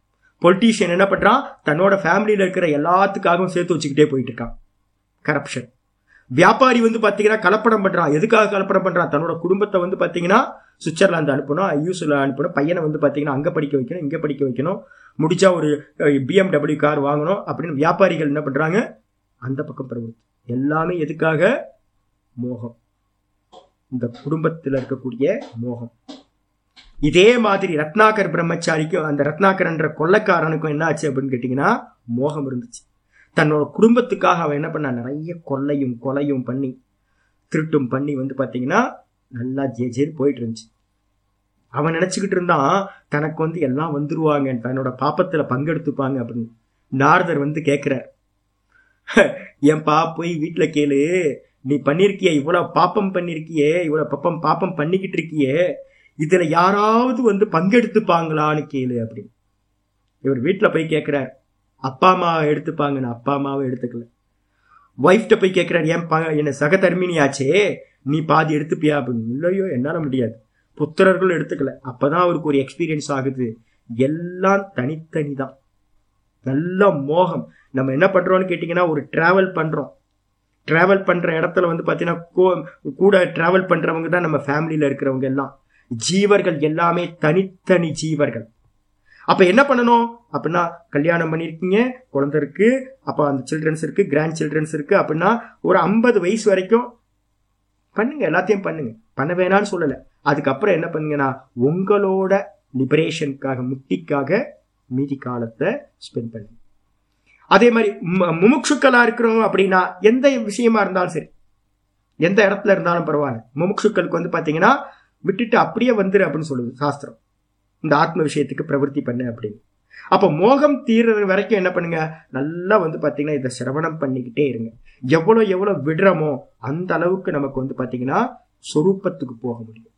பொலிட்டீஷியன் என்ன பண்ணுறான் தன்னோட ஃபேமிலியில் இருக்கிற எல்லாத்துக்காகவும் சேர்த்து வச்சுக்கிட்டே போயிட்டு இருக்கான். கரப்ஷன் வியாபாரி வந்து பார்த்தீங்கன்னா கலப்படம் பண்ணுறான் எதுக்காக கலப்படம் பண்ணுறான் தன்னோட குடும்பத்தை வந்து பார்த்தீங்கன்னா சுவிட்சர்லாந்து அனுப்பணும் யூஸில் அனுப்பணும். பையனை வந்து பார்த்தீங்கன்னா அங்கே படிக்க வைக்கணும் இங்கே படிக்க வைக்கணும். முடிச்சா ஒரு பிஎம்டபிள்யூ கார் வாங்கணும் அப்படின்னு வியாபாரிகள் என்ன பண்ணுறாங்க அந்த பக்கம் பிரவருத்தி எல்லாமே எதுக்காக? மோகம். இந்த குடும்பத்தில் இருக்கக்கூடிய மோகம். இதே மாதிரி ரத்னாகர் பிரம்மச்சாரிக்கும் அந்த ரத்னாகர்ன்ற கொள்ளைக்காரனுக்கும் என்ன ஆச்சு அப்படின்னு கேட்டிங்கன்னா மோகம் இருந்துச்சு. தன்னோட குடும்பத்துக்காக அவன் என்ன பண்ணா நிறைய கொள்ளையும் கொலையும் பண்ணி திருட்டும் பண்ணி வந்து பார்த்தீங்கன்னா நல்லா ஜே ஜேர் போயிட்டு இருந்துச்சு. அவன் நினச்சிக்கிட்டு இருந்தான் தனக்கு வந்து எல்லாம் வந்துருவாங்க தன்னோட பாப்பத்தில் பங்கெடுத்துப்பாங்க அப்படின்னு. நாரதர் வந்து கேட்கிறார் ஏன்பா போய் வீட்டில் கேளு. நீ பண்ணியிருக்கிய இவ்வளோ பாப்பம் பண்ணியிருக்கியே இவ்வளோ பாப்பம் பாப்பம் பண்ணிக்கிட்டு இருக்கியே. இதில் யாராவது வந்து பங்கெடுத்துப்பாங்களான்னு கேளு அப்படின்னு. இவர் வீட்டில் போய் கேட்குறார் அப்பா அம்மாவை எடுத்துப்பாங்கன்னு அப்பா அம்மாவை எடுத்துக்கல. ஒய்ஃப்ட்ட போய் கேட்குறாரு ஏன் பா என்ன சகதர்மினியாச்சே நீ பாதி எடுத்துப்பியா? அப்படின்னு. இல்லையோ என்னால் முடியாது. புத்திரர்களும் எடுத்துக்கல. அப்பதான் அவருக்கு ஒரு எக்ஸ்பீரியன்ஸ் ஆகுது. எல்லாம் தனித்தனி தான் நல்ல மோகம். நம்ம என்ன பண்ணுறோம்னு கேட்டிங்கன்னா ஒரு ட்ராவல் பண்ணுறோம் ட்ராவல் பண்ணுற இடத்துல வந்து பார்த்தீங்கன்னா கூட ட்ராவல் பண்ணுறவங்க தான் நம்ம ஃபேமிலியில் இருக்கிறவங்க எல்லாம். ஜீவர்கள் எல்லாமே தனித்தனி ஜீவர்கள். அப்ப என்ன பண்ணணும்? அப்படின்னா கல்யாணம் பண்ணிருக்கீங்க குழந்தை இருக்கு அப்ப அந்த சில்ட்ரன்ஸ் இருக்கு கிராண்ட் சில்ட்ரன்ஸ் இருக்கு அப்படின்னா ஒரு ஐம்பது வயசு வரைக்கும் பண்ணுங்க எல்லாத்தையும் பண்ணுங்க. பண்ண வேணாம்னு சொல்லல. அதுக்கப்புறம் என்ன பண்ணுங்கன்னா உங்களோட லிபரேஷனுக்காக முக்திக்காக மீதி காலத்தை ஸ்பெண்ட் பண்ணுங்க. அதே மாதிரி மு- முமுட்சுக்களா இருக்கிறவங்க அப்படின்னா எந்த விஷயமா இருந்தாலும் சரி எந்த இடத்துல இருந்தாலும் பரவாயில்ல. முமுட்சுக்களுக்கு வந்து பாத்தீங்கன்னா விட்டுட்டு அப்படியே வந்துரு அப்படின்னு சொல்லுது சாஸ்திரம். இந்த ஆத்ம விஷயத்துக்கு பிரவர்த்தி பண்ணு அப்படின்னு. அப்போ மோகம் தீர்ற வரைக்கும் என்ன பண்ணுங்க? நல்லா வந்து பார்த்தீங்கன்னா இதை சிரவணம் பண்ணிக்கிட்டே இருங்க. எவ்வளோ எவ்வளோ விடுறோமோ அந்த அளவுக்கு நமக்கு வந்து பார்த்தீங்கன்னா சொரூப்பத்துக்கு போக முடியும்.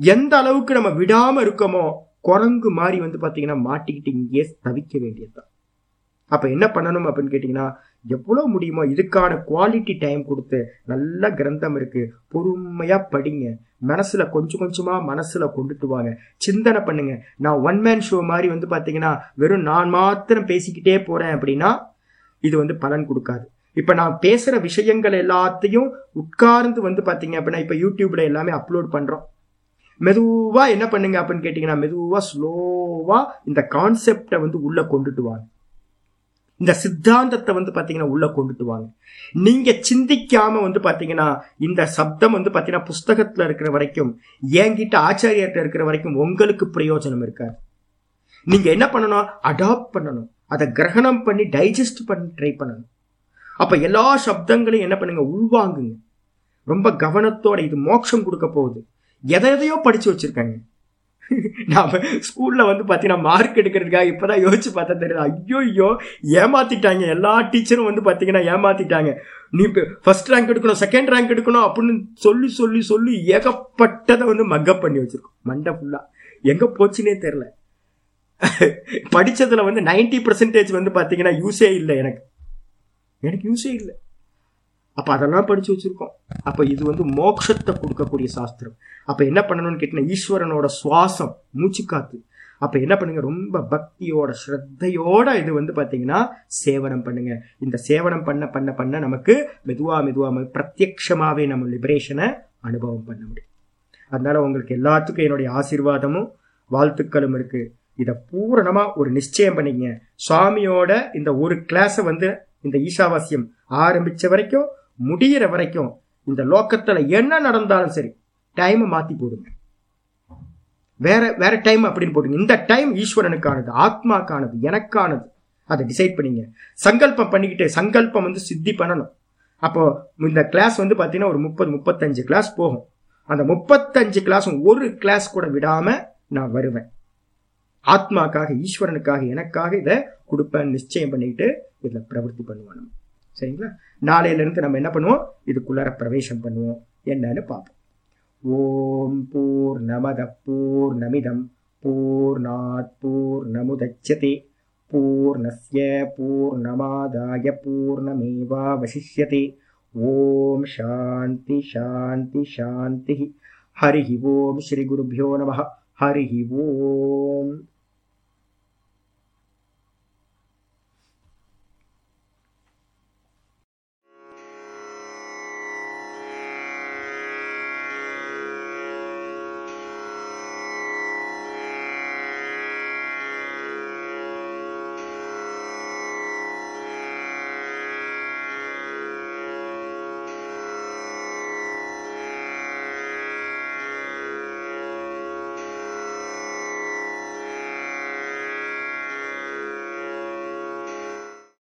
எந்த அளவுக்கு நம்ம விடாமல் இருக்கோமோ குரங்கு மாதிரி வந்து பார்த்தீங்கன்னா மாட்டிக்கிட்டு இங்கேயே தவிக்க வேண்டியதுதான். அப்போ என்ன பண்ணணும் அப்படின்னு கேட்டிங்கன்னா எவ்வளோ முடியுமோ இதுக்கான குவாலிட்டி டைம் கொடுத்து நல்ல கிரந்தம் இருக்குது பொறுமையாக படிங்க. மனசில் கொஞ்சம் கொஞ்சமாக மனசில் கொண்டுட்டு வாங்க. சிந்தனை பண்ணுங்க. நான் ஒன் மேன் ஷோ மாதிரி வந்து பார்த்தீங்கன்னா வெறும் நான் மாத்திரம் பேசிக்கிட்டே போகிறேன் அப்படின்னா இது வந்து பலன் கொடுக்காது. இப்போ நான் பேசுகிற விஷயங்கள் எல்லாத்தையும் உட்கார்ந்து வந்து பார்த்தீங்க அப்படின்னா இப்போ யூடியூப்ல எல்லாமே அப்லோட் பண்ணுறோம் மெதுவாக என்ன பண்ணுங்க அப்படின்னு கேட்டிங்கன்னா மெதுவாக ஸ்லோவாக இந்த கான்செப்டை வந்து உள்ளே கொண்டுட்டு வாங்க. இந்த சித்தாந்தத்தை வந்து பார்த்தீங்கன்னா உள்ள கொண்டுட்டு வாங்க. நீங்க சிந்திக்காம வந்து பார்த்தீங்கன்னா இந்த சப்தம் வந்து பார்த்தீங்கன்னா புஸ்தகத்தில் இருக்கிற வரைக்கும் என்கிட்ட ஆச்சாரியர்கிட்ட இருக்கிற வரைக்கும் உங்களுக்கு பிரயோஜனம் இருக்காது. நீங்க என்ன பண்ணணும்? அடாப்ட் பண்ணணும். அதை கிரகணம் பண்ணி டைஜஸ்ட் பண்ணி ட்ரை பண்ணணும். அப்ப எல்லா சப்தங்களையும் என்ன பண்ணுங்க? உள்வாங்குங்க. ரொம்ப கவனத்தோட இது மோட்சம் கொடுக்க போகுது. எதை எதையோ படிச்சு வச்சிருக்காங்க. நாம ஸ்கூல்ல வந்து பாத்தீங்கன்னா மார்க் எடுக்கிறதுக்காக இப்பதான் யோசிச்சு பார்த்தா தெரியுது? ஐயோ ஐயோ ஏமாத்திட்டாங்க. எல்லா டீச்சரும் வந்து பாத்தீங்கன்னா ஏமாத்திட்டாங்க. நீ ஃபர்ஸ்ட் ரேங்க் எடுக்கணும் செகண்ட் ரேங்க் எடுக்கணும் அப்படின்னு சொல்லி சொல்லி சொல்லி ஏகப்பட்டதை வந்து மக்கப் பண்ணி வச்சிருக்கோம். மண்டை ஃபுல்லா எங்க போச்சுன்னே தெரியல. படிச்சதுல வந்து 90% பர்சன்டேஜ் வந்து பாத்தீங்கன்னா யூஸே இல்லை எனக்கு. எனக்கு யூஸே இல்லை. அப்போ அதெல்லாம் படிச்சு வச்சிருக்கோம். அப்போ இது வந்து மோட்சத்தை கொடுக்கக்கூடிய சாஸ்திரம். அப்போ என்ன பண்ணணும்னு கேட்டினா ஈஸ்வரனோட சுவாசம் மூச்சு அப்போ என்ன பண்ணுங்க? ரொம்ப பக்தியோட ஸ்ரத்தையோட இது வந்து பார்த்தீங்கன்னா சேவனம் பண்ணுங்க. இந்த சேவனம் பண்ண பண்ண பண்ண நமக்கு மெதுவா மெதுவா பிரத்யக்ஷமாகவே பிரத்யக்ஷமாவே நம்ம லிபரேஷனை அனுபவம் பண்ண முடியும். அதனால உங்களுக்கு எல்லாத்துக்கும் என்னுடைய ஆசீர்வாதமும் வாழ்த்துக்களும் இருக்கு. இதை பூரணமா ஒரு நிச்சயம் பண்ணிக்கங்க சுவாமியோட இந்த ஒரு கிளாஸை வந்து இந்த ஈஷாவாசியம் ஆரம்பிச்ச வரைக்கும் முடியிற வரைக்கும் இந்த லோக்கத்தில் என்ன நடந்தாலும் சரி டைமை மாற்றி போடுங்க. வேற வேற டைம் அப்படின்னு போடுங்க. இந்த டைம் ஈஸ்வரனுக்கானது ஆத்மாக்கானது எனக்கானது. அதை டிசைட் பண்ணிங்க. சங்கல்பம் பண்ணிக்கிட்டு சங்கல்பம் வந்து சித்தி பண்ணணும். அப்போ இந்த கிளாஸ் வந்து பார்த்தீங்கன்னா ஒரு முப்பது முப்பத்தஞ்சு கிளாஸ் போகும். அந்த முப்பத்தஞ்சு கிளாஸும் ஒரு கிளாஸ் கூட விடாம நான் வருவேன். ஆத்மாக்காக ஈஸ்வரனுக்காக எனக்காக இதை கொடுப்பேன் நிச்சயம் பண்ணிக்கிட்டு இதில் பிரவர்த்தி பண்ணுவோம் சரிங்களா? நாளையிலிருந்து நம்ம என்ன பண்ணுவோம்? இதுக்குள்ளார பிரவேசம் பண்ணுவோம். என்னன்னு பார்ப்போம். ஓம் பூர்ணமத பூர்ணமிதம் பூர்ணாத் பூர்ணமுதட்சதே பூர்ணஸ்ய பூர்ணமாதாய பூர்ணமேவாவசிஷ்யதே. ஓம் சாந்தி சாந்தி சாந்தி. ஹரி ஓம் ஸ்ரீ नमः हरिः ஹரி ஓம்.